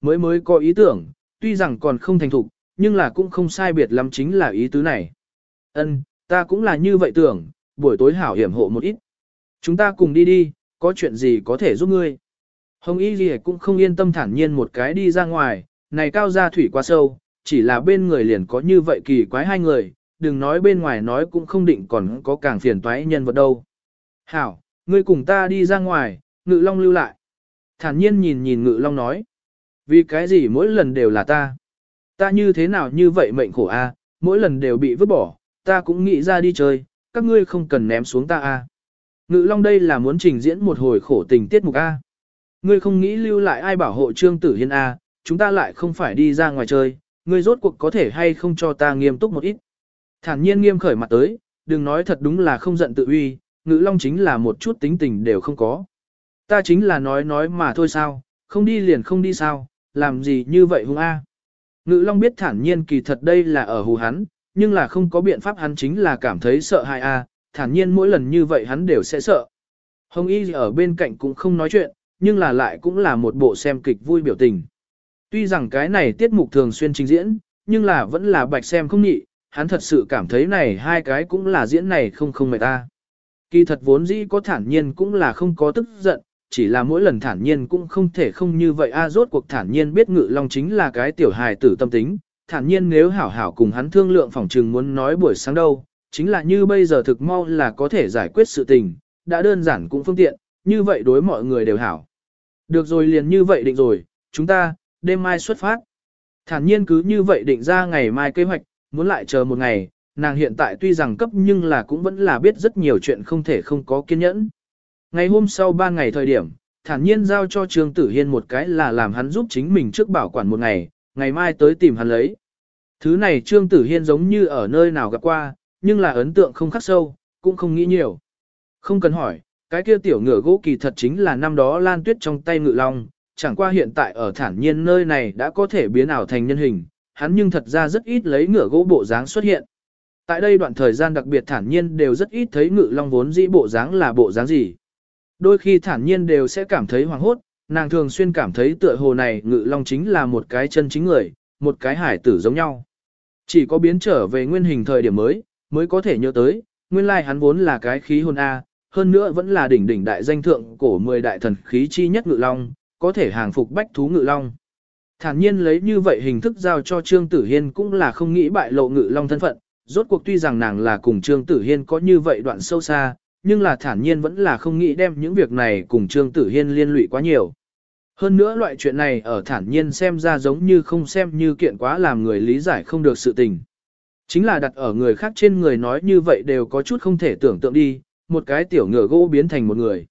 mới mới có ý tưởng, tuy rằng còn không thành thục, nhưng là cũng không sai biệt lắm chính là ý tứ này. Ân, ta cũng là như vậy tưởng, buổi tối hảo hiểm hộ một ít. Chúng ta cùng đi đi, có chuyện gì có thể giúp ngươi. Hồng Y Ghi cũng không yên tâm thản nhiên một cái đi ra ngoài, này cao ra thủy quá sâu, chỉ là bên người liền có như vậy kỳ quái hai người, đừng nói bên ngoài nói cũng không định còn có càng phiền toái nhân vật đâu. Hảo, ngươi cùng ta đi ra ngoài, ngự long lưu lại. Thản nhiên nhìn nhìn ngự long nói. Vì cái gì mỗi lần đều là ta? Ta như thế nào như vậy mệnh khổ a, mỗi lần đều bị vứt bỏ, ta cũng nghĩ ra đi chơi, các ngươi không cần ném xuống ta a. Ngự long đây là muốn trình diễn một hồi khổ tình tiết mục a. Ngươi không nghĩ lưu lại ai bảo hộ Trương Tử Hiên a, chúng ta lại không phải đi ra ngoài chơi, ngươi rốt cuộc có thể hay không cho ta nghiêm túc một ít. Thản nhiên nghiêm khởi mặt tới, đừng nói thật đúng là không giận tự uy, ngự long chính là một chút tính tình đều không có. Ta chính là nói nói mà thôi sao, không đi liền không đi sao, làm gì như vậy hung a. Ngự long biết thản nhiên kỳ thật đây là ở hù hắn, nhưng là không có biện pháp hắn chính là cảm thấy sợ hãi a, thản nhiên mỗi lần như vậy hắn đều sẽ sợ. Hồng Y ở bên cạnh cũng không nói chuyện, nhưng là lại cũng là một bộ xem kịch vui biểu tình. Tuy rằng cái này tiết mục thường xuyên trình diễn, nhưng là vẫn là bạch xem không nhị, hắn thật sự cảm thấy này hai cái cũng là diễn này không không mệt ta. Kỳ thật vốn dĩ có thản nhiên cũng là không có tức giận, chỉ là mỗi lần thản nhiên cũng không thể không như vậy a rốt cuộc thản nhiên biết ngự long chính là cái tiểu hài tử tâm tính, thản nhiên nếu hảo hảo cùng hắn thương lượng phòng trừng muốn nói buổi sáng đâu, chính là như bây giờ thực mau là có thể giải quyết sự tình, đã đơn giản cũng phương tiện, như vậy đối mọi người đều hảo. Được rồi liền như vậy định rồi, chúng ta, đêm mai xuất phát. Thản nhiên cứ như vậy định ra ngày mai kế hoạch, muốn lại chờ một ngày, nàng hiện tại tuy rằng cấp nhưng là cũng vẫn là biết rất nhiều chuyện không thể không có kiên nhẫn. Ngày hôm sau ba ngày thời điểm, thản nhiên giao cho Trương Tử Hiên một cái là làm hắn giúp chính mình trước bảo quản một ngày, ngày mai tới tìm hắn lấy. Thứ này Trương Tử Hiên giống như ở nơi nào gặp qua, nhưng là ấn tượng không khắc sâu, cũng không nghĩ nhiều. Không cần hỏi, cái kia tiểu ngựa gỗ kỳ thật chính là năm đó lan tuyết trong tay ngự long, chẳng qua hiện tại ở thản nhiên nơi này đã có thể biến ảo thành nhân hình, hắn nhưng thật ra rất ít lấy ngựa gỗ bộ dáng xuất hiện. Tại đây đoạn thời gian đặc biệt thản nhiên đều rất ít thấy ngự long vốn dĩ bộ dáng là bộ dáng gì. Đôi khi thản nhiên đều sẽ cảm thấy hoảng hốt, nàng thường xuyên cảm thấy tựa hồ này ngự long chính là một cái chân chính người, một cái hải tử giống nhau. Chỉ có biến trở về nguyên hình thời điểm mới, mới có thể nhớ tới, nguyên lai hắn vốn là cái khí hồn A, hơn nữa vẫn là đỉnh đỉnh đại danh thượng cổ 10 đại thần khí chi nhất ngự long, có thể hàng phục bách thú ngự long. Thản nhiên lấy như vậy hình thức giao cho Trương Tử Hiên cũng là không nghĩ bại lộ ngự long thân phận, rốt cuộc tuy rằng nàng là cùng Trương Tử Hiên có như vậy đoạn sâu xa, nhưng là thản nhiên vẫn là không nghĩ đem những việc này cùng Trương Tử Hiên liên lụy quá nhiều. Hơn nữa loại chuyện này ở thản nhiên xem ra giống như không xem như kiện quá làm người lý giải không được sự tình. Chính là đặt ở người khác trên người nói như vậy đều có chút không thể tưởng tượng đi, một cái tiểu ngựa gỗ biến thành một người.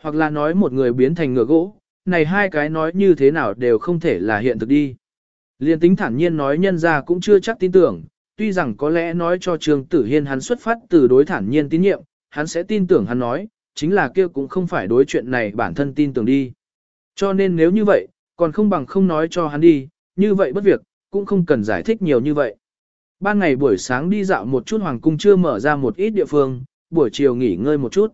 Hoặc là nói một người biến thành ngựa gỗ, này hai cái nói như thế nào đều không thể là hiện thực đi. Liên tính thản nhiên nói nhân ra cũng chưa chắc tin tưởng, tuy rằng có lẽ nói cho Trương Tử Hiên hắn xuất phát từ đối thản nhiên tín nhiệm, hắn sẽ tin tưởng hắn nói, chính là kia cũng không phải đối chuyện này bản thân tin tưởng đi. Cho nên nếu như vậy, còn không bằng không nói cho hắn đi, như vậy bất việc, cũng không cần giải thích nhiều như vậy. Ban ngày buổi sáng đi dạo một chút hoàng cung chưa mở ra một ít địa phương, buổi chiều nghỉ ngơi một chút.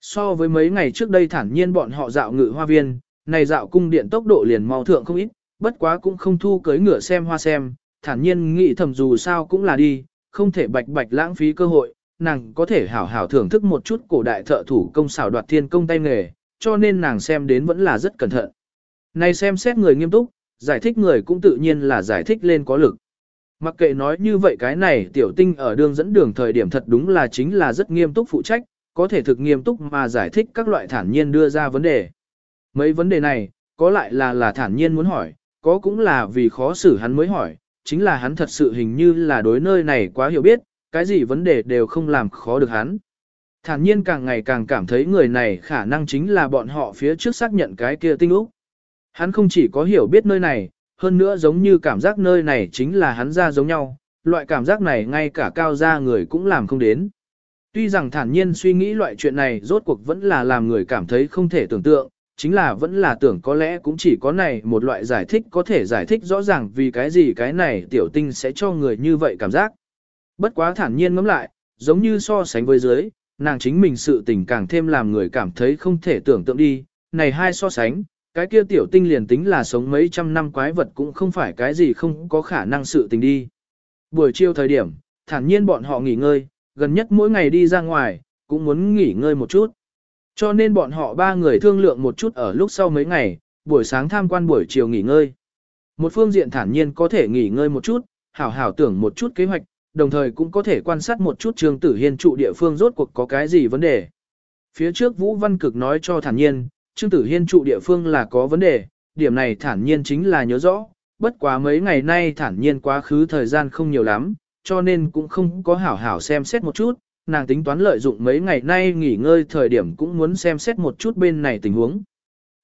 So với mấy ngày trước đây thản nhiên bọn họ dạo ngự hoa viên, này dạo cung điện tốc độ liền mau thượng không ít, bất quá cũng không thu cưới ngựa xem hoa xem, thản nhiên nghĩ thầm dù sao cũng là đi, không thể bạch bạch lãng phí cơ hội, nàng có thể hảo hảo thưởng thức một chút cổ đại thợ thủ công xảo đoạt thiên công tay nghề, cho nên nàng xem đến vẫn là rất cẩn thận. Này xem xét người nghiêm túc, giải thích người cũng tự nhiên là giải thích lên có lực. Mặc kệ nói như vậy cái này tiểu tinh ở đường dẫn đường thời điểm thật đúng là chính là rất nghiêm túc phụ trách, có thể thực nghiêm túc mà giải thích các loại thản nhiên đưa ra vấn đề. Mấy vấn đề này, có lại là là thản nhiên muốn hỏi, có cũng là vì khó xử hắn mới hỏi, chính là hắn thật sự hình như là đối nơi này quá hiểu biết, cái gì vấn đề đều không làm khó được hắn. Thản nhiên càng ngày càng cảm thấy người này khả năng chính là bọn họ phía trước xác nhận cái kia tinh úc. Hắn không chỉ có hiểu biết nơi này, hơn nữa giống như cảm giác nơi này chính là hắn ra giống nhau, loại cảm giác này ngay cả cao gia người cũng làm không đến. Tuy rằng thản nhiên suy nghĩ loại chuyện này rốt cuộc vẫn là làm người cảm thấy không thể tưởng tượng, chính là vẫn là tưởng có lẽ cũng chỉ có này một loại giải thích có thể giải thích rõ ràng vì cái gì cái này tiểu tinh sẽ cho người như vậy cảm giác. Bất quá thản nhiên ngẫm lại, giống như so sánh với dưới, nàng chính mình sự tình càng thêm làm người cảm thấy không thể tưởng tượng đi, này hai so sánh, cái kia tiểu tinh liền tính là sống mấy trăm năm quái vật cũng không phải cái gì không có khả năng sự tình đi. Buổi chiều thời điểm, thản nhiên bọn họ nghỉ ngơi, gần nhất mỗi ngày đi ra ngoài, cũng muốn nghỉ ngơi một chút. Cho nên bọn họ ba người thương lượng một chút ở lúc sau mấy ngày, buổi sáng tham quan buổi chiều nghỉ ngơi. Một phương diện thản nhiên có thể nghỉ ngơi một chút, hảo hảo tưởng một chút kế hoạch, đồng thời cũng có thể quan sát một chút Trương Tử Hiên trụ địa phương rốt cuộc có cái gì vấn đề. Phía trước Vũ Văn Cực nói cho thản nhiên, Trương Tử Hiên trụ địa phương là có vấn đề, điểm này thản nhiên chính là nhớ rõ, bất quá mấy ngày nay thản nhiên quá khứ thời gian không nhiều lắm, cho nên cũng không có hảo hảo xem xét một chút, nàng tính toán lợi dụng mấy ngày nay nghỉ ngơi thời điểm cũng muốn xem xét một chút bên này tình huống.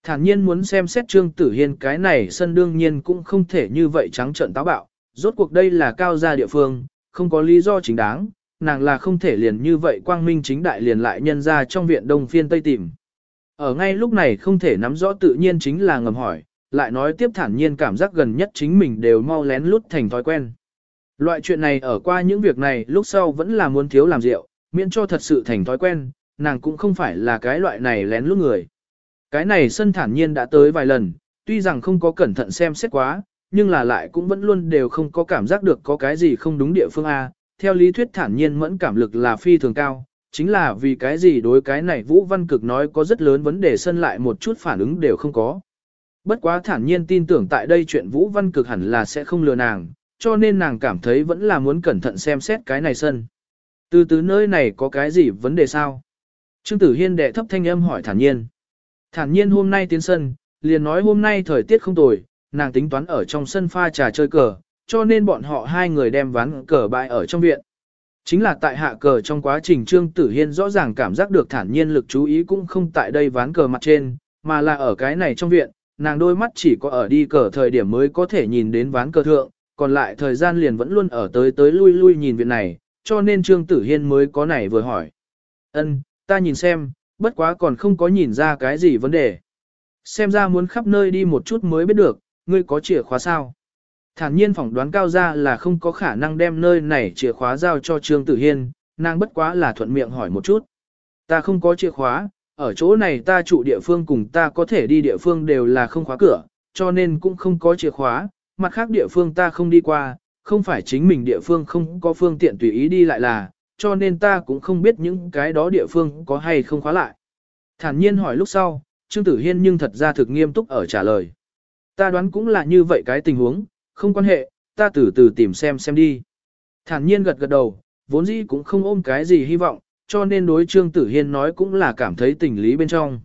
Thản nhiên muốn xem xét Trương Tử Hiên cái này sân đương nhiên cũng không thể như vậy trắng trợn táo bạo, rốt cuộc đây là cao gia địa phương, không có lý do chính đáng, nàng là không thể liền như vậy quang minh chính đại liền lại nhân ra trong viện đông phiên tây tìm. Ở ngay lúc này không thể nắm rõ tự nhiên chính là ngầm hỏi, lại nói tiếp thản nhiên cảm giác gần nhất chính mình đều mau lén lút thành thói quen. Loại chuyện này ở qua những việc này lúc sau vẫn là muốn thiếu làm rượu, miễn cho thật sự thành thói quen, nàng cũng không phải là cái loại này lén lút người. Cái này sân thản nhiên đã tới vài lần, tuy rằng không có cẩn thận xem xét quá, nhưng là lại cũng vẫn luôn đều không có cảm giác được có cái gì không đúng địa phương A. Theo lý thuyết thản nhiên mẫn cảm lực là phi thường cao, chính là vì cái gì đối cái này Vũ Văn Cực nói có rất lớn vấn đề sân lại một chút phản ứng đều không có. Bất quá thản nhiên tin tưởng tại đây chuyện Vũ Văn Cực hẳn là sẽ không lừa nàng, cho nên nàng cảm thấy vẫn là muốn cẩn thận xem xét cái này sân. Từ từ nơi này có cái gì vấn đề sao? Trương Tử Hiên đệ thấp thanh âm hỏi thản nhiên. Thản nhiên hôm nay tiến sân, liền nói hôm nay thời tiết không tồi, nàng tính toán ở trong sân pha trà chơi cờ, cho nên bọn họ hai người đem ván cờ bại ở trong viện. Chính là tại hạ cờ trong quá trình Trương Tử Hiên rõ ràng cảm giác được thản nhiên lực chú ý cũng không tại đây ván cờ mặt trên, mà là ở cái này trong viện, nàng đôi mắt chỉ có ở đi cờ thời điểm mới có thể nhìn đến ván cờ thượng, còn lại thời gian liền vẫn luôn ở tới tới lui lui nhìn viện này, cho nên Trương Tử Hiên mới có này vừa hỏi. Ân, ta nhìn xem, bất quá còn không có nhìn ra cái gì vấn đề. Xem ra muốn khắp nơi đi một chút mới biết được, ngươi có chìa khóa sao? Thản nhiên phỏng đoán cao ra là không có khả năng đem nơi này chìa khóa giao cho Trương Tử Hiên, nàng bất quá là thuận miệng hỏi một chút. Ta không có chìa khóa, ở chỗ này ta trụ địa phương cùng ta có thể đi địa phương đều là không khóa cửa, cho nên cũng không có chìa khóa, mặt khác địa phương ta không đi qua, không phải chính mình địa phương không có phương tiện tùy ý đi lại là, cho nên ta cũng không biết những cái đó địa phương có hay không khóa lại. Thản nhiên hỏi lúc sau, Trương Tử Hiên nhưng thật ra thực nghiêm túc ở trả lời. Ta đoán cũng là như vậy cái tình huống, không quan hệ, ta từ từ tìm xem xem đi. Thản nhiên gật gật đầu, vốn dĩ cũng không ôm cái gì hy vọng, cho nên đối Trương Tử Hiên nói cũng là cảm thấy tình lý bên trong.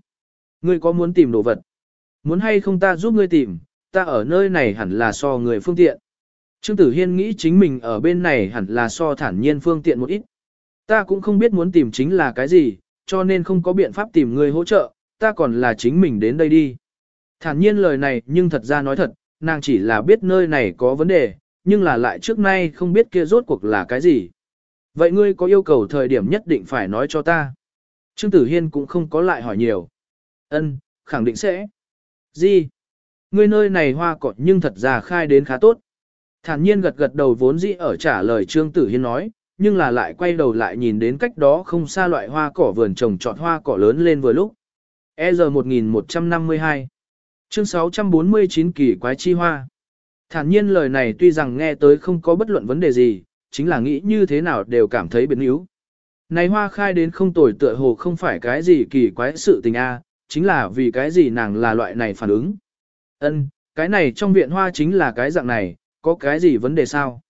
Ngươi có muốn tìm đồ vật? Muốn hay không ta giúp ngươi tìm, ta ở nơi này hẳn là so người phương tiện. Trương Tử Hiên nghĩ chính mình ở bên này hẳn là so thản nhiên phương tiện một ít. Ta cũng không biết muốn tìm chính là cái gì, cho nên không có biện pháp tìm người hỗ trợ, ta còn là chính mình đến đây đi. Thản nhiên lời này nhưng thật ra nói thật, nàng chỉ là biết nơi này có vấn đề, nhưng là lại trước nay không biết kia rốt cuộc là cái gì. Vậy ngươi có yêu cầu thời điểm nhất định phải nói cho ta. Trương Tử Hiên cũng không có lại hỏi nhiều. Ân, khẳng định sẽ. Gì? Ngươi nơi này hoa cỏ nhưng thật ra khai đến khá tốt. Thản nhiên gật gật đầu vốn dĩ ở trả lời Trương Tử Hiên nói, nhưng là lại quay đầu lại nhìn đến cách đó không xa loại hoa cỏ vườn trồng trọt hoa cỏ lớn lên vừa lúc. E giờ 1152 Chương 649 kỳ quái chi hoa Thản nhiên lời này tuy rằng nghe tới không có bất luận vấn đề gì, chính là nghĩ như thế nào đều cảm thấy biến yếu. Này hoa khai đến không tồi tựa hồ không phải cái gì kỳ quái sự tình a, chính là vì cái gì nàng là loại này phản ứng. Ân, cái này trong viện hoa chính là cái dạng này, có cái gì vấn đề sao?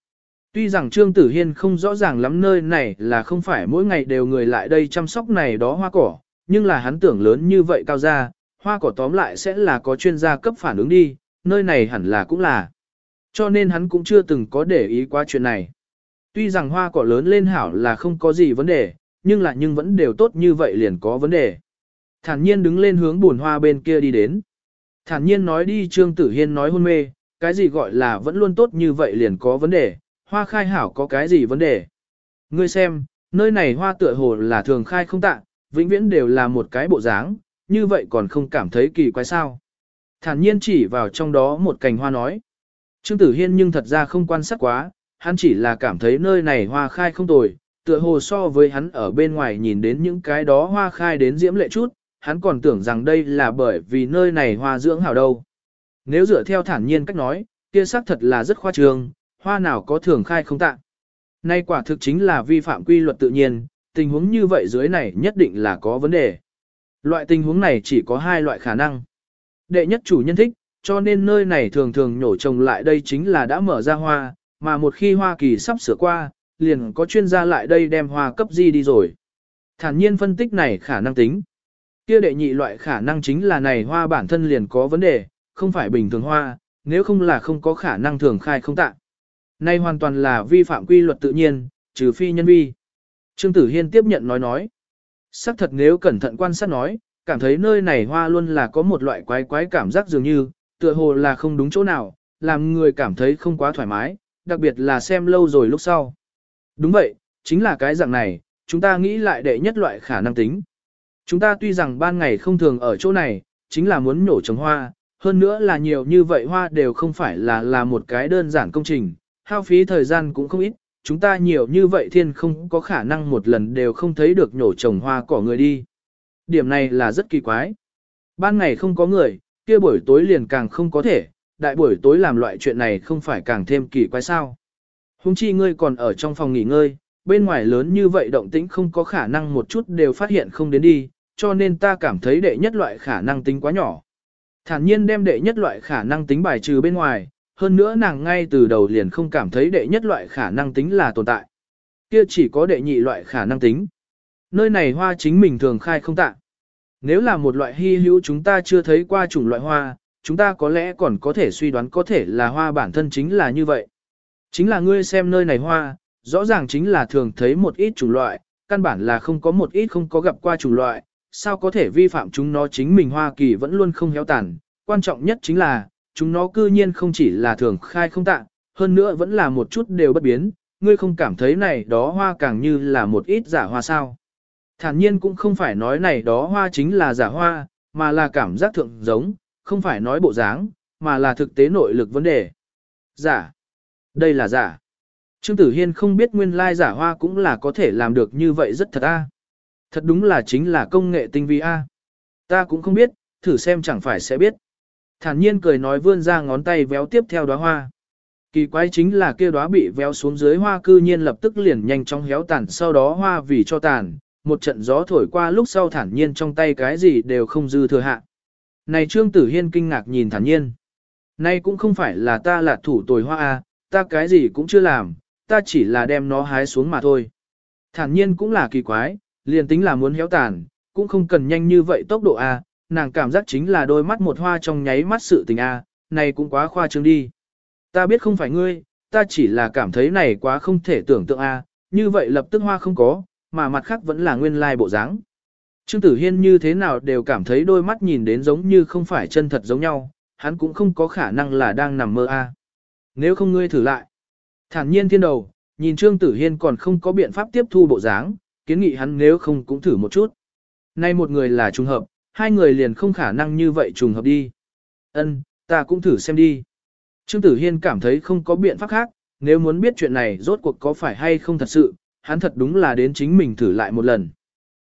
Tuy rằng Trương Tử Hiên không rõ ràng lắm nơi này là không phải mỗi ngày đều người lại đây chăm sóc này đó hoa cỏ, nhưng là hắn tưởng lớn như vậy cao ra, hoa cỏ tóm lại sẽ là có chuyên gia cấp phản ứng đi, nơi này hẳn là cũng là. Cho nên hắn cũng chưa từng có để ý qua chuyện này. Tuy rằng hoa cỏ lớn lên hảo là không có gì vấn đề, nhưng là nhưng vẫn đều tốt như vậy liền có vấn đề. Thản nhiên đứng lên hướng buồn hoa bên kia đi đến. Thản nhiên nói đi Trương Tử Hiên nói hôn mê, cái gì gọi là vẫn luôn tốt như vậy liền có vấn đề, hoa khai hảo có cái gì vấn đề. Ngươi xem, nơi này hoa tựa hồ là thường khai không tạ, vĩnh viễn đều là một cái bộ dáng, như vậy còn không cảm thấy kỳ quái sao. Thản nhiên chỉ vào trong đó một cành hoa nói. Trương Tử Hiên nhưng thật ra không quan sát quá, hắn chỉ là cảm thấy nơi này hoa khai không tồi, tựa hồ so với hắn ở bên ngoài nhìn đến những cái đó hoa khai đến diễm lệ chút, hắn còn tưởng rằng đây là bởi vì nơi này hoa dưỡng hảo đâu. Nếu dựa theo thản nhiên cách nói, kia xác thật là rất khoa trương, hoa nào có thường khai không tạ. Nay quả thực chính là vi phạm quy luật tự nhiên, tình huống như vậy dưới này nhất định là có vấn đề. Loại tình huống này chỉ có hai loại khả năng. Đệ nhất chủ nhân thích, cho nên nơi này thường thường nhổ trồng lại đây chính là đã mở ra hoa, mà một khi Hoa Kỳ sắp sửa qua, liền có chuyên gia lại đây đem hoa cấp di đi rồi. Thản nhiên phân tích này khả năng tính. Kia đệ nhị loại khả năng chính là này hoa bản thân liền có vấn đề, không phải bình thường hoa, nếu không là không có khả năng thường khai không tạ. Này hoàn toàn là vi phạm quy luật tự nhiên, trừ phi nhân vi. Trương Tử Hiên tiếp nhận nói nói. Sắc thật nếu cẩn thận quan sát nói, cảm thấy nơi này hoa luôn là có một loại quái quái cảm giác dường như, tựa hồ là không đúng chỗ nào, làm người cảm thấy không quá thoải mái, đặc biệt là xem lâu rồi lúc sau. Đúng vậy, chính là cái dạng này, chúng ta nghĩ lại đệ nhất loại khả năng tính. Chúng ta tuy rằng ban ngày không thường ở chỗ này, chính là muốn nổ trồng hoa, hơn nữa là nhiều như vậy hoa đều không phải là là một cái đơn giản công trình, hao phí thời gian cũng không ít, chúng ta nhiều như vậy thiên không có khả năng một lần đều không thấy được nhổ trồng hoa cỏ người đi. Điểm này là rất kỳ quái. Ban ngày không có người, kia buổi tối liền càng không có thể, đại buổi tối làm loại chuyện này không phải càng thêm kỳ quái sao. Hùng chi ngươi còn ở trong phòng nghỉ ngơi, bên ngoài lớn như vậy động tĩnh không có khả năng một chút đều phát hiện không đến đi, cho nên ta cảm thấy đệ nhất loại khả năng tính quá nhỏ. Thản nhiên đem đệ nhất loại khả năng tính bài trừ bên ngoài, hơn nữa nàng ngay từ đầu liền không cảm thấy đệ nhất loại khả năng tính là tồn tại. Kia chỉ có đệ nhị loại khả năng tính. Nơi này hoa chính mình thường khai không tạ. Nếu là một loại hy hữu chúng ta chưa thấy qua chủng loại hoa, chúng ta có lẽ còn có thể suy đoán có thể là hoa bản thân chính là như vậy. Chính là ngươi xem nơi này hoa, rõ ràng chính là thường thấy một ít chủng loại, căn bản là không có một ít không có gặp qua chủng loại, sao có thể vi phạm chúng nó chính mình Hoa Kỳ vẫn luôn không héo tàn, quan trọng nhất chính là, chúng nó cư nhiên không chỉ là thường khai không tạ, hơn nữa vẫn là một chút đều bất biến, ngươi không cảm thấy này đó hoa càng như là một ít giả hoa sao. Thản nhiên cũng không phải nói này đó hoa chính là giả hoa, mà là cảm giác thượng giống, không phải nói bộ dáng, mà là thực tế nội lực vấn đề. Giả. Đây là giả. Trương Tử Hiên không biết nguyên lai giả hoa cũng là có thể làm được như vậy rất thật a. Thật đúng là chính là công nghệ tinh vi a. Ta cũng không biết, thử xem chẳng phải sẽ biết. Thản nhiên cười nói vươn ra ngón tay véo tiếp theo đóa hoa. Kỳ quái chính là kia đóa bị véo xuống dưới hoa cư nhiên lập tức liền nhanh chóng héo tàn sau đó hoa vì cho tàn, một trận gió thổi qua lúc sau thản nhiên trong tay cái gì đều không dư thừa hạ. Này Trương Tử Hiên kinh ngạc nhìn thản nhiên. Nay cũng không phải là ta là thủ tồi hoa a, ta cái gì cũng chưa làm, ta chỉ là đem nó hái xuống mà thôi. Thản nhiên cũng là kỳ quái, liền tính là muốn héo tàn, cũng không cần nhanh như vậy tốc độ A, nàng cảm giác chính là đôi mắt một hoa trong nháy mắt sự tình A, này cũng quá khoa trương đi. Ta biết không phải ngươi, ta chỉ là cảm thấy này quá không thể tưởng tượng A, như vậy lập tức hoa không có, mà mặt khác vẫn là nguyên lai bộ dáng. Trương Tử Hiên như thế nào đều cảm thấy đôi mắt nhìn đến giống như không phải chân thật giống nhau, hắn cũng không có khả năng là đang nằm mơ A. Nếu không ngươi thử lại. Thản nhiên thiên đầu, nhìn Trương Tử Hiên còn không có biện pháp tiếp thu bộ dáng, kiến nghị hắn nếu không cũng thử một chút. Nay một người là trùng hợp, hai người liền không khả năng như vậy trùng hợp đi. Ân, ta cũng thử xem đi. Trương Tử Hiên cảm thấy không có biện pháp khác, nếu muốn biết chuyện này rốt cuộc có phải hay không thật sự, hắn thật đúng là đến chính mình thử lại một lần.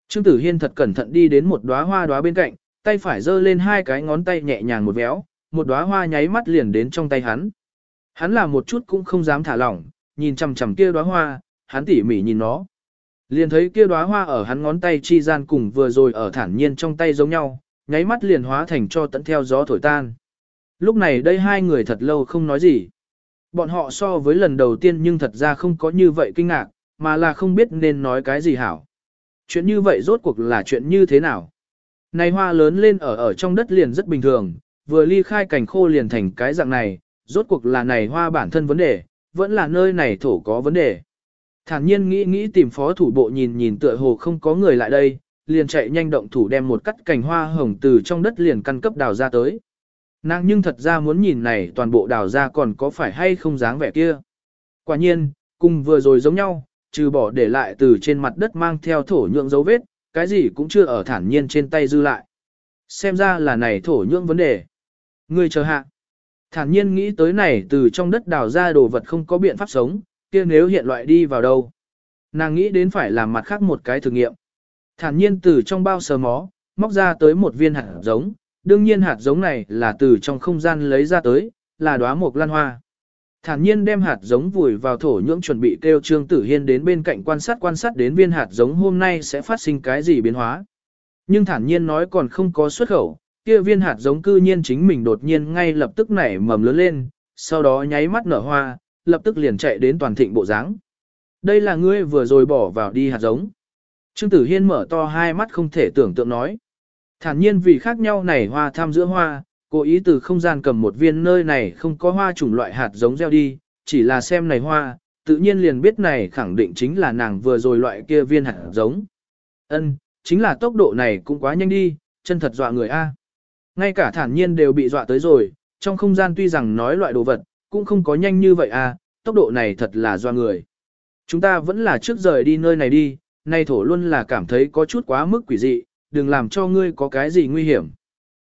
Trương Tử Hiên thật cẩn thận đi đến một đóa hoa đóa bên cạnh, tay phải giơ lên hai cái ngón tay nhẹ nhàng một véo, một đóa hoa nháy mắt liền đến trong tay hắn. Hắn là một chút cũng không dám thả lỏng, nhìn chằm chằm kia đóa hoa, hắn tỉ mỉ nhìn nó. Liền thấy kia đóa hoa ở hắn ngón tay chi gian cùng vừa rồi ở thản nhiên trong tay giống nhau, nháy mắt liền hóa thành cho tận theo gió thổi tan. Lúc này đây hai người thật lâu không nói gì. Bọn họ so với lần đầu tiên nhưng thật ra không có như vậy kinh ngạc, mà là không biết nên nói cái gì hảo. Chuyện như vậy rốt cuộc là chuyện như thế nào? Này hoa lớn lên ở ở trong đất liền rất bình thường, vừa ly khai cảnh khô liền thành cái dạng này, rốt cuộc là này hoa bản thân vấn đề, vẫn là nơi này thổ có vấn đề. Thản nhiên nghĩ nghĩ tìm phó thủ bộ nhìn nhìn tựa hồ không có người lại đây, liền chạy nhanh động thủ đem một cắt cành hoa hồng từ trong đất liền căn cấp đào ra tới. Nàng nhưng thật ra muốn nhìn này toàn bộ đào ra còn có phải hay không dáng vẻ kia. Quả nhiên, cùng vừa rồi giống nhau, trừ bỏ để lại từ trên mặt đất mang theo thổ nhượng dấu vết, cái gì cũng chưa ở thản nhiên trên tay dư lại. Xem ra là này thổ nhượng vấn đề. Người chờ hạ. Thản nhiên nghĩ tới này từ trong đất đào ra đồ vật không có biện pháp sống, kia nếu hiện loại đi vào đâu. Nàng nghĩ đến phải làm mặt khác một cái thử nghiệm. Thản nhiên từ trong bao sờ mó, móc ra tới một viên hạt giống, đương nhiên hạt giống này là từ trong không gian lấy ra tới, là đóa mộc lan hoa. Thản nhiên đem hạt giống vùi vào thổ nhưỡng chuẩn bị kêu Trương Tử Hiên đến bên cạnh quan sát quan sát đến viên hạt giống hôm nay sẽ phát sinh cái gì biến hóa. Nhưng thản nhiên nói còn không có xuất khẩu, kia viên hạt giống cư nhiên chính mình đột nhiên ngay lập tức nảy mầm lớn lên, sau đó nháy mắt nở hoa, lập tức liền chạy đến toàn thịnh bộ dáng. Đây là ngươi vừa rồi bỏ vào đi hạt giống. Trương Tử Hiên mở to hai mắt không thể tưởng tượng nói. Thản nhiên vì khác nhau này hoa tham giữa hoa, cố ý từ không gian cầm một viên nơi này không có hoa chủng loại hạt giống gieo đi, chỉ là xem này hoa, tự nhiên liền biết này khẳng định chính là nàng vừa rồi loại kia viên hạt giống. Ân, chính là tốc độ này cũng quá nhanh đi, chân thật dọa người a. Ngay cả thản nhiên đều bị dọa tới rồi, trong không gian tuy rằng nói loại đồ vật, cũng không có nhanh như vậy a, tốc độ này thật là doa người. Chúng ta vẫn là trước rời đi nơi này đi, nay thổ luôn là cảm thấy có chút quá mức quỷ dị, đừng làm cho ngươi có cái gì nguy hiểm.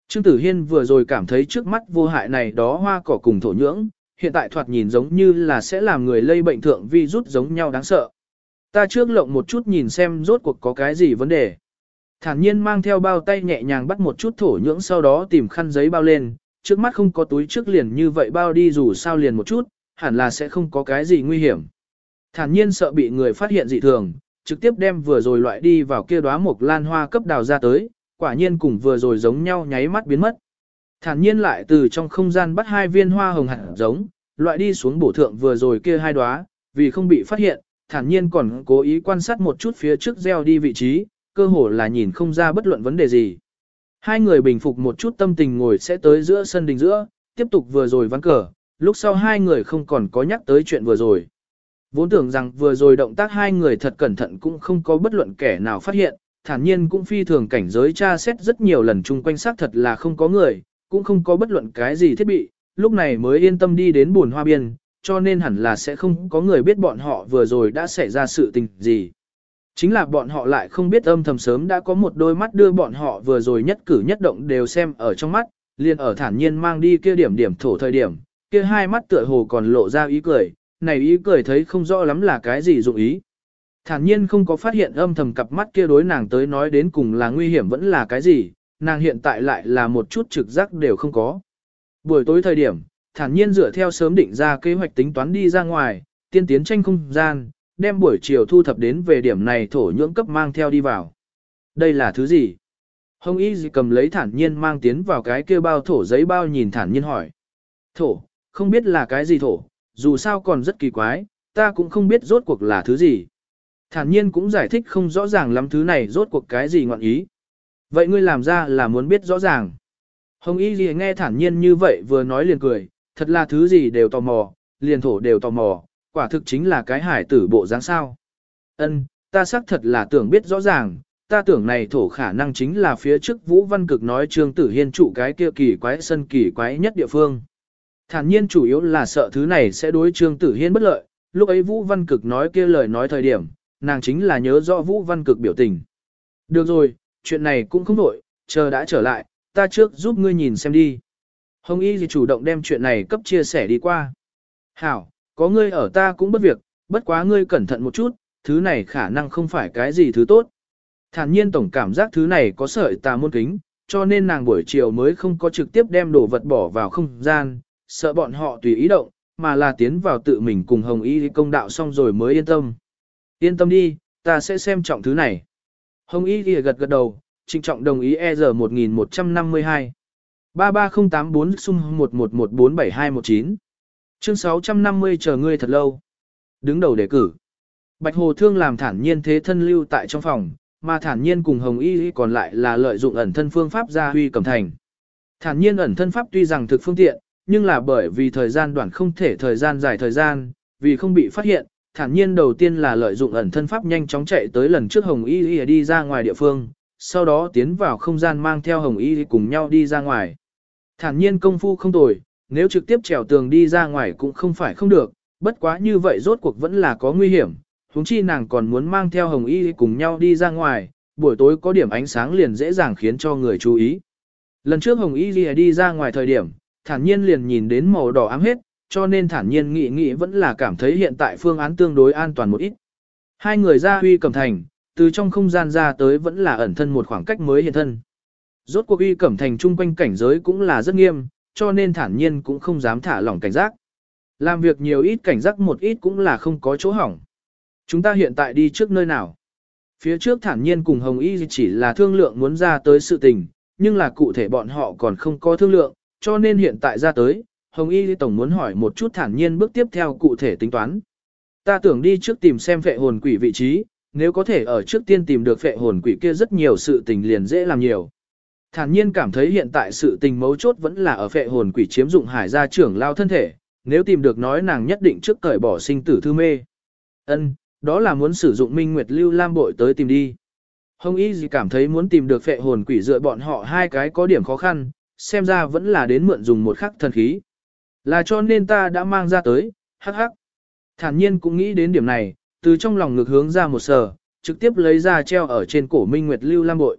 Trương Tử Hiên vừa rồi cảm thấy trước mắt vô hại này đó hoa cỏ cùng thổ nhưỡng, hiện tại thoạt nhìn giống như là sẽ làm người lây bệnh thượng vi rút giống nhau đáng sợ. Ta trước lộng một chút nhìn xem rốt cuộc có cái gì vấn đề. Thản nhiên mang theo bao tay nhẹ nhàng bắt một chút thổ nhưỡng sau đó tìm khăn giấy bao lên, trước mắt không có túi trước liền như vậy bao đi dù sao liền một chút, hẳn là sẽ không có cái gì nguy hiểm. Thản nhiên sợ bị người phát hiện dị thường, trực tiếp đem vừa rồi loại đi vào kia đóa một lan hoa cấp đào ra tới, quả nhiên cùng vừa rồi giống nhau nháy mắt biến mất. Thản nhiên lại từ trong không gian bắt hai viên hoa hồng hạt giống, loại đi xuống bổ thượng vừa rồi kia hai đóa, vì không bị phát hiện, thản nhiên còn cố ý quan sát một chút phía trước gieo đi vị trí, cơ hồ là nhìn không ra bất luận vấn đề gì. Hai người bình phục một chút tâm tình ngồi sẽ tới giữa sân đình giữa, tiếp tục vừa rồi vắng cờ, lúc sau hai người không còn có nhắc tới chuyện vừa rồi. Vốn tưởng rằng vừa rồi động tác hai người thật cẩn thận cũng không có bất luận kẻ nào phát hiện, thản nhiên cũng phi thường cảnh giới tra xét rất nhiều lần chung quanh xác thật là không có người, cũng không có bất luận cái gì thiết bị, lúc này mới yên tâm đi đến buồn hoa biên, cho nên hẳn là sẽ không có người biết bọn họ vừa rồi đã xảy ra sự tình gì. Chính là bọn họ lại không biết âm thầm sớm đã có một đôi mắt đưa bọn họ vừa rồi nhất cử nhất động đều xem ở trong mắt, liền ở thản nhiên mang đi kia điểm điểm thổ thời điểm, kia hai mắt tựa hồ còn lộ ra ý cười, này ý cười thấy không rõ lắm là cái gì dụng ý. Thản nhiên không có phát hiện âm thầm cặp mắt kia đối nàng tới nói đến cùng là nguy hiểm vẫn là cái gì, nàng hiện tại lại là một chút trực giác đều không có. Buổi tối thời điểm, thản nhiên dựa theo sớm định ra kế hoạch tính toán đi ra ngoài, tiên tiến tranh không gian, đem buổi chiều thu thập đến về điểm này thổ nhưỡng cấp mang theo đi vào. Đây là thứ gì? Hồng Y gì cầm lấy thản nhiên mang tiến vào cái kia bao thổ giấy bao nhìn thản nhiên hỏi. Thổ, không biết là cái gì thổ, dù sao còn rất kỳ quái, ta cũng không biết rốt cuộc là thứ gì. Thản nhiên cũng giải thích không rõ ràng lắm thứ này rốt cuộc cái gì ngọn ý. Vậy ngươi làm ra là muốn biết rõ ràng. Hồng Y gì nghe thản nhiên như vậy vừa nói liền cười, thật là thứ gì đều tò mò, liền thổ đều tò mò, quả thực chính là cái hải tử bộ dáng sao. Ân, ta xác thật là tưởng biết rõ ràng, ta tưởng này thổ khả năng chính là phía trước Vũ Văn Cực nói Trương Tử Hiên trụ cái kia kỳ quái sân kỳ quái nhất địa phương. Thản nhiên chủ yếu là sợ thứ này sẽ đối Trương Tử Hiên bất lợi, lúc ấy Vũ Văn Cực nói kia lời nói thời điểm, nàng chính là nhớ rõ Vũ Văn Cực biểu tình. Được rồi, chuyện này cũng không đổi, chờ đã trở lại, ta trước giúp ngươi nhìn xem đi. Hồng Y thì chủ động đem chuyện này cấp chia sẻ đi qua. Hảo, có ngươi ở ta cũng bất việc, bất quá ngươi cẩn thận một chút, thứ này khả năng không phải cái gì thứ tốt. Thản nhiên tổng cảm giác thứ này có sợi tà môn kính, cho nên nàng buổi chiều mới không có trực tiếp đem đồ vật bỏ vào không gian, sợ bọn họ tùy ý động, mà là tiến vào tự mình cùng Hồng Y công đạo xong rồi mới yên tâm. Yên tâm đi, ta sẽ xem trọng thứ này. Hồng Y thì gật gật đầu, trịnh trọng đồng ý e giờ 1152. 33084 sung 11147219. Chương 650 chờ ngươi thật lâu. Đứng đầu đề cử. Bạch Hồ Thương làm thản nhiên thế thân lưu tại trong phòng, mà thản nhiên cùng Hồng Y còn lại là lợi dụng ẩn thân phương pháp ra huy cầm thành. Thản nhiên ẩn thân pháp tuy rằng thực phương tiện, nhưng là bởi vì thời gian đoạn không thể thời gian dài thời gian, vì không bị phát hiện, thản nhiên đầu tiên là lợi dụng ẩn thân pháp nhanh chóng chạy tới lần trước Hồng Y Y đi ra ngoài địa phương, sau đó tiến vào không gian mang theo Hồng Y Y cùng nhau đi ra ngoài. Thản nhiên công phu không tồi, nếu trực tiếp trèo tường đi ra ngoài cũng không phải không được, bất quá như vậy rốt cuộc vẫn là có nguy hiểm, huống chi nàng còn muốn mang theo Hồng Y cùng nhau đi ra ngoài, buổi tối có điểm ánh sáng liền dễ dàng khiến cho người chú ý. Lần trước Hồng Y đi ra ngoài thời điểm, thản nhiên liền nhìn đến màu đỏ ám hết, cho nên thản nhiên nghĩ nghĩ vẫn là cảm thấy hiện tại phương án tương đối an toàn một ít. Hai người ra huy cầm thành, từ trong không gian ra tới vẫn là ẩn thân một khoảng cách mới hiện thân. Rốt cuộc uy cẩm thành chung quanh cảnh giới cũng là rất nghiêm, cho nên thản nhiên cũng không dám thả lỏng cảnh giác. Làm việc nhiều ít cảnh giác một ít cũng là không có chỗ hỏng. Chúng ta hiện tại đi trước nơi nào? Phía trước thản nhiên cùng Hồng Y chỉ là thương lượng muốn ra tới sự tình, nhưng là cụ thể bọn họ còn không có thương lượng, cho nên hiện tại ra tới, Hồng Y Tổng muốn hỏi một chút thản nhiên bước tiếp theo cụ thể tính toán. Ta tưởng đi trước tìm xem phệ hồn quỷ vị trí, nếu có thể ở trước tiên tìm được phệ hồn quỷ kia rất nhiều sự tình liền dễ làm nhiều. Thản nhiên cảm thấy hiện tại sự tình mấu chốt vẫn là ở phệ hồn quỷ chiếm dụng hải gia trưởng lao thân thể, nếu tìm được nói nàng nhất định trước cởi bỏ sinh tử thư mê. Ân, đó là muốn sử dụng minh nguyệt lưu lam bội tới tìm đi. Hồng Y gì cảm thấy muốn tìm được phệ hồn quỷ dựa bọn họ hai cái có điểm khó khăn, xem ra vẫn là đến mượn dùng một khắc thần khí. Là cho nên ta đã mang ra tới, hắc hắc. Thản nhiên cũng nghĩ đến điểm này, từ trong lòng ngực hướng ra một sờ, trực tiếp lấy ra treo ở trên cổ Minh Nguyệt Lưu Lam bội.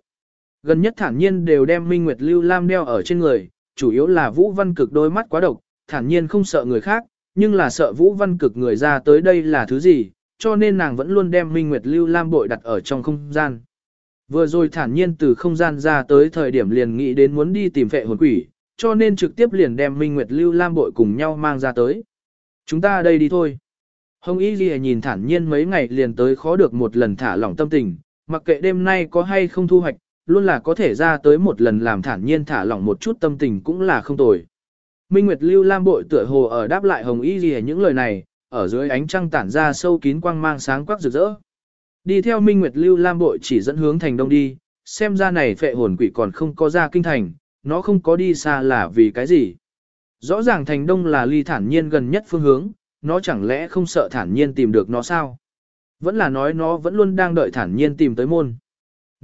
Gần nhất thản nhiên đều đem Minh Nguyệt Lưu Lam đeo ở trên người, chủ yếu là Vũ Văn Cực đôi mắt quá độc, thản nhiên không sợ người khác, nhưng là sợ Vũ Văn Cực người ra tới đây là thứ gì, cho nên nàng vẫn luôn đem Minh Nguyệt Lưu Lam bội đặt ở trong không gian. Vừa rồi thản nhiên từ không gian ra tới thời điểm liền nghĩ đến muốn đi tìm vệ hồn quỷ, cho nên trực tiếp liền đem Minh Nguyệt Lưu Lam bội cùng nhau mang ra tới. Chúng ta đây đi thôi. Hồng Y Ghi nhìn thản nhiên mấy ngày liền tới khó được một lần thả lỏng tâm tình, mặc kệ đêm nay có hay không thu hoạch, luôn là có thể ra tới một lần làm thản nhiên thả lỏng một chút tâm tình cũng là không tồi. Minh Nguyệt Lưu Lam bội tựa hồ ở đáp lại Hồng Y Ghi những lời này, ở dưới ánh trăng tản ra sâu kín quang mang sáng quắc rực rỡ. Đi theo Minh Nguyệt Lưu Lam bội chỉ dẫn hướng thành đông đi, xem ra này phệ hồn quỷ còn không có ra kinh thành, nó không có đi xa là vì cái gì. Rõ ràng thành đông là ly thản nhiên gần nhất phương hướng, nó chẳng lẽ không sợ thản nhiên tìm được nó sao? Vẫn là nói nó vẫn luôn đang đợi thản nhiên tìm tới môn.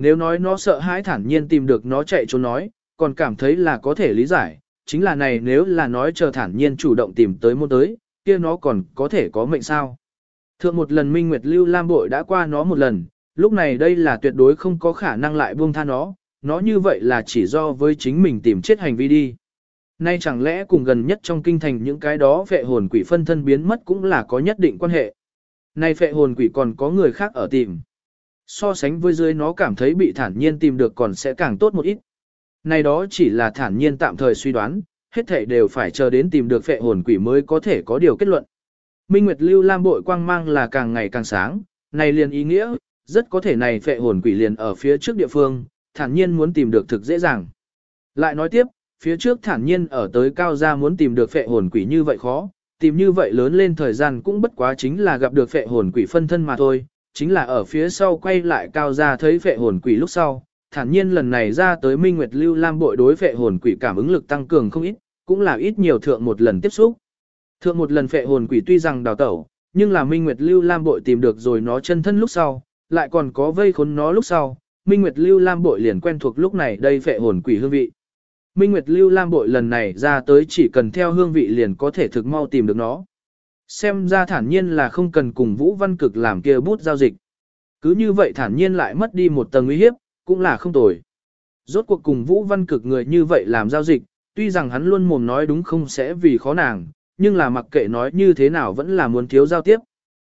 Nếu nói nó sợ hãi thản nhiên tìm được nó chạy trốn nói, còn cảm thấy là có thể lý giải, chính là này nếu là nói chờ thản nhiên chủ động tìm tới môn tới, kia nó còn có thể có mệnh sao. Thượng một lần Minh Nguyệt Lưu Lam Bội đã qua nó một lần, lúc này đây là tuyệt đối không có khả năng lại buông tha nó, nó như vậy là chỉ do với chính mình tìm chết hành vi đi. Nay chẳng lẽ cùng gần nhất trong kinh thành những cái đó phệ hồn quỷ phân thân biến mất cũng là có nhất định quan hệ. Nay phệ hồn quỷ còn có người khác ở tìm. So sánh với dưới nó cảm thấy bị thản nhiên tìm được còn sẽ càng tốt một ít. Này đó chỉ là thản nhiên tạm thời suy đoán, hết thảy đều phải chờ đến tìm được phệ hồn quỷ mới có thể có điều kết luận. Minh Nguyệt Lưu Lam bội quang mang là càng ngày càng sáng, này liền ý nghĩa, rất có thể này phệ hồn quỷ liền ở phía trước địa phương, thản nhiên muốn tìm được thực dễ dàng. Lại nói tiếp, phía trước thản nhiên ở tới cao gia muốn tìm được phệ hồn quỷ như vậy khó, tìm như vậy lớn lên thời gian cũng bất quá chính là gặp được phệ hồn quỷ phân thân mà thôi, chính là ở phía sau quay lại cao ra thấy vệ hồn quỷ lúc sau, thản nhiên lần này ra tới Minh Nguyệt Lưu Lam bội đối vệ hồn quỷ cảm ứng lực tăng cường không ít, cũng là ít nhiều thượng một lần tiếp xúc. Thượng một lần phệ hồn quỷ tuy rằng đào tẩu, nhưng là Minh Nguyệt Lưu Lam bội tìm được rồi nó chân thân lúc sau, lại còn có vây khốn nó lúc sau, Minh Nguyệt Lưu Lam bội liền quen thuộc lúc này đây phệ hồn quỷ hương vị. Minh Nguyệt Lưu Lam bội lần này ra tới chỉ cần theo hương vị liền có thể thực mau tìm được nó. Xem ra thản nhiên là không cần cùng Vũ Văn Cực làm kia bút giao dịch. Cứ như vậy thản nhiên lại mất đi một tầng uy hiếp, cũng là không tồi. Rốt cuộc cùng Vũ Văn Cực người như vậy làm giao dịch, tuy rằng hắn luôn mồm nói đúng không sẽ vì khó nàng, nhưng là mặc kệ nói như thế nào vẫn là muốn thiếu giao tiếp.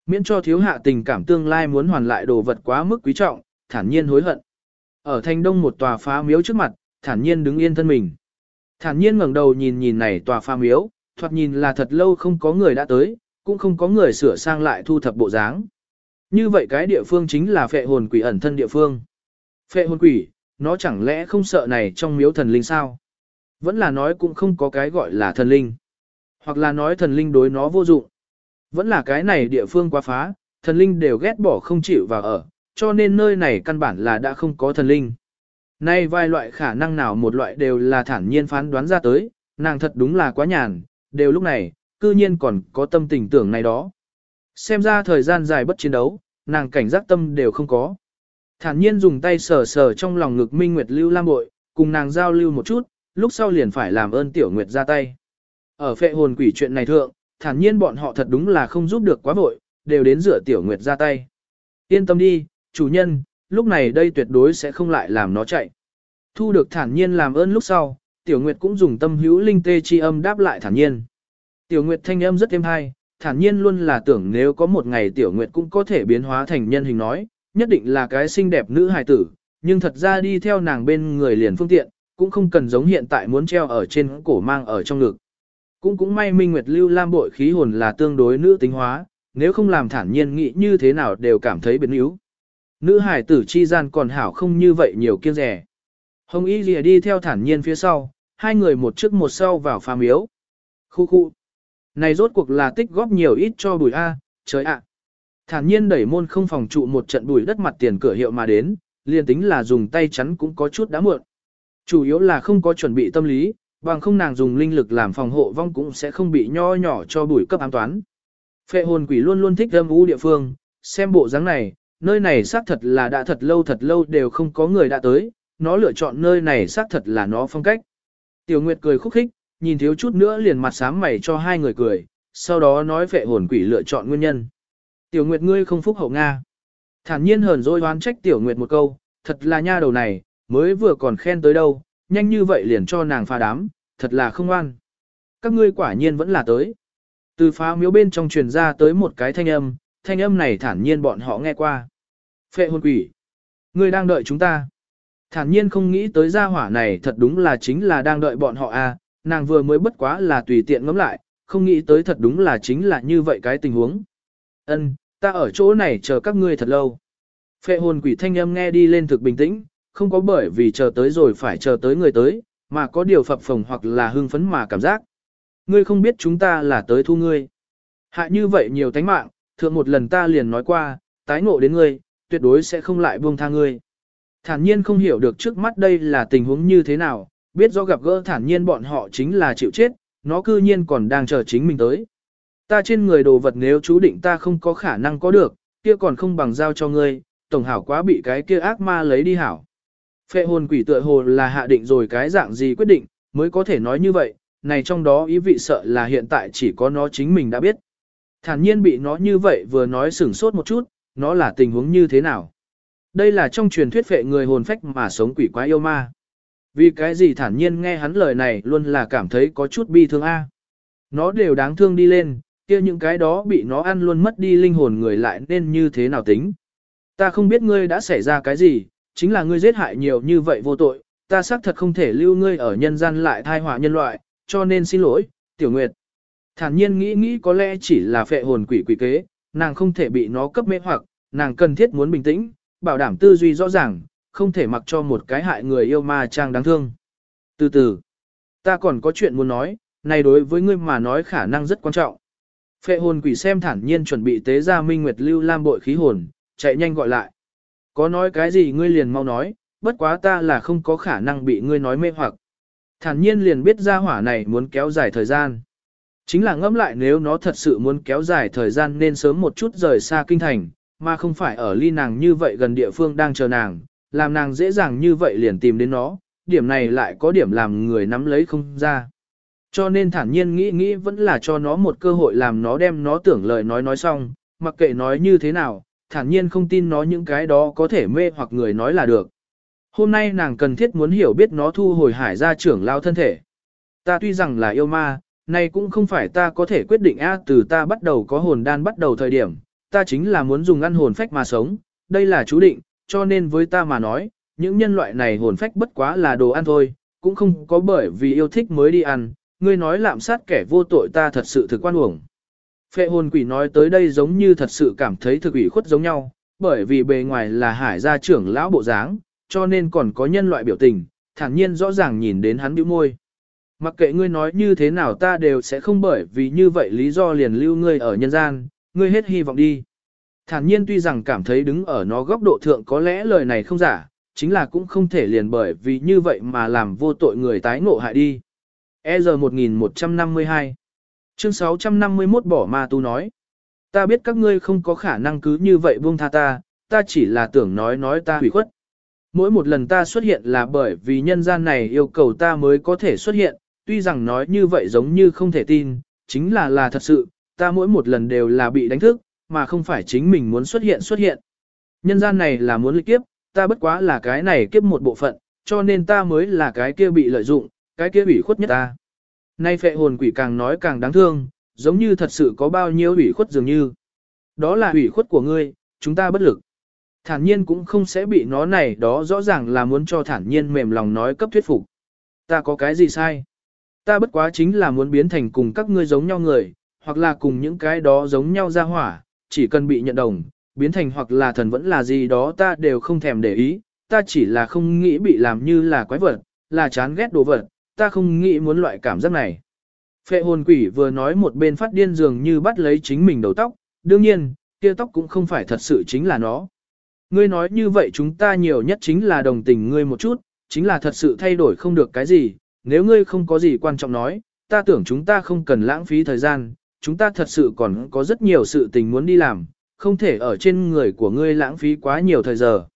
Miễn cho thiếu hạ tình cảm tương lai muốn hoàn lại đồ vật quá mức quý trọng, thản nhiên hối hận. Ở thành đông một tòa phá miếu trước mặt, thản nhiên đứng yên thân mình. Thản nhiên ngẩng đầu nhìn nhìn này tòa phá miếu, thoạt nhìn là thật lâu không có người đã tới, cũng không có người sửa sang lại thu thập bộ dáng. Như vậy cái địa phương chính là phệ hồn quỷ ẩn thân địa phương. Phệ hồn quỷ, nó chẳng lẽ không sợ này trong miếu thần linh sao? Vẫn là nói cũng không có cái gọi là thần linh. Hoặc là nói thần linh đối nó vô dụng. Vẫn là cái này địa phương quá phá, thần linh đều ghét bỏ không chịu vào ở, cho nên nơi này căn bản là đã không có thần linh. Nay vài loại khả năng nào một loại đều là thản nhiên phán đoán ra tới, nàng thật đúng là quá nhàn, đều lúc này, cư nhiên còn có tâm tình tưởng này đó. Xem ra thời gian dài bất chiến đấu, nàng cảnh giác tâm đều không có. Thản nhiên dùng tay sờ sờ trong lòng ngực Minh Nguyệt Lưu Lam bội, cùng nàng giao lưu một chút, lúc sau liền phải làm ơn Tiểu Nguyệt ra tay. Ở phệ hồn quỷ chuyện này thượng, thản nhiên bọn họ thật đúng là không giúp được quá vội, đều đến rửa Tiểu Nguyệt ra tay. Yên tâm đi, chủ nhân, lúc này đây tuyệt đối sẽ không lại làm nó chạy. Thu được thản nhiên làm ơn lúc sau, Tiểu Nguyệt cũng dùng tâm hữu linh tê chi âm đáp lại thản nhiên. Tiểu Nguyệt thanh âm rất êm hay, thản nhiên luôn là tưởng nếu có một ngày Tiểu Nguyệt cũng có thể biến hóa thành nhân hình nói, nhất định là cái xinh đẹp nữ hài tử, nhưng thật ra đi theo nàng bên người liền phương tiện, cũng không cần giống hiện tại muốn treo ở trên cổ mang ở trong ngực. Cũng cũng may Minh Nguyệt Lưu Lam bội khí hồn là tương đối nữ tính hóa, nếu không làm thản nhiên nghĩ như thế nào đều cảm thấy biến yếu. Nữ hải tử chi gian còn hảo không như vậy nhiều kiêng rẻ. Hồng Y Lìa đi theo thản nhiên phía sau, hai người một trước một sau vào phàm yếu. Khu khu. Này rốt cuộc là tích góp nhiều ít cho bùi A, trời ạ. Thản nhiên đẩy môn không phòng trụ một trận bùi đất mặt tiền cửa hiệu mà đến, liền tính là dùng tay chắn cũng có chút đã muộn. Chủ yếu là không có chuẩn bị tâm lý, bằng không nàng dùng linh lực làm phòng hộ vong cũng sẽ không bị nho nhỏ cho bùi cấp ám toán. Phệ hồn quỷ luôn luôn thích âm u địa phương, xem bộ dáng này, nơi này xác thật là đã thật lâu thật lâu đều không có người đã tới, nó lựa chọn nơi này xác thật là nó phong cách. Tiểu Nguyệt cười khúc khích, nhìn thiếu chút nữa liền mặt sám mày cho hai người cười, sau đó nói vệ hồn quỷ lựa chọn nguyên nhân. Tiểu Nguyệt ngươi không phúc hậu Nga. Thản nhiên hờn dỗi oán trách Tiểu Nguyệt một câu, thật là nha đầu này, mới vừa còn khen tới đâu, nhanh như vậy liền cho nàng pha đám, thật là không an. Các ngươi quả nhiên vẫn là tới. Từ phá miếu bên trong truyền ra tới một cái thanh âm, thanh âm này thản nhiên bọn họ nghe qua. Phệ hồn quỷ. Ngươi đang đợi chúng ta. Thản nhiên không nghĩ tới gia hỏa này thật đúng là chính là đang đợi bọn họ à, nàng vừa mới bất quá là tùy tiện ngẫm lại, không nghĩ tới thật đúng là chính là như vậy cái tình huống. Ân, ta ở chỗ này chờ các ngươi thật lâu. Phệ hồn quỷ thanh âm nghe đi lên thực bình tĩnh, không có bởi vì chờ tới rồi phải chờ tới người tới, mà có điều phập phồng hoặc là hưng phấn mà cảm giác. Ngươi không biết chúng ta là tới thu ngươi. Hại như vậy nhiều tánh mạng, thượng một lần ta liền nói qua, tái ngộ đến ngươi, tuyệt đối sẽ không lại buông tha ngươi. Thản nhiên không hiểu được trước mắt đây là tình huống như thế nào, biết do gặp gỡ thản nhiên bọn họ chính là chịu chết, nó cư nhiên còn đang chờ chính mình tới. Ta trên người đồ vật nếu chú định ta không có khả năng có được, kia còn không bằng giao cho ngươi, tổng hảo quá bị cái kia ác ma lấy đi hảo. Phệ hồn quỷ tựa hồ là hạ định rồi cái dạng gì quyết định, mới có thể nói như vậy, này trong đó ý vị sợ là hiện tại chỉ có nó chính mình đã biết. Thản nhiên bị nó như vậy vừa nói sửng sốt một chút, nó là tình huống như thế nào. Đây là trong truyền thuyết phệ người hồn phách mà sống quỷ quái yêu ma. Vì cái gì thản nhiên nghe hắn lời này luôn là cảm thấy có chút bi thương a. À. Nó đều đáng thương đi lên, kia những cái đó bị nó ăn luôn mất đi linh hồn người lại nên như thế nào tính. Ta không biết ngươi đã xảy ra cái gì, chính là ngươi giết hại nhiều như vậy vô tội, ta xác thật không thể lưu ngươi ở nhân gian lại thai họa nhân loại, cho nên xin lỗi, tiểu nguyệt. Thản nhiên nghĩ nghĩ có lẽ chỉ là phệ hồn quỷ quỷ kế, nàng không thể bị nó cấp mê hoặc, nàng cần thiết muốn bình tĩnh, bảo đảm tư duy rõ ràng, không thể mặc cho một cái hại người yêu ma trang đáng thương. Từ từ, ta còn có chuyện muốn nói, này đối với ngươi mà nói khả năng rất quan trọng. Phệ hồn quỷ xem thản nhiên chuẩn bị tế ra minh nguyệt lưu lam bội khí hồn, chạy nhanh gọi lại. Có nói cái gì ngươi liền mau nói, bất quá ta là không có khả năng bị ngươi nói mê hoặc. Thản nhiên liền biết ra hỏa này muốn kéo dài thời gian. Chính là ngẫm lại nếu nó thật sự muốn kéo dài thời gian nên sớm một chút rời xa kinh thành, mà không phải ở ly nàng như vậy gần địa phương đang chờ nàng, làm nàng dễ dàng như vậy liền tìm đến nó, điểm này lại có điểm làm người nắm lấy không ra. Cho nên thản nhiên nghĩ nghĩ vẫn là cho nó một cơ hội làm nó đem nó tưởng lời nói nói xong, mặc kệ nói như thế nào, thản nhiên không tin nó những cái đó có thể mê hoặc người nói là được. Hôm nay nàng cần thiết muốn hiểu biết nó thu hồi hải ra trưởng lao thân thể. Ta tuy rằng là yêu ma, nay cũng không phải ta có thể quyết định a từ ta bắt đầu có hồn đan bắt đầu thời điểm, ta chính là muốn dùng ăn hồn phách mà sống, đây là chú định, cho nên với ta mà nói, những nhân loại này hồn phách bất quá là đồ ăn thôi, cũng không có bởi vì yêu thích mới đi ăn, ngươi nói lạm sát kẻ vô tội ta thật sự thực quan uổng. Phệ hồn quỷ nói tới đây giống như thật sự cảm thấy thực ủy khuất giống nhau, bởi vì bề ngoài là hải gia trưởng lão bộ dáng, cho nên còn có nhân loại biểu tình, thản nhiên rõ ràng nhìn đến hắn bĩu môi. Mặc kệ ngươi nói như thế nào ta đều sẽ không bởi vì như vậy lý do liền lưu ngươi ở nhân gian, ngươi hết hy vọng đi. Thản nhiên tuy rằng cảm thấy đứng ở nó góc độ thượng có lẽ lời này không giả, chính là cũng không thể liền bởi vì như vậy mà làm vô tội người tái ngộ hại đi. EZ 1152 Chương 651 bỏ ma tu nói Ta biết các ngươi không có khả năng cứ như vậy buông tha ta, ta chỉ là tưởng nói nói ta hủy khuất. Mỗi một lần ta xuất hiện là bởi vì nhân gian này yêu cầu ta mới có thể xuất hiện, tuy rằng nói như vậy giống như không thể tin, chính là là thật sự, ta mỗi một lần đều là bị đánh thức, mà không phải chính mình muốn xuất hiện xuất hiện. Nhân gian này là muốn lịch kiếp, ta bất quá là cái này kiếp một bộ phận, cho nên ta mới là cái kia bị lợi dụng, cái kia bị khuất nhất ta. Nay phệ hồn quỷ càng nói càng đáng thương, giống như thật sự có bao nhiêu ủy khuất dường như. Đó là ủy khuất của ngươi, chúng ta bất lực. Thản nhiên cũng không sẽ bị nó này đó rõ ràng là muốn cho thản nhiên mềm lòng nói cấp thuyết phục. Ta có cái gì sai? Ta bất quá chính là muốn biến thành cùng các ngươi giống nhau người, hoặc là cùng những cái đó giống nhau ra hỏa, chỉ cần bị nhận đồng, biến thành hoặc là thần vẫn là gì đó ta đều không thèm để ý, ta chỉ là không nghĩ bị làm như là quái vật, là chán ghét đồ vật, ta không nghĩ muốn loại cảm giác này. Phệ hồn quỷ vừa nói một bên phát điên dường như bắt lấy chính mình đầu tóc, đương nhiên, kia tóc cũng không phải thật sự chính là nó. Ngươi nói như vậy chúng ta nhiều nhất chính là đồng tình ngươi một chút, chính là thật sự thay đổi không được cái gì, nếu ngươi không có gì quan trọng nói, ta tưởng chúng ta không cần lãng phí thời gian, chúng ta thật sự còn có rất nhiều sự tình muốn đi làm, không thể ở trên người của ngươi lãng phí quá nhiều thời giờ.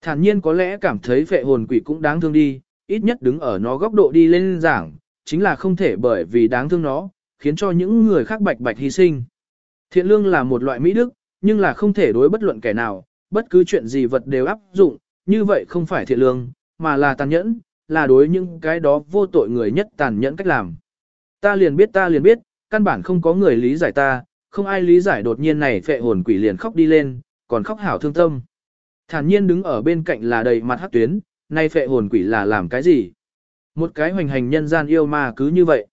Thản nhiên có lẽ cảm thấy phệ hồn quỷ cũng đáng thương đi, ít nhất đứng ở nó góc độ đi lên giảng, chính là không thể bởi vì đáng thương nó, khiến cho những người khác bạch bạch hy sinh. Thiện lương là một loại mỹ đức, nhưng là không thể đối bất luận kẻ nào, bất cứ chuyện gì vật đều áp dụng, như vậy không phải thiện lương, mà là tàn nhẫn, là đối những cái đó vô tội người nhất tàn nhẫn cách làm. Ta liền biết ta liền biết, căn bản không có người lý giải ta, không ai lý giải đột nhiên này phệ hồn quỷ liền khóc đi lên, còn khóc hảo thương tâm. Thản nhiên đứng ở bên cạnh là đầy mặt hắc tuyến, nay phệ hồn quỷ là làm cái gì? Một cái hoành hành nhân gian yêu ma cứ như vậy.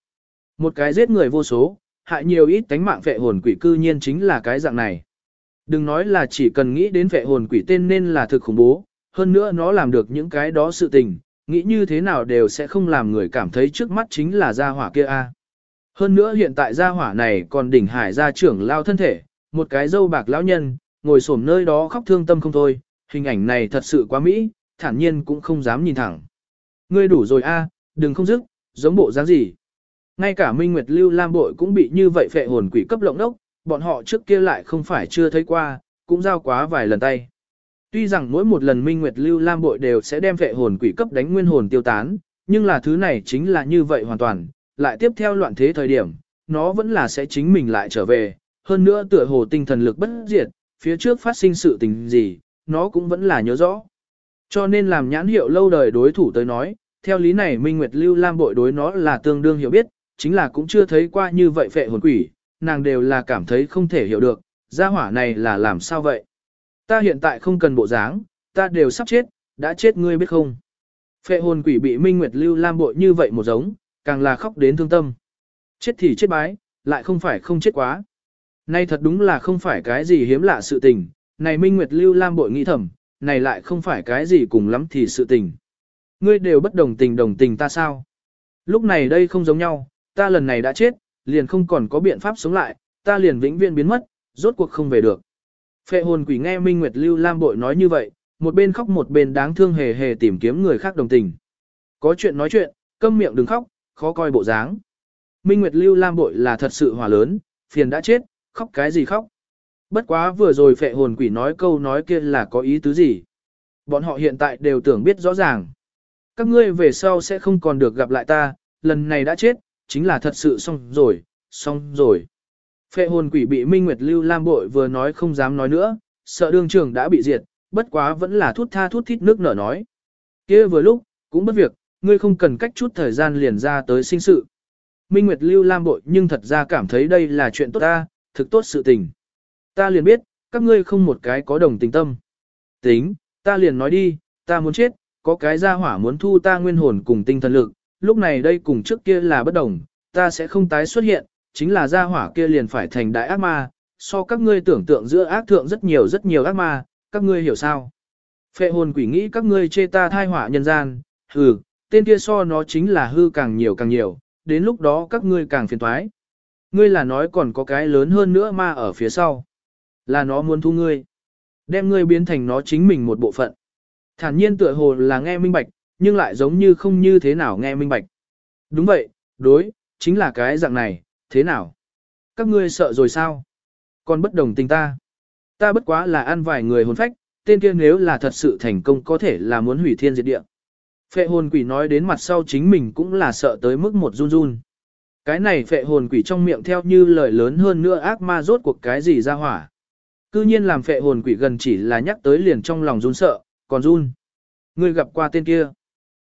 Một cái giết người vô số, hại nhiều ít tánh mạng phệ hồn quỷ cư nhiên chính là cái dạng này. Đừng nói là chỉ cần nghĩ đến phệ hồn quỷ tên nên là thực khủng bố, hơn nữa nó làm được những cái đó sự tình, nghĩ như thế nào đều sẽ không làm người cảm thấy trước mắt chính là gia hỏa kia a. Hơn nữa hiện tại gia hỏa này còn đỉnh hải gia trưởng lao thân thể, một cái dâu bạc lão nhân, ngồi xổm nơi đó khóc thương tâm không thôi, hình ảnh này thật sự quá mỹ, thản nhiên cũng không dám nhìn thẳng. Ngươi đủ rồi a, đừng không dứt, giống bộ dáng gì. Ngay cả Minh Nguyệt Lưu Lam Bội cũng bị như vậy phệ hồn quỷ cấp lộng đốc, bọn họ trước kia lại không phải chưa thấy qua, cũng giao quá vài lần tay. Tuy rằng mỗi một lần Minh Nguyệt Lưu Lam Bội đều sẽ đem phệ hồn quỷ cấp đánh nguyên hồn tiêu tán, nhưng là thứ này chính là như vậy hoàn toàn, lại tiếp theo loạn thế thời điểm, nó vẫn là sẽ chính mình lại trở về, hơn nữa tựa hồ tinh thần lực bất diệt, phía trước phát sinh sự tình gì, nó cũng vẫn là nhớ rõ. Cho nên làm nhãn hiệu lâu đời đối thủ tới nói, theo lý này Minh Nguyệt Lưu Lam bội đối nó là tương đương hiểu biết, chính là cũng chưa thấy qua như vậy phệ hồn quỷ, nàng đều là cảm thấy không thể hiểu được, gia hỏa này là làm sao vậy. Ta hiện tại không cần bộ dáng, ta đều sắp chết, đã chết ngươi biết không. Phệ hồn quỷ bị Minh Nguyệt Lưu Lam bội như vậy một giống, càng là khóc đến thương tâm. Chết thì chết bái, lại không phải không chết quá. Nay thật đúng là không phải cái gì hiếm lạ sự tình, này Minh Nguyệt Lưu Lam bội nghĩ thầm, này lại không phải cái gì cùng lắm thì sự tình. Ngươi đều bất đồng tình đồng tình ta sao? Lúc này đây không giống nhau, ta lần này đã chết, liền không còn có biện pháp sống lại, ta liền vĩnh viễn biến mất, rốt cuộc không về được. Phệ hồn quỷ nghe Minh Nguyệt Lưu Lam bội nói như vậy, một bên khóc một bên đáng thương hề hề tìm kiếm người khác đồng tình. Có chuyện nói chuyện, câm miệng đừng khóc, khó coi bộ dáng. Minh Nguyệt Lưu Lam bội là thật sự hòa lớn, phiền đã chết, khóc cái gì khóc. Bất quá vừa rồi phệ hồn quỷ nói câu nói kia là có ý tứ gì. Bọn họ hiện tại đều tưởng biết rõ ràng. Các ngươi về sau sẽ không còn được gặp lại ta, lần này đã chết, chính là thật sự xong rồi, xong rồi. Phệ hồn quỷ bị Minh Nguyệt Lưu Lam bội vừa nói không dám nói nữa, sợ đương trường đã bị diệt, bất quá vẫn là thút tha thút thít nước nở nói. kia vừa lúc, cũng bất việc, ngươi không cần cách chút thời gian liền ra tới sinh sự. Minh Nguyệt Lưu Lam bội nhưng thật ra cảm thấy đây là chuyện tốt ta, thực tốt sự tình. Ta liền biết, các ngươi không một cái có đồng tình tâm. Tính, ta liền nói đi, ta muốn chết, có cái gia hỏa muốn thu ta nguyên hồn cùng tinh thần lực, lúc này đây cùng trước kia là bất đồng, ta sẽ không tái xuất hiện, chính là gia hỏa kia liền phải thành đại ác ma, so các ngươi tưởng tượng giữa ác thượng rất nhiều rất nhiều ác ma, các ngươi hiểu sao? Phệ hồn quỷ nghĩ các ngươi chê ta thai hỏa nhân gian, hừ, tên kia so nó chính là hư càng nhiều càng nhiều, đến lúc đó các ngươi càng phiền toái. Ngươi là nói còn có cái lớn hơn nữa ma ở phía sau. Là nó muốn thu ngươi. Đem ngươi biến thành nó chính mình một bộ phận. Thản nhiên tựa hồ là nghe minh bạch, nhưng lại giống như không như thế nào nghe minh bạch. Đúng vậy, đối, chính là cái dạng này, thế nào? Các ngươi sợ rồi sao? Còn bất đồng tình ta. Ta bất quá là ăn vài người hồn phách, tên kia nếu là thật sự thành công có thể là muốn hủy thiên diệt địa. Phệ hồn quỷ nói đến mặt sau chính mình cũng là sợ tới mức một run run. Cái này phệ hồn quỷ trong miệng theo như lời lớn hơn nữa ác ma rốt cuộc cái gì ra hỏa. Cư nhiên làm phệ hồn quỷ gần chỉ là nhắc tới liền trong lòng run sợ, còn run. Ngươi gặp qua tên kia.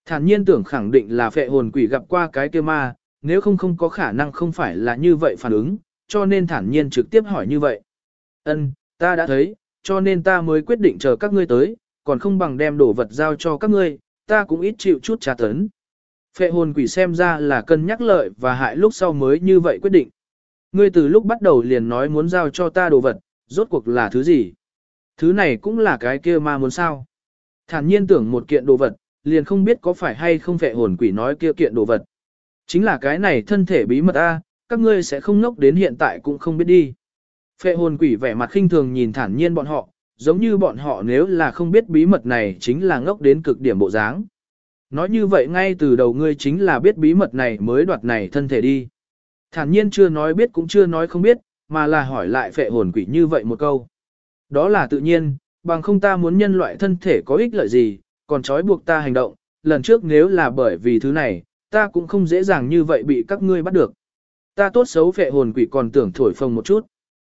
Thản nhiên tưởng khẳng định là phệ hồn quỷ gặp qua cái kia ma, nếu không không có khả năng không phải là như vậy phản ứng, cho nên thản nhiên trực tiếp hỏi như vậy. Ân, ta đã thấy, cho nên ta mới quyết định chờ các ngươi tới, còn không bằng đem đồ vật giao cho các ngươi, ta cũng ít chịu chút trả tấn. Phệ hồn quỷ xem ra là cân nhắc lợi và hại lúc sau mới như vậy quyết định. Ngươi từ lúc bắt đầu liền nói muốn giao cho ta đồ vật, rốt cuộc là thứ gì? Thứ này cũng là cái kia ma muốn sao? Thản nhiên tưởng một kiện đồ vật, liền không biết có phải hay không phệ hồn quỷ nói kia kiện đồ vật. Chính là cái này thân thể bí mật a, các ngươi sẽ không ngốc đến hiện tại cũng không biết đi. Phệ hồn quỷ vẻ mặt khinh thường nhìn thản nhiên bọn họ, giống như bọn họ nếu là không biết bí mật này chính là ngốc đến cực điểm bộ dáng. Nói như vậy ngay từ đầu ngươi chính là biết bí mật này mới đoạt này thân thể đi. Thản nhiên chưa nói biết cũng chưa nói không biết, mà là hỏi lại phệ hồn quỷ như vậy một câu. Đó là tự nhiên, bằng không ta muốn nhân loại thân thể có ích lợi gì, còn trói buộc ta hành động, lần trước nếu là bởi vì thứ này, ta cũng không dễ dàng như vậy bị các ngươi bắt được. Ta tốt xấu phệ hồn quỷ còn tưởng thổi phồng một chút.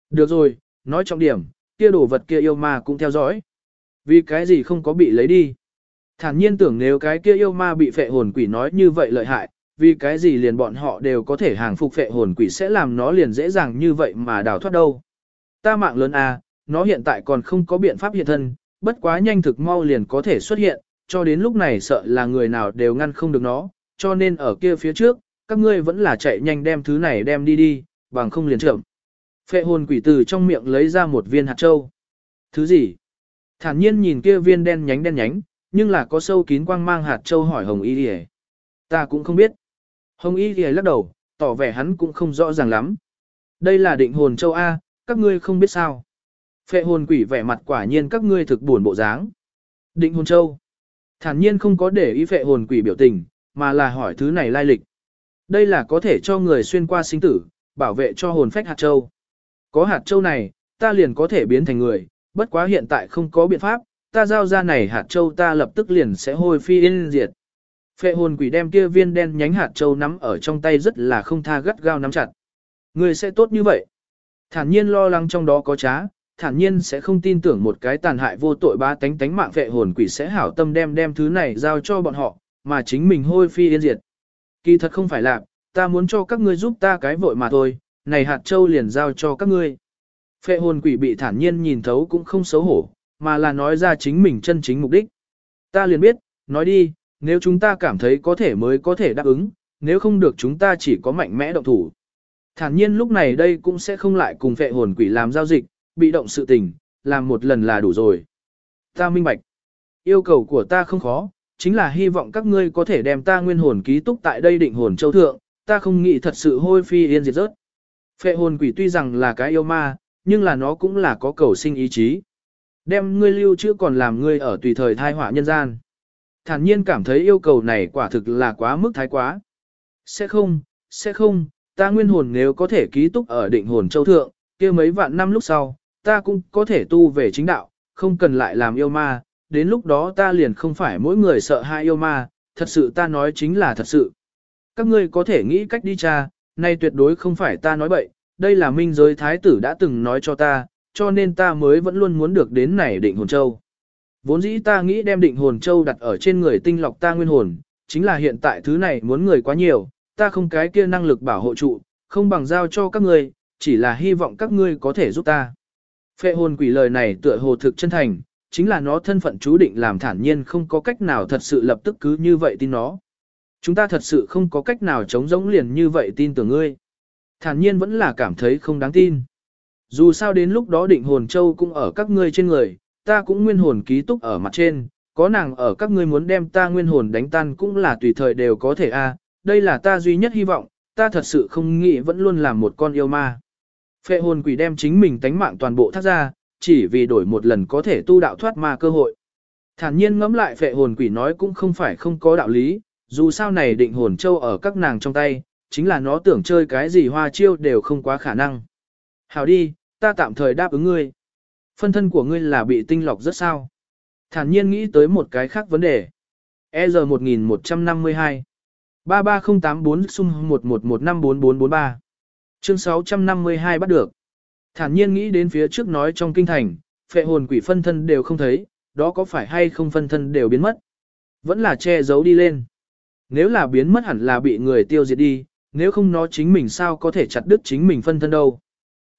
Được rồi, nói trọng điểm, kia đồ vật kia yêu ma cũng theo dõi. Vì cái gì không có bị lấy đi. Thản nhiên tưởng nếu cái kia yêu ma bị phệ hồn quỷ nói như vậy lợi hại, vì cái gì liền bọn họ đều có thể hàng phục phệ hồn quỷ sẽ làm nó liền dễ dàng như vậy mà đào thoát đâu. Ta mạng lớn à, nó hiện tại còn không có biện pháp hiện thân, bất quá nhanh thực mau liền có thể xuất hiện, cho đến lúc này sợ là người nào đều ngăn không được nó, cho nên ở kia phía trước, các ngươi vẫn là chạy nhanh đem thứ này đem đi đi, bằng không liền trưởng. Phệ hồn quỷ từ trong miệng lấy ra một viên hạt châu. Thứ gì? Thản nhiên nhìn kia viên đen nhánh đen nhánh, nhưng là có sâu kín quang mang hạt châu hỏi Hồng Y Lìa. Ta cũng không biết. Hồng Y Lìa lắc đầu, tỏ vẻ hắn cũng không rõ ràng lắm. Đây là định hồn châu A, các ngươi không biết sao. Phệ hồn quỷ vẻ mặt quả nhiên các ngươi thực buồn bộ dáng. Định hồn châu. Thản nhiên không có để ý phệ hồn quỷ biểu tình, mà là hỏi thứ này lai lịch. Đây là có thể cho người xuyên qua sinh tử, bảo vệ cho hồn phách hạt châu. Có hạt châu này, ta liền có thể biến thành người, bất quá hiện tại không có biện pháp, ta giao ra này hạt châu ta lập tức liền sẽ hôi phi yên diệt. Phệ hồn quỷ đem kia viên đen nhánh hạt châu nắm ở trong tay rất là không tha gắt gao nắm chặt. Người sẽ tốt như vậy. Thản nhiên lo lắng trong đó có trá, thản nhiên sẽ không tin tưởng một cái tàn hại vô tội ba tánh tánh mạng phệ hồn quỷ sẽ hảo tâm đem đem thứ này giao cho bọn họ, mà chính mình hôi phi yên diệt. Kỳ thật không phải là, ta muốn cho các ngươi giúp ta cái vội mà thôi, này hạt châu liền giao cho các ngươi. Phệ hồn quỷ bị thản nhiên nhìn thấu cũng không xấu hổ, mà là nói ra chính mình chân chính mục đích. Ta liền biết, nói đi, nếu chúng ta cảm thấy có thể mới có thể đáp ứng, nếu không được chúng ta chỉ có mạnh mẽ động thủ. Thản nhiên lúc này đây cũng sẽ không lại cùng phệ hồn quỷ làm giao dịch, bị động sự tình, làm một lần là đủ rồi. Ta minh bạch. Yêu cầu của ta không khó, chính là hy vọng các ngươi có thể đem ta nguyên hồn ký túc tại đây định hồn châu thượng, ta không nghĩ thật sự hôi phi yên diệt rớt. Phệ hồn quỷ tuy rằng là cái yêu ma, nhưng là nó cũng là có cầu sinh ý chí. Đem ngươi lưu chưa còn làm ngươi ở tùy thời thai họa nhân gian. Thản nhiên cảm thấy yêu cầu này quả thực là quá mức thái quá. Sẽ không, sẽ không, ta nguyên hồn nếu có thể ký túc ở định hồn châu thượng, kia mấy vạn năm lúc sau, ta cũng có thể tu về chính đạo, không cần lại làm yêu ma, đến lúc đó ta liền không phải mỗi người sợ hai yêu ma, thật sự ta nói chính là thật sự. Các ngươi có thể nghĩ cách đi cha, nay tuyệt đối không phải ta nói bậy, đây là minh giới thái tử đã từng nói cho ta, cho nên ta mới vẫn luôn muốn được đến này định hồn châu. Vốn dĩ ta nghĩ đem định hồn châu đặt ở trên người tinh lọc ta nguyên hồn, chính là hiện tại thứ này muốn người quá nhiều, ta không cái kia năng lực bảo hộ trụ, không bằng giao cho các ngươi, chỉ là hy vọng các ngươi có thể giúp ta. Phệ hồn quỷ lời này tựa hồ thực chân thành, chính là nó thân phận chú định làm thản nhiên không có cách nào thật sự lập tức cứ như vậy tin nó. Chúng ta thật sự không có cách nào chống giống liền như vậy tin tưởng ngươi. Thản nhiên vẫn là cảm thấy không đáng tin. Dù sao đến lúc đó định hồn châu cũng ở các ngươi trên người, ta cũng nguyên hồn ký túc ở mặt trên, có nàng ở các ngươi muốn đem ta nguyên hồn đánh tan cũng là tùy thời đều có thể a. đây là ta duy nhất hy vọng, ta thật sự không nghĩ vẫn luôn làm một con yêu ma. Phệ hồn quỷ đem chính mình tánh mạng toàn bộ thắt ra, chỉ vì đổi một lần có thể tu đạo thoát ma cơ hội. Thản nhiên ngẫm lại phệ hồn quỷ nói cũng không phải không có đạo lý, dù sao này định hồn châu ở các nàng trong tay, chính là nó tưởng chơi cái gì hoa chiêu đều không quá khả năng. Hảo đi, ta tạm thời đáp ứng ngươi. Phân thân của ngươi là bị tinh lọc rất sao. Thản nhiên nghĩ tới một cái khác vấn đề. E giờ 1152 33084 sum 11154443 Chương 652 bắt được. Thản nhiên nghĩ đến phía trước nói trong kinh thành, phệ hồn quỷ phân thân đều không thấy, đó có phải hay không phân thân đều biến mất. Vẫn là che giấu đi lên. Nếu là biến mất hẳn là bị người tiêu diệt đi, nếu không nó chính mình sao có thể chặt đứt chính mình phân thân đâu.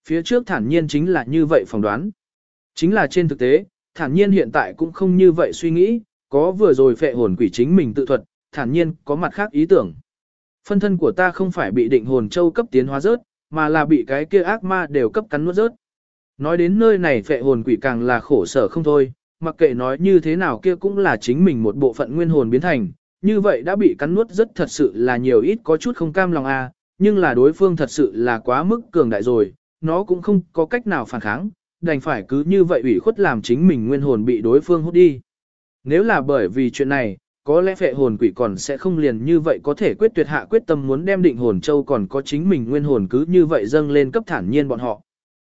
Phía trước thản nhiên chính là như vậy phỏng đoán. Chính là trên thực tế, thản nhiên hiện tại cũng không như vậy suy nghĩ, có vừa rồi phệ hồn quỷ chính mình tự thuật, thản nhiên có mặt khác ý tưởng. Phân thân của ta không phải bị định hồn châu cấp tiến hóa rớt, mà là bị cái kia ác ma đều cấp cắn nuốt rớt. Nói đến nơi này phệ hồn quỷ càng là khổ sở không thôi, mặc kệ nói như thế nào kia cũng là chính mình một bộ phận nguyên hồn biến thành, như vậy đã bị cắn nuốt rất thật sự là nhiều ít có chút không cam lòng a, à, nhưng là đối phương thật sự là quá mức cường đại rồi, nó cũng không có cách nào phản kháng, đành phải cứ như vậy ủy khuất làm chính mình nguyên hồn bị đối phương hút đi. Nếu là bởi vì chuyện này, có lẽ phệ hồn quỷ còn sẽ không liền như vậy có thể quyết tuyệt hạ quyết tâm muốn đem định hồn châu còn có chính mình nguyên hồn cứ như vậy dâng lên cấp thản nhiên bọn họ.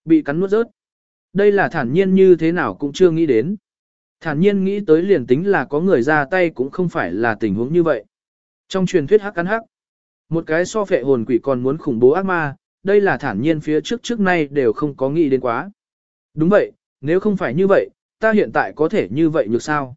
Bị cắn nuốt rớt. Đây là thản nhiên như thế nào cũng chưa nghĩ đến. Thản nhiên nghĩ tới liền tính là có người ra tay cũng không phải là tình huống như vậy. Trong truyền thuyết hắc cắn hắc, một cái so phệ hồn quỷ còn muốn khủng bố ác ma, đây là thản nhiên phía trước trước nay đều không có nghĩ đến quá. Đúng vậy, nếu không phải như vậy, ta hiện tại có thể như vậy như sao?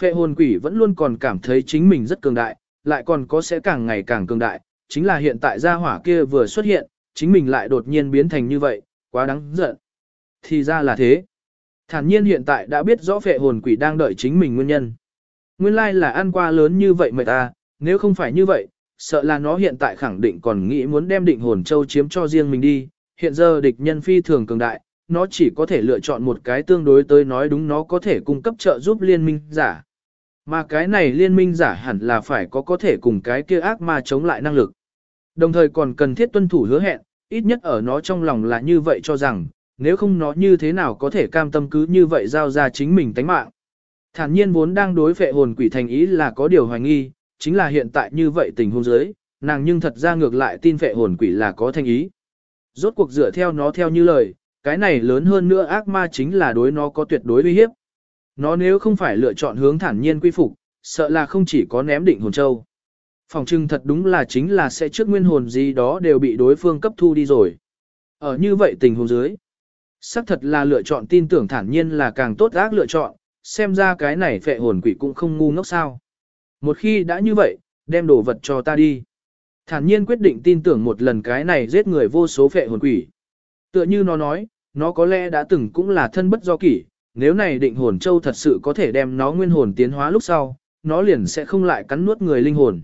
Phệ hồn quỷ vẫn luôn còn cảm thấy chính mình rất cường đại, lại còn có sẽ càng ngày càng cường đại, chính là hiện tại gia hỏa kia vừa xuất hiện, chính mình lại đột nhiên biến thành như vậy, quá đáng giận. Thì ra là thế. Thản nhiên hiện tại đã biết rõ phệ hồn quỷ đang đợi chính mình nguyên nhân. Nguyên lai là ăn qua lớn như vậy mệt ta, nếu không phải như vậy, sợ là nó hiện tại khẳng định còn nghĩ muốn đem định hồn châu chiếm cho riêng mình đi. Hiện giờ địch nhân phi thường cường đại, nó chỉ có thể lựa chọn một cái tương đối tới nói đúng nó có thể cung cấp trợ giúp liên minh giả. Mà cái này liên minh giả hẳn là phải có có thể cùng cái kia ác ma chống lại năng lực. Đồng thời còn cần thiết tuân thủ hứa hẹn, ít nhất ở nó trong lòng là như vậy cho rằng, nếu không nó như thế nào có thể cam tâm cứ như vậy giao ra chính mình tánh mạng. Thản nhiên vốn đang đối phệ hồn quỷ thành ý là có điều hoài nghi, chính là hiện tại như vậy tình huống dưới, nàng nhưng thật ra ngược lại tin phệ hồn quỷ là có thành ý. Rốt cuộc dựa theo nó theo như lời, cái này lớn hơn nữa ác ma chính là đối nó có tuyệt đối uy hiếp. Nó nếu không phải lựa chọn hướng thản nhiên quy phục, sợ là không chỉ có ném định hồn châu. Phòng trưng thật đúng là chính là sẽ trước nguyên hồn gì đó đều bị đối phương cấp thu đi rồi. Ở như vậy tình huống dưới, Sắc thật là lựa chọn tin tưởng thản nhiên là càng tốt ác lựa chọn, xem ra cái này phệ hồn quỷ cũng không ngu ngốc sao. Một khi đã như vậy, đem đồ vật cho ta đi. Thản nhiên quyết định tin tưởng một lần cái này giết người vô số phệ hồn quỷ. Tựa như nó nói, nó có lẽ đã từng cũng là thân bất do kỷ, nếu này định hồn châu thật sự có thể đem nó nguyên hồn tiến hóa lúc sau, nó liền sẽ không lại cắn nuốt người linh hồn.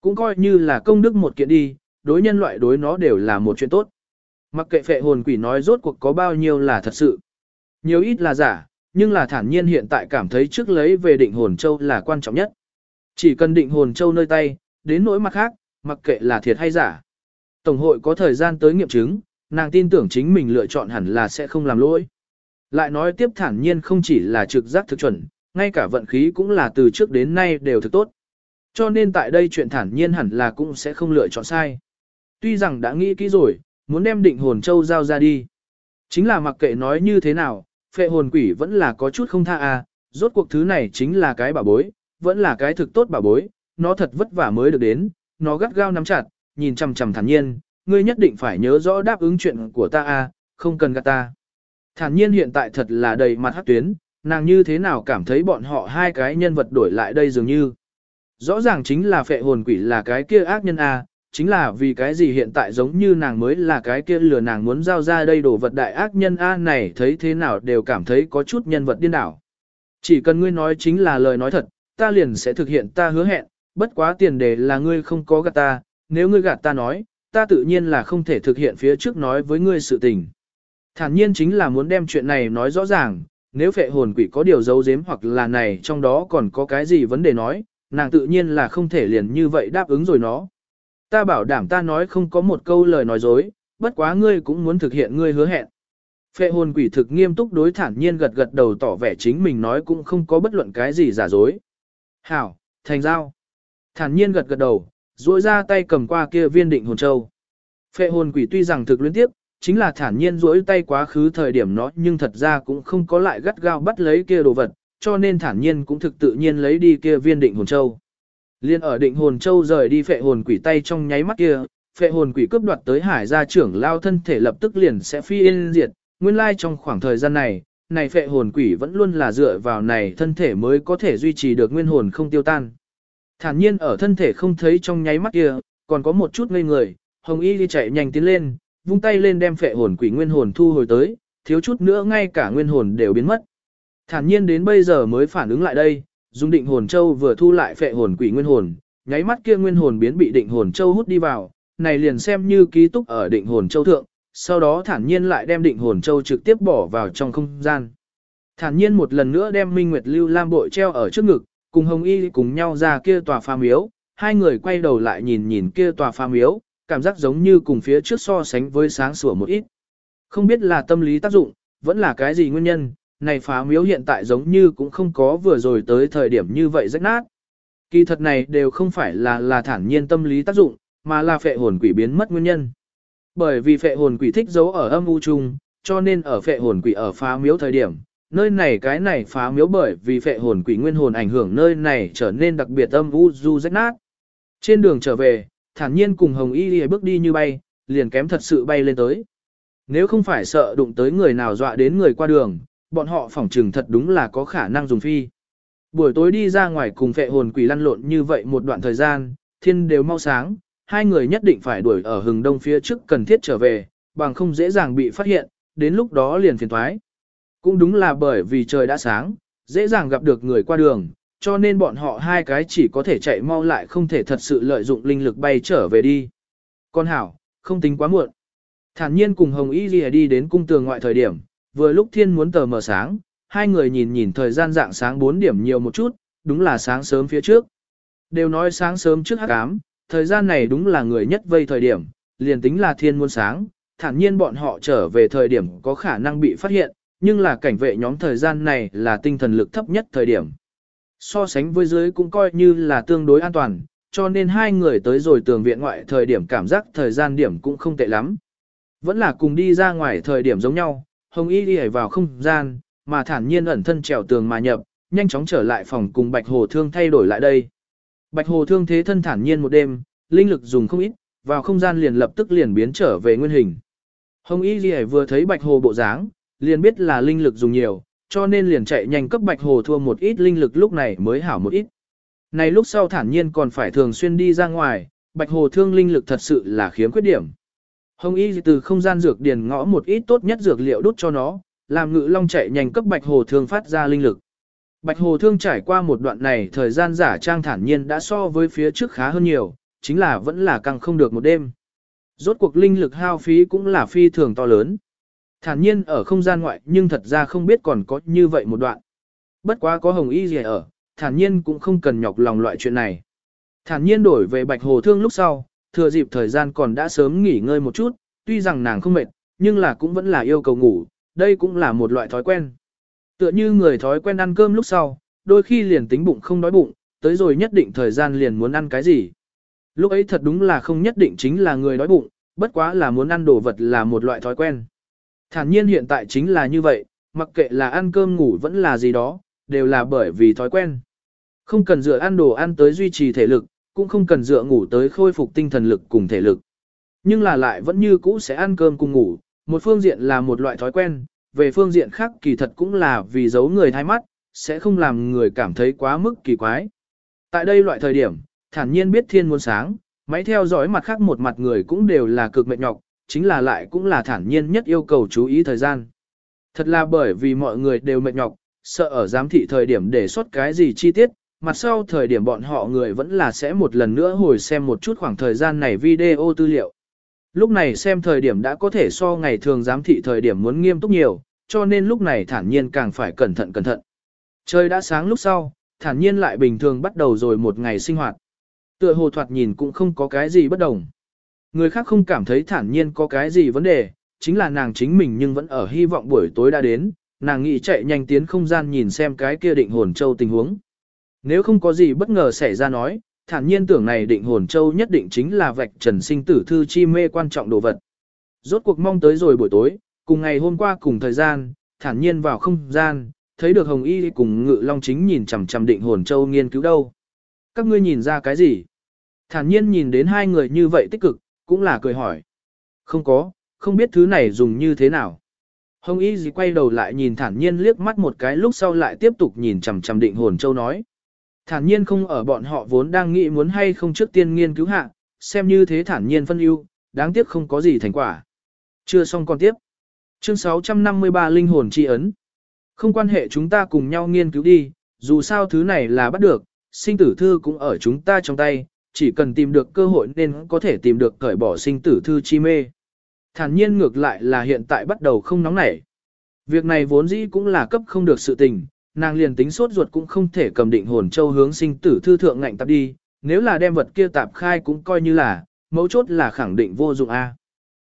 Cũng coi như là công đức một kiện đi, đối nhân loại đối nó đều là một chuyện tốt. Mặc kệ phệ hồn quỷ nói rốt cuộc có bao nhiêu là thật sự. Nhiều ít là giả, nhưng là thản nhiên hiện tại cảm thấy trước lấy về định hồn châu là quan trọng nhất. Chỉ cần định hồn châu nơi tay, đến nỗi mặt khác, mặc kệ là thiệt hay giả. Tổng hội có thời gian tới nghiệm chứng, nàng tin tưởng chính mình lựa chọn hẳn là sẽ không làm lỗi. Lại nói tiếp thản nhiên không chỉ là trực giác thực chuẩn, ngay cả vận khí cũng là từ trước đến nay đều thực tốt. Cho nên tại đây chuyện thản nhiên hẳn là cũng sẽ không lựa chọn sai. Tuy rằng đã nghĩ kỹ rồi, muốn đem định hồn châu giao ra đi. Chính là mặc kệ nói như thế nào, phệ hồn quỷ vẫn là có chút không tha à, rốt cuộc thứ này chính là cái bảo bối, vẫn là cái thực tốt bảo bối, nó thật vất vả mới được đến, nó gắt gao nắm chặt, nhìn chằm chằm thản nhiên, ngươi nhất định phải nhớ rõ đáp ứng chuyện của ta à, không cần gạt ta. Thản nhiên hiện tại thật là đầy mặt hắc tuyến, nàng như thế nào cảm thấy bọn họ hai cái nhân vật đổi lại đây dường như. Rõ ràng chính là phệ hồn quỷ là cái kia ác nhân A, chính là vì cái gì hiện tại giống như nàng mới là cái kia lừa nàng muốn giao ra đây đồ vật đại ác nhân A này thấy thế nào đều cảm thấy có chút nhân vật điên đảo. Chỉ cần ngươi nói chính là lời nói thật, ta liền sẽ thực hiện ta hứa hẹn, bất quá tiền đề là ngươi không có gạt ta, nếu ngươi gạt ta nói, ta tự nhiên là không thể thực hiện phía trước nói với ngươi sự tình. Thản nhiên chính là muốn đem chuyện này nói rõ ràng, nếu phệ hồn quỷ có điều giấu giếm hoặc là này trong đó còn có cái gì vấn đề nói, nàng tự nhiên là không thể liền như vậy đáp ứng rồi nó. Ta bảo đảm ta nói không có một câu lời nói dối, bất quá ngươi cũng muốn thực hiện ngươi hứa hẹn. Phệ hồn quỷ thực nghiêm túc đối thản nhiên gật gật đầu tỏ vẻ chính mình nói cũng không có bất luận cái gì giả dối. Hảo, thành giao. Thản nhiên gật gật đầu, duỗi ra tay cầm qua kia viên định hồn châu. Phệ hồn quỷ tuy rằng thực liên tiếp, chính là thản nhiên duỗi tay quá khứ thời điểm nó nhưng thật ra cũng không có lại gắt gao bắt lấy kia đồ vật, cho nên thản nhiên cũng thực tự nhiên lấy đi kia viên định hồn châu. Liên ở định hồn châu rời đi phệ hồn quỷ tay trong nháy mắt kia, phệ hồn quỷ cướp đoạt tới hải gia trưởng lao thân thể lập tức liền sẽ phi yên diệt, nguyên lai trong khoảng thời gian này, này phệ hồn quỷ vẫn luôn là dựa vào này thân thể mới có thể duy trì được nguyên hồn không tiêu tan. Thản nhiên ở thân thể không thấy trong nháy mắt kia, còn có một chút ngây người, hồng y đi chạy nhanh tiến lên, vung tay lên đem phệ hồn quỷ nguyên hồn thu hồi tới, thiếu chút nữa ngay cả nguyên hồn đều biến mất. Thản nhiên đến bây giờ mới phản ứng lại đây, dùng định hồn châu vừa thu lại phệ hồn quỷ nguyên hồn, nháy mắt kia nguyên hồn biến bị định hồn châu hút đi vào, này liền xem như ký túc ở định hồn châu thượng, sau đó thản nhiên lại đem định hồn châu trực tiếp bỏ vào trong không gian. Thản nhiên một lần nữa đem Minh Nguyệt Lưu Lam bội treo ở trước ngực, cùng Hồng Y cùng nhau ra kia tòa pha miếu, hai người quay đầu lại nhìn nhìn kia tòa pha miếu, cảm giác giống như cùng phía trước so sánh với sáng sủa một ít. Không biết là tâm lý tác dụng, vẫn là cái gì nguyên nhân, này phá miếu hiện tại giống như cũng không có vừa rồi tới thời điểm như vậy rách nát. Kỳ thật này đều không phải là là thản nhiên tâm lý tác dụng, mà là phệ hồn quỷ biến mất nguyên nhân. Bởi vì phệ hồn quỷ thích giấu ở âm u chung, cho nên ở phệ hồn quỷ ở phá miếu thời điểm, nơi này cái này phá miếu bởi vì phệ hồn quỷ nguyên hồn ảnh hưởng nơi này trở nên đặc biệt âm u du rách nát. Trên đường trở về, thản nhiên cùng Hồng Y Y bước đi như bay, liền kém thật sự bay lên tới. Nếu không phải sợ đụng tới người nào dọa đến người qua đường, bọn họ phỏng trừng thật đúng là có khả năng dùng phi. Buổi tối đi ra ngoài cùng phệ hồn quỷ lăn lộn như vậy một đoạn thời gian, thiên đều mau sáng, hai người nhất định phải đuổi ở hừng đông phía trước cần thiết trở về, bằng không dễ dàng bị phát hiện, đến lúc đó liền phiền thoái. Cũng đúng là bởi vì trời đã sáng, dễ dàng gặp được người qua đường, cho nên bọn họ hai cái chỉ có thể chạy mau lại không thể thật sự lợi dụng linh lực bay trở về đi. Con hảo, không tính quá muộn. Thản nhiên cùng Hồng Y Ghi đi đến cung tường ngoại thời điểm, vừa lúc thiên muốn tờ mờ sáng, hai người nhìn nhìn thời gian dạng sáng 4 điểm nhiều một chút, đúng là sáng sớm phía trước. Đều nói sáng sớm trước hắc ám, thời gian này đúng là người nhất vây thời điểm, liền tính là thiên muốn sáng, thản nhiên bọn họ trở về thời điểm có khả năng bị phát hiện, nhưng là cảnh vệ nhóm thời gian này là tinh thần lực thấp nhất thời điểm. So sánh với dưới cũng coi như là tương đối an toàn, cho nên hai người tới rồi tường viện ngoại thời điểm cảm giác thời gian điểm cũng không tệ lắm. Vẫn là cùng đi ra ngoài thời điểm giống nhau, Hồng Y đi vào không gian, mà thản nhiên ẩn thân trèo tường mà nhập, nhanh chóng trở lại phòng cùng Bạch Hồ Thương thay đổi lại đây. Bạch Hồ Thương thế thân thản nhiên một đêm, linh lực dùng không ít, vào không gian liền lập tức liền biến trở về nguyên hình. Hồng Y Ghi vừa thấy Bạch Hồ bộ dáng, liền biết là linh lực dùng nhiều, cho nên liền chạy nhanh cấp Bạch Hồ thua một ít linh lực lúc này mới hảo một ít. Này lúc sau thản nhiên còn phải thường xuyên đi ra ngoài, Bạch Hồ thương linh lực thật sự là khiếm khuyết điểm. Hồng Y từ không gian dược điền ngõ một ít tốt nhất dược liệu đút cho nó, làm ngự long chạy nhanh cấp Bạch Hồ thương phát ra linh lực. Bạch Hồ thương trải qua một đoạn này thời gian giả trang thản nhiên đã so với phía trước khá hơn nhiều, chính là vẫn là càng không được một đêm. Rốt cuộc linh lực hao phí cũng là phi thường to lớn. Thản nhiên ở không gian ngoại nhưng thật ra không biết còn có như vậy một đoạn. Bất quá có hồng y gì ở, thản nhiên cũng không cần nhọc lòng loại chuyện này. Thản nhiên đổi về bạch hồ thương lúc sau, thừa dịp thời gian còn đã sớm nghỉ ngơi một chút, tuy rằng nàng không mệt, nhưng là cũng vẫn là yêu cầu ngủ, đây cũng là một loại thói quen. Tựa như người thói quen ăn cơm lúc sau, đôi khi liền tính bụng không đói bụng, tới rồi nhất định thời gian liền muốn ăn cái gì. Lúc ấy thật đúng là không nhất định chính là người đói bụng, bất quá là muốn ăn đồ vật là một loại thói quen. Thản nhiên hiện tại chính là như vậy, mặc kệ là ăn cơm ngủ vẫn là gì đó, đều là bởi vì thói quen. Không cần dựa ăn đồ ăn tới duy trì thể lực, cũng không cần dựa ngủ tới khôi phục tinh thần lực cùng thể lực. Nhưng là lại vẫn như cũ sẽ ăn cơm cùng ngủ, một phương diện là một loại thói quen, về phương diện khác kỳ thật cũng là vì giấu người thay mắt, sẽ không làm người cảm thấy quá mức kỳ quái. Tại đây loại thời điểm, thản nhiên biết thiên muốn sáng, máy theo dõi mặt khác một mặt người cũng đều là cực mệt nhọc, chính là lại cũng là thản nhiên nhất yêu cầu chú ý thời gian. Thật là bởi vì mọi người đều mệt nhọc, sợ ở giám thị thời điểm để xuất cái gì chi tiết, mặt sau thời điểm bọn họ người vẫn là sẽ một lần nữa hồi xem một chút khoảng thời gian này video tư liệu. Lúc này xem thời điểm đã có thể so ngày thường giám thị thời điểm muốn nghiêm túc nhiều, cho nên lúc này thản nhiên càng phải cẩn thận cẩn thận. Trời đã sáng lúc sau, thản nhiên lại bình thường bắt đầu rồi một ngày sinh hoạt. Tựa hồ thoạt nhìn cũng không có cái gì bất đồng. Người khác không cảm thấy thản nhiên có cái gì vấn đề, chính là nàng chính mình nhưng vẫn ở hy vọng buổi tối đã đến, nàng nghĩ chạy nhanh tiến không gian nhìn xem cái kia định hồn châu tình huống. Nếu không có gì bất ngờ xảy ra nói, thản nhiên tưởng này định hồn châu nhất định chính là vạch trần sinh tử thư chi mê quan trọng đồ vật. Rốt cuộc mong tới rồi buổi tối, cùng ngày hôm qua cùng thời gian, thản nhiên vào không gian, thấy được Hồng Y cùng Ngự Long chính nhìn chằm chằm định hồn châu nghiên cứu đâu. Các ngươi nhìn ra cái gì? Thản nhiên nhìn đến hai người như vậy tích cực, cũng là cười hỏi. Không có, không biết thứ này dùng như thế nào. Hồng Y gì quay đầu lại nhìn thản nhiên liếc mắt một cái lúc sau lại tiếp tục nhìn chằm chằm định hồn châu nói. Thản nhiên không ở bọn họ vốn đang nghĩ muốn hay không trước tiên nghiên cứu hạ, xem như thế thản nhiên phân ưu, đáng tiếc không có gì thành quả. Chưa xong còn tiếp. Chương 653 Linh hồn chi ấn. Không quan hệ chúng ta cùng nhau nghiên cứu đi, dù sao thứ này là bắt được, sinh tử thư cũng ở chúng ta trong tay, chỉ cần tìm được cơ hội nên có thể tìm được cởi bỏ sinh tử thư chi mê. Thản nhiên ngược lại là hiện tại bắt đầu không nóng nảy. Việc này vốn dĩ cũng là cấp không được sự tình, nàng liền tính sốt ruột cũng không thể cầm định hồn châu hướng sinh tử thư thượng ngạnh tạp đi, nếu là đem vật kia tạp khai cũng coi như là, mấu chốt là khẳng định vô dụng A.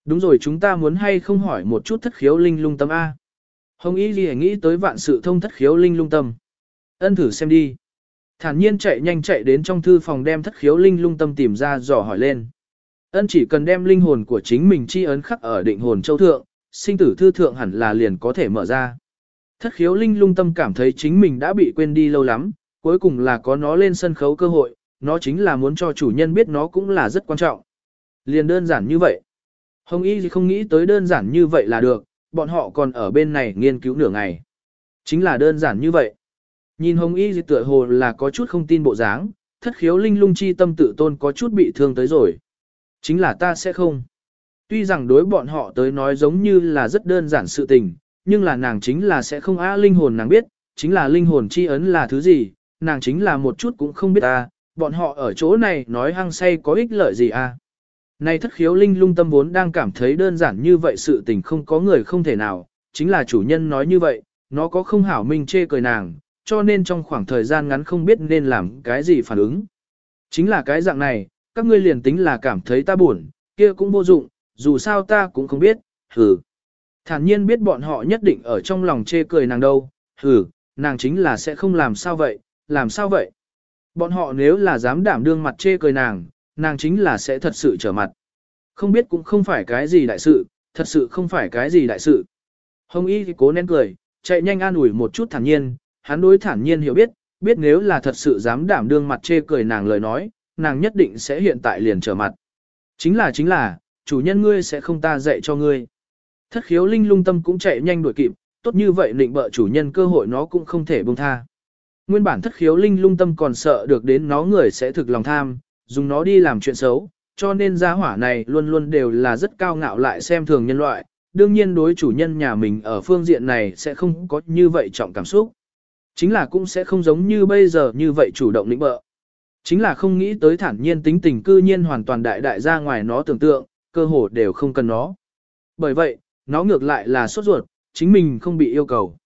Đúng rồi chúng ta muốn hay không hỏi một chút thất khiếu linh lung tâm A. Hồng Y Ghi nghĩ tới vạn sự thông thất khiếu linh lung tâm. Ân thử xem đi. Thản nhiên chạy nhanh chạy đến trong thư phòng đem thất khiếu linh lung tâm tìm ra dò hỏi lên. Ân chỉ cần đem linh hồn của chính mình chi ấn khắc ở định hồn châu thượng, sinh tử thư thượng hẳn là liền có thể mở ra. Thất khiếu linh lung tâm cảm thấy chính mình đã bị quên đi lâu lắm, cuối cùng là có nó lên sân khấu cơ hội, nó chính là muốn cho chủ nhân biết nó cũng là rất quan trọng. Liền đơn giản như vậy. Hồng Y không nghĩ tới đơn giản như vậy là được, bọn họ còn ở bên này nghiên cứu nửa ngày. Chính là đơn giản như vậy. Nhìn Hồng Y tựa hồ là có chút không tin bộ dáng, thất khiếu linh lung chi tâm tự tôn có chút bị thương tới rồi. Chính là ta sẽ không. Tuy rằng đối bọn họ tới nói giống như là rất đơn giản sự tình, nhưng là nàng chính là sẽ không á linh hồn nàng biết, chính là linh hồn chi ấn là thứ gì, nàng chính là một chút cũng không biết ta, bọn họ ở chỗ này nói hăng say có ích lợi gì à. Này thất khiếu linh lung tâm vốn đang cảm thấy đơn giản như vậy sự tình không có người không thể nào, chính là chủ nhân nói như vậy, nó có không hảo minh chê cười nàng, cho nên trong khoảng thời gian ngắn không biết nên làm cái gì phản ứng. Chính là cái dạng này, các ngươi liền tính là cảm thấy ta buồn, kia cũng vô dụng, dù sao ta cũng không biết, hừ. Thản nhiên biết bọn họ nhất định ở trong lòng chê cười nàng đâu, hừ, nàng chính là sẽ không làm sao vậy, làm sao vậy. Bọn họ nếu là dám đảm đương mặt chê cười nàng, nàng chính là sẽ thật sự trở mặt. Không biết cũng không phải cái gì đại sự, thật sự không phải cái gì đại sự. Hồng Y thì cố nén cười, chạy nhanh an ủi một chút thản nhiên, hắn đối thản nhiên hiểu biết, biết nếu là thật sự dám đảm đương mặt chê cười nàng lời nói, nàng nhất định sẽ hiện tại liền trở mặt. Chính là chính là, chủ nhân ngươi sẽ không ta dạy cho ngươi. Thất khiếu linh lung tâm cũng chạy nhanh đuổi kịp, tốt như vậy định bợ chủ nhân cơ hội nó cũng không thể buông tha. Nguyên bản thất khiếu linh lung tâm còn sợ được đến nó người sẽ thực lòng tham, dùng nó đi làm chuyện xấu, cho nên gia hỏa này luôn luôn đều là rất cao ngạo lại xem thường nhân loại, đương nhiên đối chủ nhân nhà mình ở phương diện này sẽ không có như vậy trọng cảm xúc. Chính là cũng sẽ không giống như bây giờ như vậy chủ động lĩnh bợ. Chính là không nghĩ tới thản nhiên tính tình cư nhiên hoàn toàn đại đại ra ngoài nó tưởng tượng, cơ hồ đều không cần nó. Bởi vậy, nó ngược lại là sốt ruột, chính mình không bị yêu cầu.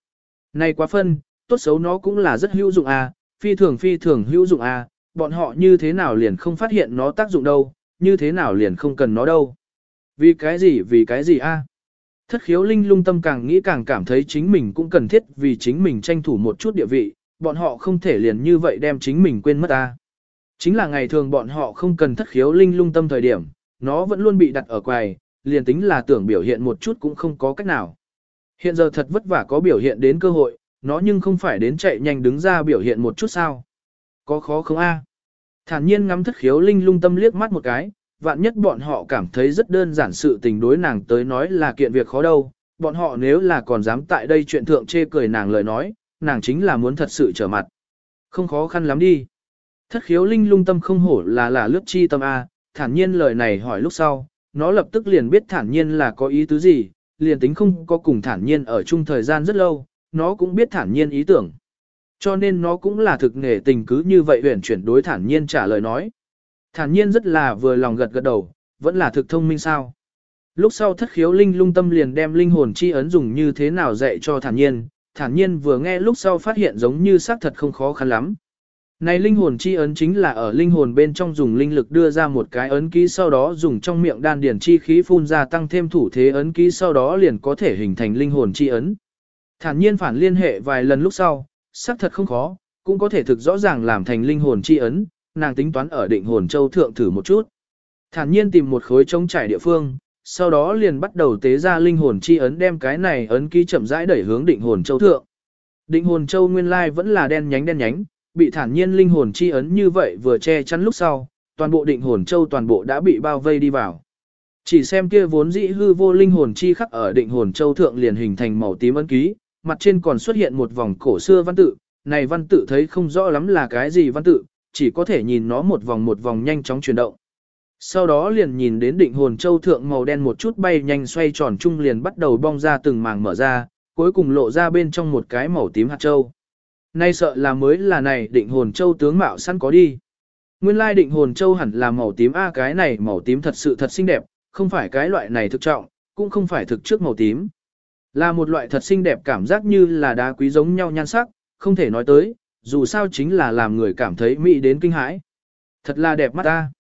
Này quá phân, tốt xấu nó cũng là rất hữu dụng à, phi thường phi thường hữu dụng à, bọn họ như thế nào liền không phát hiện nó tác dụng đâu, như thế nào liền không cần nó đâu. Vì cái gì vì cái gì a? À? Thất khiếu linh lung tâm càng nghĩ càng cảm thấy chính mình cũng cần thiết vì chính mình tranh thủ một chút địa vị, bọn họ không thể liền như vậy đem chính mình quên mất ta. Chính là ngày thường bọn họ không cần thất khiếu linh lung tâm thời điểm, nó vẫn luôn bị đặt ở quầy, liền tính là tưởng biểu hiện một chút cũng không có cách nào. Hiện giờ thật vất vả có biểu hiện đến cơ hội, nó nhưng không phải đến chạy nhanh đứng ra biểu hiện một chút sao. Có khó không a? Thản nhiên ngắm thất khiếu linh lung tâm liếc mắt một cái, vạn nhất bọn họ cảm thấy rất đơn giản sự tình đối nàng tới nói là kiện việc khó đâu, bọn họ nếu là còn dám tại đây chuyện thượng chê cười nàng lời nói, nàng chính là muốn thật sự trở mặt. Không khó khăn lắm đi. Thất khiếu linh lung tâm không hổ là là lướt chi tâm A, thản nhiên lời này hỏi lúc sau, nó lập tức liền biết thản nhiên là có ý tứ gì, liền tính không có cùng thản nhiên ở chung thời gian rất lâu, nó cũng biết thản nhiên ý tưởng. Cho nên nó cũng là thực nghề tình cứ như vậy huyền chuyển đối thản nhiên trả lời nói. Thản nhiên rất là vừa lòng gật gật đầu, vẫn là thực thông minh sao. Lúc sau thất khiếu linh lung tâm liền đem linh hồn chi ấn dùng như thế nào dạy cho thản nhiên, thản nhiên vừa nghe lúc sau phát hiện giống như xác thật không khó khăn lắm. Này linh hồn chi ấn chính là ở linh hồn bên trong dùng linh lực đưa ra một cái ấn ký sau đó dùng trong miệng đan điển chi khí phun ra tăng thêm thủ thế ấn ký sau đó liền có thể hình thành linh hồn chi ấn. Thản nhiên phản liên hệ vài lần lúc sau, xác thật không khó, cũng có thể thực rõ ràng làm thành linh hồn chi ấn, nàng tính toán ở định hồn châu thượng thử một chút. Thản nhiên tìm một khối trống trải địa phương, sau đó liền bắt đầu tế ra linh hồn chi ấn đem cái này ấn ký chậm rãi đẩy hướng định hồn châu thượng. Định hồn châu nguyên lai vẫn là đen nhánh đen nhánh, bị thản nhiên linh hồn chi ấn như vậy vừa che chắn lúc sau, toàn bộ định hồn châu toàn bộ đã bị bao vây đi vào. Chỉ xem kia vốn dĩ hư vô linh hồn chi khắc ở định hồn châu thượng liền hình thành màu tím ấn ký, mặt trên còn xuất hiện một vòng cổ xưa văn tự, này văn tự thấy không rõ lắm là cái gì văn tự, chỉ có thể nhìn nó một vòng một vòng nhanh chóng chuyển động. Sau đó liền nhìn đến định hồn châu thượng màu đen một chút bay nhanh xoay tròn chung liền bắt đầu bong ra từng màng mở ra, cuối cùng lộ ra bên trong một cái màu tím hạt châu. Nay sợ là mới là này định hồn châu tướng mạo săn có đi. Nguyên lai định hồn châu hẳn là màu tím A cái này màu tím thật sự thật xinh đẹp, không phải cái loại này thực trọng, cũng không phải thực trước màu tím. Là một loại thật xinh đẹp cảm giác như là đá quý giống nhau nhan sắc, không thể nói tới, dù sao chính là làm người cảm thấy mỹ đến kinh hãi. Thật là đẹp mắt ta.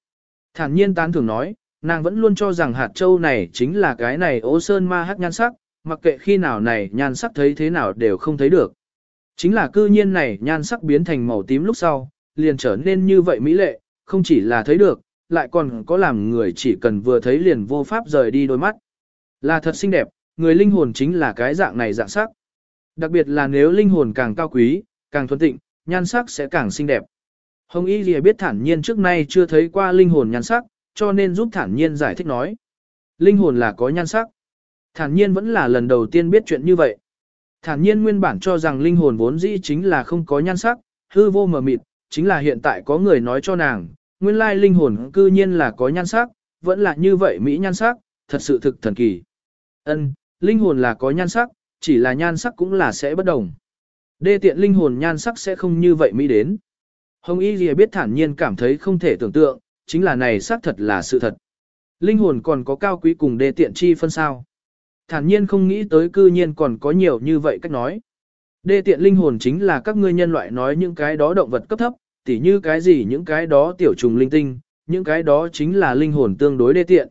Thản nhiên tán thường nói, nàng vẫn luôn cho rằng hạt châu này chính là cái này ố sơn ma hắc nhan sắc, mặc kệ khi nào này nhan sắc thấy thế nào đều không thấy được. Chính là cư nhiên này nhan sắc biến thành màu tím lúc sau, liền trở nên như vậy mỹ lệ, không chỉ là thấy được, lại còn có làm người chỉ cần vừa thấy liền vô pháp rời đi đôi mắt. Là thật xinh đẹp, người linh hồn chính là cái dạng này dạng sắc. Đặc biệt là nếu linh hồn càng cao quý, càng thuần tịnh, nhan sắc sẽ càng xinh đẹp. Hồng Y Lìa biết thản nhiên trước nay chưa thấy qua linh hồn nhan sắc, cho nên giúp thản nhiên giải thích nói. Linh hồn là có nhan sắc. Thản nhiên vẫn là lần đầu tiên biết chuyện như vậy. Thản nhiên nguyên bản cho rằng linh hồn vốn dĩ chính là không có nhan sắc, hư vô mờ mịt, chính là hiện tại có người nói cho nàng, nguyên lai linh hồn cư nhiên là có nhan sắc, vẫn là như vậy mỹ nhan sắc, thật sự thực thần kỳ. Ân, linh hồn là có nhan sắc, chỉ là nhan sắc cũng là sẽ bất đồng. Đê tiện linh hồn nhan sắc sẽ không như vậy mỹ đến. Hồng Y Lìa biết thản nhiên cảm thấy không thể tưởng tượng, chính là này xác thật là sự thật. Linh hồn còn có cao quý cùng đê tiện chi phân sao. Thản nhiên không nghĩ tới cư nhiên còn có nhiều như vậy cách nói. Đê tiện linh hồn chính là các ngươi nhân loại nói những cái đó động vật cấp thấp, tỉ như cái gì những cái đó tiểu trùng linh tinh, những cái đó chính là linh hồn tương đối đê tiện.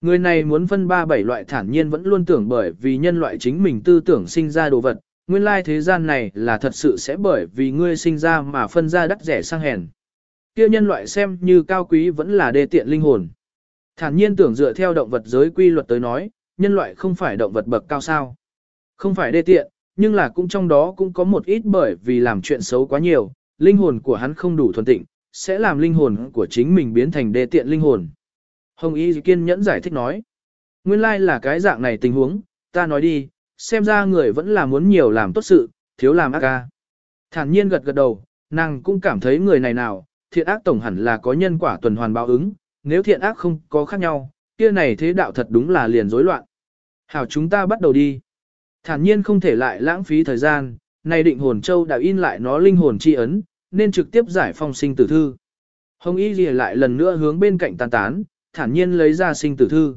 Người này muốn phân ba bảy loại thản nhiên vẫn luôn tưởng bởi vì nhân loại chính mình tư tưởng sinh ra đồ vật, nguyên lai thế gian này là thật sự sẽ bởi vì ngươi sinh ra mà phân ra đắt rẻ sang hèn. Kia nhân loại xem như cao quý vẫn là đê tiện linh hồn. Thản nhiên tưởng dựa theo động vật giới quy luật tới nói, nhân loại không phải động vật bậc cao sao. Không phải đê tiện, nhưng là cũng trong đó cũng có một ít bởi vì làm chuyện xấu quá nhiều, linh hồn của hắn không đủ thuần tịnh, sẽ làm linh hồn của chính mình biến thành đê tiện linh hồn. Hồng Y kiên nhẫn giải thích nói. Nguyên lai là cái dạng này tình huống, ta nói đi, xem ra người vẫn là muốn nhiều làm tốt sự, thiếu làm ác ca. Thản nhiên gật gật đầu, nàng cũng cảm thấy người này nào, thiện ác tổng hẳn là có nhân quả tuần hoàn báo ứng, nếu thiện ác không có khác nhau, kia này thế đạo thật đúng là liền rối loạn. Hảo chúng ta bắt đầu đi. Thản nhiên không thể lại lãng phí thời gian, này định hồn châu đã in lại nó linh hồn chi ấn, nên trực tiếp giải phong sinh tử thư. Hồng Y Ghi lại lần nữa hướng bên cạnh tàn tán, thản nhiên lấy ra sinh tử thư.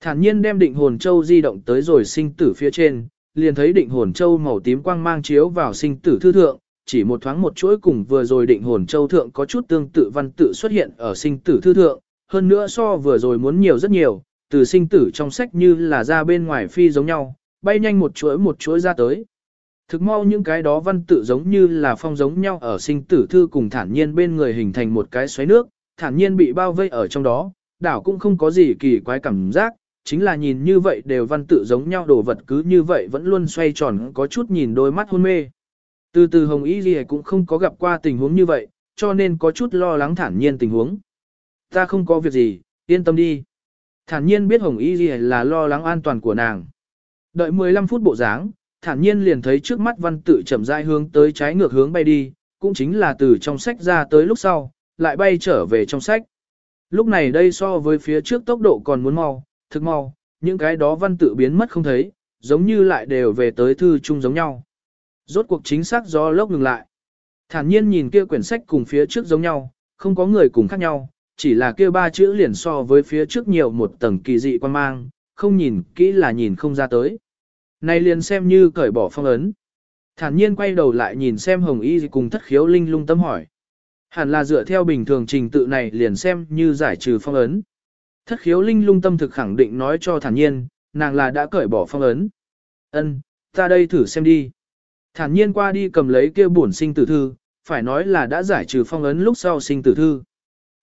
Thản nhiên đem định hồn châu di động tới rồi sinh tử phía trên, liền thấy định hồn châu màu tím quang mang chiếu vào sinh tử thư thượng, chỉ một thoáng một chuỗi cùng vừa rồi định hồn châu thượng có chút tương tự văn tự xuất hiện ở sinh tử thư thượng, hơn nữa so vừa rồi muốn nhiều rất nhiều, từ sinh tử trong sách như là ra bên ngoài phi giống nhau, bay nhanh một chuỗi một chuỗi ra tới. Thực mau những cái đó văn tự giống như là phong giống nhau ở sinh tử thư cùng thản nhiên bên người hình thành một cái xoáy nước, thản nhiên bị bao vây ở trong đó, đảo cũng không có gì kỳ quái cảm giác, chính là nhìn như vậy đều văn tự giống nhau đồ vật cứ như vậy vẫn luôn xoay tròn có chút nhìn đôi mắt hôn mê. Từ từ Hồng Y Ghi cũng không có gặp qua tình huống như vậy, cho nên có chút lo lắng thản nhiên tình huống. Ta không có việc gì, yên tâm đi. Thản nhiên biết Hồng Y Ghi là lo lắng an toàn của nàng. Đợi 15 phút bộ dáng, thản nhiên liền thấy trước mắt văn tự chậm rãi hướng tới trái ngược hướng bay đi, cũng chính là từ trong sách ra tới lúc sau, lại bay trở về trong sách. Lúc này đây so với phía trước tốc độ còn muốn mau, thực mau, những cái đó văn tự biến mất không thấy, giống như lại đều về tới thư chung giống nhau. Rốt cuộc chính xác do lốc ngừng lại. Thản nhiên nhìn kia quyển sách cùng phía trước giống nhau, không có người cùng khác nhau, chỉ là kia ba chữ liền so với phía trước nhiều một tầng kỳ dị quan mang, không nhìn kỹ là nhìn không ra tới. Này liền xem như cởi bỏ phong ấn. Thản nhiên quay đầu lại nhìn xem hồng y cùng thất khiếu linh lung tâm hỏi. Hẳn là dựa theo bình thường trình tự này liền xem như giải trừ phong ấn. Thất khiếu linh lung tâm thực khẳng định nói cho thản nhiên, nàng là đã cởi bỏ phong ấn. Ân, ta đây thử xem đi. Thản nhiên qua đi cầm lấy kia bổn sinh tử thư, phải nói là đã giải trừ phong ấn lúc sau sinh tử thư.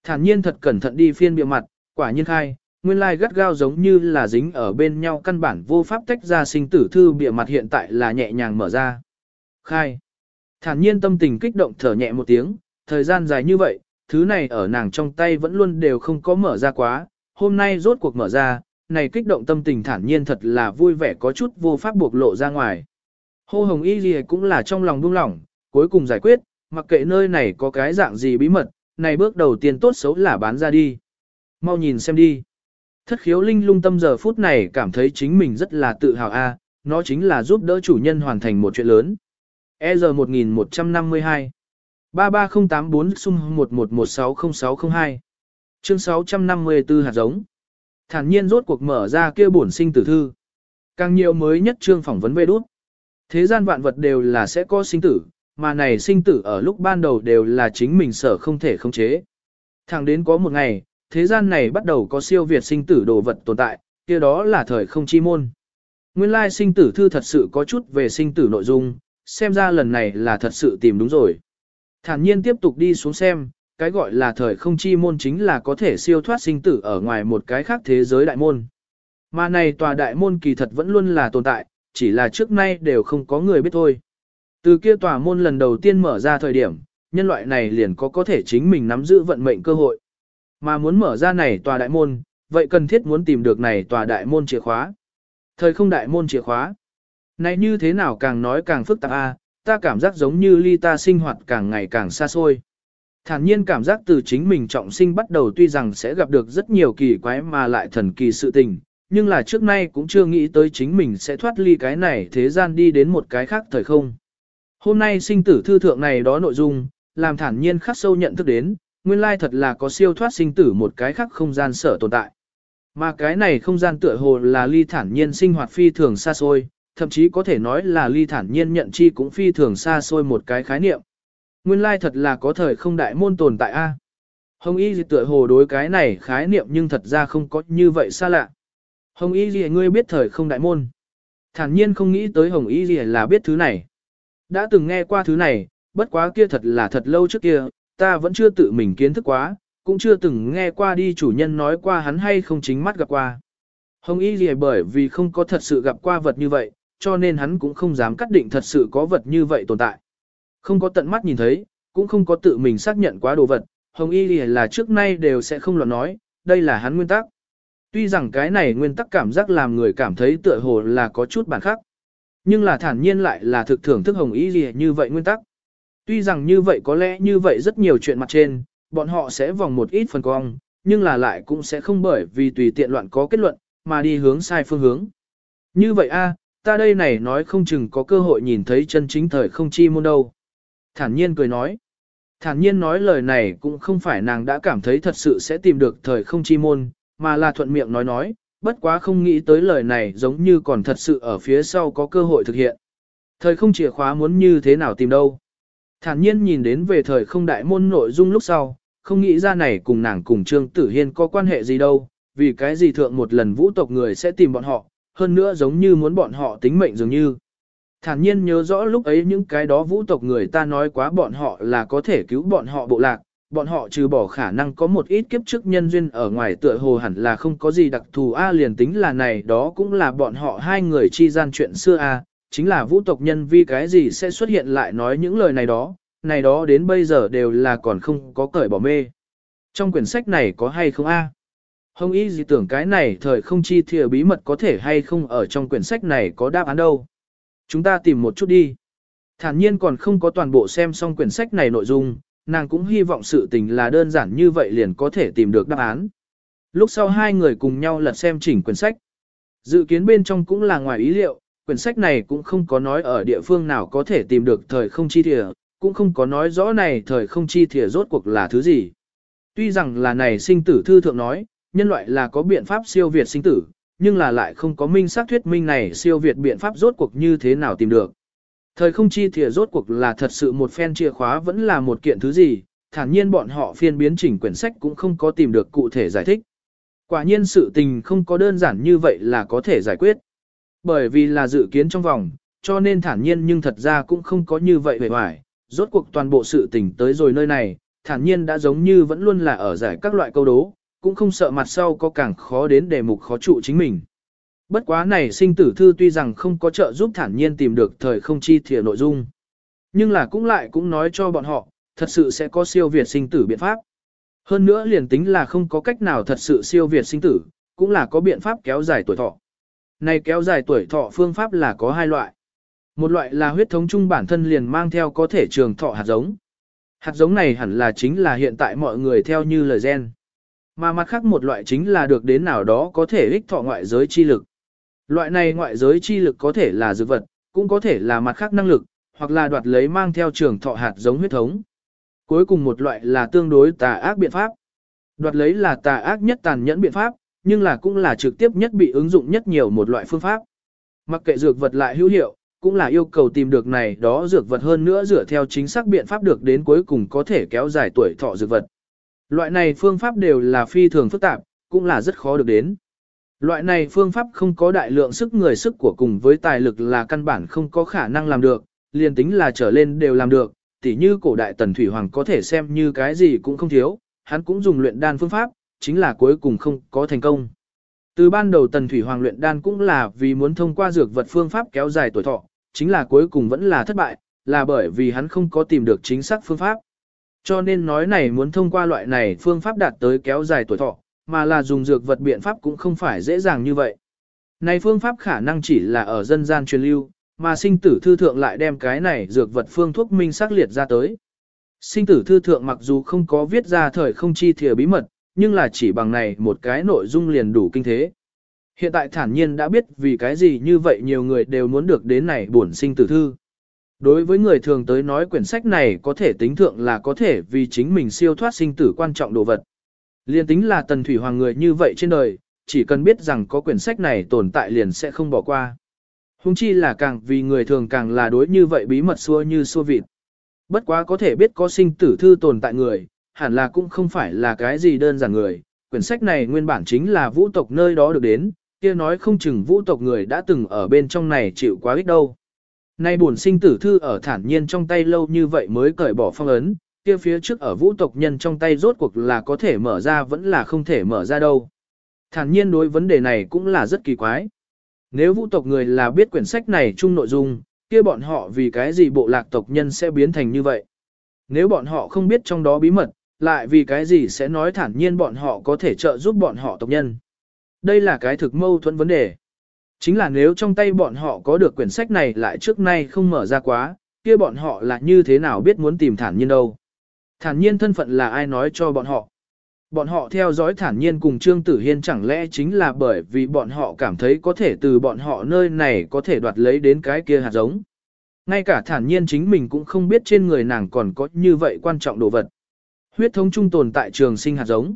Thản nhiên thật cẩn thận đi phiên bìa mặt, quả nhiên khai, nguyên lai gắt gao giống như là dính ở bên nhau căn bản vô pháp tách ra sinh tử thư bìa mặt hiện tại là nhẹ nhàng mở ra. Khai. Thản nhiên tâm tình kích động thở nhẹ một tiếng, thời gian dài như vậy, thứ này ở nàng trong tay vẫn luôn đều không có mở ra quá, hôm nay rốt cuộc mở ra, này kích động tâm tình thản nhiên thật là vui vẻ có chút vô pháp buộc lộ ra ngoài. Hô hồng y gì cũng là trong lòng buông lỏng, cuối cùng giải quyết, mặc kệ nơi này có cái dạng gì bí mật, này bước đầu tiên tốt xấu là bán ra đi. mau nhìn xem đi. Thất khiếu linh lung tâm giờ phút này cảm thấy chính mình rất là tự hào a, nó chính là giúp đỡ chủ nhân hoàn thành một chuyện lớn. EZ 1152 33084 sum 11160602 Chương 654 hạt giống Thản nhiên rốt cuộc mở ra kia bổn sinh tử thư. Càng nhiều mới nhất chương phỏng vấn về đút. Thế gian vạn vật đều là sẽ có sinh tử, mà này sinh tử ở lúc ban đầu đều là chính mình sở không thể khống chế. Thẳng đến có một ngày, thế gian này bắt đầu có siêu việt sinh tử đồ vật tồn tại, kia đó là thời không chi môn. Nguyên lai sinh tử thư thật sự có chút về sinh tử nội dung, xem ra lần này là thật sự tìm đúng rồi. Thản nhiên tiếp tục đi xuống xem, cái gọi là thời không chi môn chính là có thể siêu thoát sinh tử ở ngoài một cái khác thế giới đại môn. Mà này tòa đại môn kỳ thật vẫn luôn là tồn tại, chỉ là trước nay đều không có người biết thôi. Từ kia tòa môn lần đầu tiên mở ra thời điểm, nhân loại này liền có có thể chính mình nắm giữ vận mệnh cơ hội. Mà muốn mở ra này tòa đại môn, vậy cần thiết muốn tìm được này tòa đại môn chìa khóa. Thời không đại môn chìa khóa. Này như thế nào càng nói càng phức tạp a, ta cảm giác giống như ly ta sinh hoạt càng ngày càng xa xôi. Thản nhiên cảm giác từ chính mình trọng sinh bắt đầu tuy rằng sẽ gặp được rất nhiều kỳ quái mà lại thần kỳ sự tình, nhưng là trước nay cũng chưa nghĩ tới chính mình sẽ thoát ly cái này thế gian đi đến một cái khác thời không. Hôm nay sinh tử thư thượng này đó nội dung, làm thản nhiên khắc sâu nhận thức đến, nguyên lai thật là có siêu thoát sinh tử một cái khác không gian sở tồn tại. Mà cái này không gian tựa hồ là ly thản nhiên sinh hoạt phi thường xa xôi, thậm chí có thể nói là ly thản nhiên nhận chi cũng phi thường xa xôi một cái khái niệm. Nguyên lai thật là có thời không đại môn tồn tại a. Hồng Y gì tựa hồ đối cái này khái niệm nhưng thật ra không có như vậy xa lạ. Hồng Y gì ngươi biết thời không đại môn. Thản nhiên không nghĩ tới Hồng Y gì là biết thứ này. Đã từng nghe qua thứ này, bất quá kia thật là thật lâu trước kia, ta vẫn chưa tự mình kiến thức quá, cũng chưa từng nghe qua đi chủ nhân nói qua hắn hay không chính mắt gặp qua. Hồng Y gì bởi vì không có thật sự gặp qua vật như vậy, cho nên hắn cũng không dám cắt định thật sự có vật như vậy tồn tại. Không có tận mắt nhìn thấy, cũng không có tự mình xác nhận quá đồ vật, Hồng Y gì là trước nay đều sẽ không luận nói, đây là hắn nguyên tắc. Tuy rằng cái này nguyên tắc cảm giác làm người cảm thấy tựa hồ là có chút bản khác. Nhưng là thản nhiên lại là thực thưởng thức Hồng ý gì như vậy nguyên tắc. Tuy rằng như vậy có lẽ như vậy rất nhiều chuyện mặt trên, bọn họ sẽ vòng một ít phần cong, nhưng là lại cũng sẽ không bởi vì tùy tiện loạn có kết luận, mà đi hướng sai phương hướng. Như vậy a, ta đây này nói không chừng có cơ hội nhìn thấy chân chính thời không chi môn đâu. Thản nhiên cười nói. Thản nhiên nói lời này cũng không phải nàng đã cảm thấy thật sự sẽ tìm được thời không chi môn, mà là thuận miệng nói nói, bất quá không nghĩ tới lời này giống như còn thật sự ở phía sau có cơ hội thực hiện. Thời không chìa khóa muốn như thế nào tìm đâu. Thản nhiên nhìn đến về thời không đại môn nội dung lúc sau, không nghĩ ra này cùng nàng cùng Trương Tử Hiên có quan hệ gì đâu, vì cái gì thượng một lần vũ tộc người sẽ tìm bọn họ, hơn nữa giống như muốn bọn họ tính mệnh dường như. Thản nhiên nhớ rõ lúc ấy những cái đó vũ tộc người ta nói quá bọn họ là có thể cứu bọn họ bộ lạc, bọn họ trừ bỏ khả năng có một ít kiếp trước nhân duyên ở ngoài tựa hồ hẳn là không có gì đặc thù A liền tính là này đó cũng là bọn họ hai người chi gian chuyện xưa A, chính là vũ tộc nhân vì cái gì sẽ xuất hiện lại nói những lời này đó, này đó đến bây giờ đều là còn không có cởi bỏ mê. Trong quyển sách này có hay không A? Hồng ý gì tưởng cái này thời không chi thìa bí mật có thể hay không ở trong quyển sách này có đáp án đâu. Chúng ta tìm một chút đi. Thản nhiên còn không có toàn bộ xem xong quyển sách này nội dung, nàng cũng hy vọng sự tình là đơn giản như vậy liền có thể tìm được đáp án. Lúc sau hai người cùng nhau lật xem chỉnh quyển sách. Dự kiến bên trong cũng là ngoài ý liệu, quyển sách này cũng không có nói ở địa phương nào có thể tìm được thời không chi thìa, cũng không có nói rõ này thời không chi thìa rốt cuộc là thứ gì. Tuy rằng là này sinh tử thư thượng nói, nhân loại là có biện pháp siêu việt sinh tử, nhưng là lại không có minh xác thuyết minh này siêu việt biện pháp rốt cuộc như thế nào tìm được. Thời không chi thìa rốt cuộc là thật sự một phen chìa khóa vẫn là một kiện thứ gì, thản nhiên bọn họ phiên biến chỉnh quyển sách cũng không có tìm được cụ thể giải thích. Quả nhiên sự tình không có đơn giản như vậy là có thể giải quyết. Bởi vì là dự kiến trong vòng, cho nên thản nhiên nhưng thật ra cũng không có như vậy vẻ vải. Rốt cuộc toàn bộ sự tình tới rồi nơi này, thản nhiên đã giống như vẫn luôn là ở giải các loại câu đố, cũng không sợ mặt sau có càng khó đến đề mục khó trụ chính mình. Bất quá này sinh tử thư tuy rằng không có trợ giúp thản nhiên tìm được thời không chi thiệt nội dung. Nhưng là cũng lại cũng nói cho bọn họ, thật sự sẽ có siêu việt sinh tử biện pháp. Hơn nữa liền tính là không có cách nào thật sự siêu việt sinh tử, cũng là có biện pháp kéo dài tuổi thọ. Này kéo dài tuổi thọ phương pháp là có hai loại. Một loại là huyết thống chung bản thân liền mang theo có thể trường thọ hạt giống. Hạt giống này hẳn là chính là hiện tại mọi người theo như lời gen. Mà mặt khác một loại chính là được đến nào đó có thể ích thọ ngoại giới chi lực. Loại này ngoại giới chi lực có thể là dược vật, cũng có thể là mặt khác năng lực, hoặc là đoạt lấy mang theo trường thọ hạt giống huyết thống. Cuối cùng một loại là tương đối tà ác biện pháp. Đoạt lấy là tà ác nhất tàn nhẫn biện pháp, nhưng là cũng là trực tiếp nhất bị ứng dụng nhất nhiều một loại phương pháp. Mặc kệ dược vật lại hữu hiệu, cũng là yêu cầu tìm được này đó dược vật hơn nữa dựa theo chính xác biện pháp được đến cuối cùng có thể kéo dài tuổi thọ dược vật. Loại này phương pháp đều là phi thường phức tạp, cũng là rất khó được đến. Loại này phương pháp không có đại lượng sức người sức của cùng với tài lực là căn bản không có khả năng làm được, liền tính là trở lên đều làm được, tỉ như cổ đại tần thủy hoàng có thể xem như cái gì cũng không thiếu, hắn cũng dùng luyện đan phương pháp, chính là cuối cùng không có thành công. Từ ban đầu tần thủy hoàng luyện đan cũng là vì muốn thông qua dược vật phương pháp kéo dài tuổi thọ, chính là cuối cùng vẫn là thất bại, là bởi vì hắn không có tìm được chính xác phương pháp. Cho nên nói này muốn thông qua loại này phương pháp đạt tới kéo dài tuổi thọ, mà là dùng dược vật biện pháp cũng không phải dễ dàng như vậy. Này phương pháp khả năng chỉ là ở dân gian truyền lưu, mà sinh tử thư thượng lại đem cái này dược vật phương thuốc minh xác liệt ra tới. Sinh tử thư thượng mặc dù không có viết ra thời không chi thìa bí mật, nhưng là chỉ bằng này một cái nội dung liền đủ kinh thế. Hiện tại thản nhiên đã biết vì cái gì như vậy nhiều người đều muốn được đến này bổn sinh tử thư. Đối với người thường tới nói quyển sách này có thể tính thượng là có thể vì chính mình siêu thoát sinh tử quan trọng đồ vật. Liên tính là tần thủy hoàng người như vậy trên đời, chỉ cần biết rằng có quyển sách này tồn tại liền sẽ không bỏ qua. Hùng chi là càng vì người thường càng là đối như vậy bí mật xua như xua vịt. Bất quá có thể biết có sinh tử thư tồn tại người, hẳn là cũng không phải là cái gì đơn giản người. Quyển sách này nguyên bản chính là vũ tộc nơi đó được đến, kia nói không chừng vũ tộc người đã từng ở bên trong này chịu quá ít đâu. Nay buồn sinh tử thư ở thản nhiên trong tay lâu như vậy mới cởi bỏ phong ấn, kia phía trước ở vũ tộc nhân trong tay rốt cuộc là có thể mở ra vẫn là không thể mở ra đâu. Thản nhiên đối vấn đề này cũng là rất kỳ quái. Nếu vũ tộc người là biết quyển sách này chung nội dung, kia bọn họ vì cái gì bộ lạc tộc nhân sẽ biến thành như vậy. Nếu bọn họ không biết trong đó bí mật, lại vì cái gì sẽ nói thản nhiên bọn họ có thể trợ giúp bọn họ tộc nhân. Đây là cái thực mâu thuẫn vấn đề. Chính là nếu trong tay bọn họ có được quyển sách này lại trước nay không mở ra quá, kia bọn họ là như thế nào biết muốn tìm thản nhiên đâu. Thản nhiên thân phận là ai nói cho bọn họ. Bọn họ theo dõi thản nhiên cùng Trương Tử Hiên chẳng lẽ chính là bởi vì bọn họ cảm thấy có thể từ bọn họ nơi này có thể đoạt lấy đến cái kia hạt giống. Ngay cả thản nhiên chính mình cũng không biết trên người nàng còn có như vậy quan trọng đồ vật. Huyết thống trung tồn tại trường sinh hạt giống.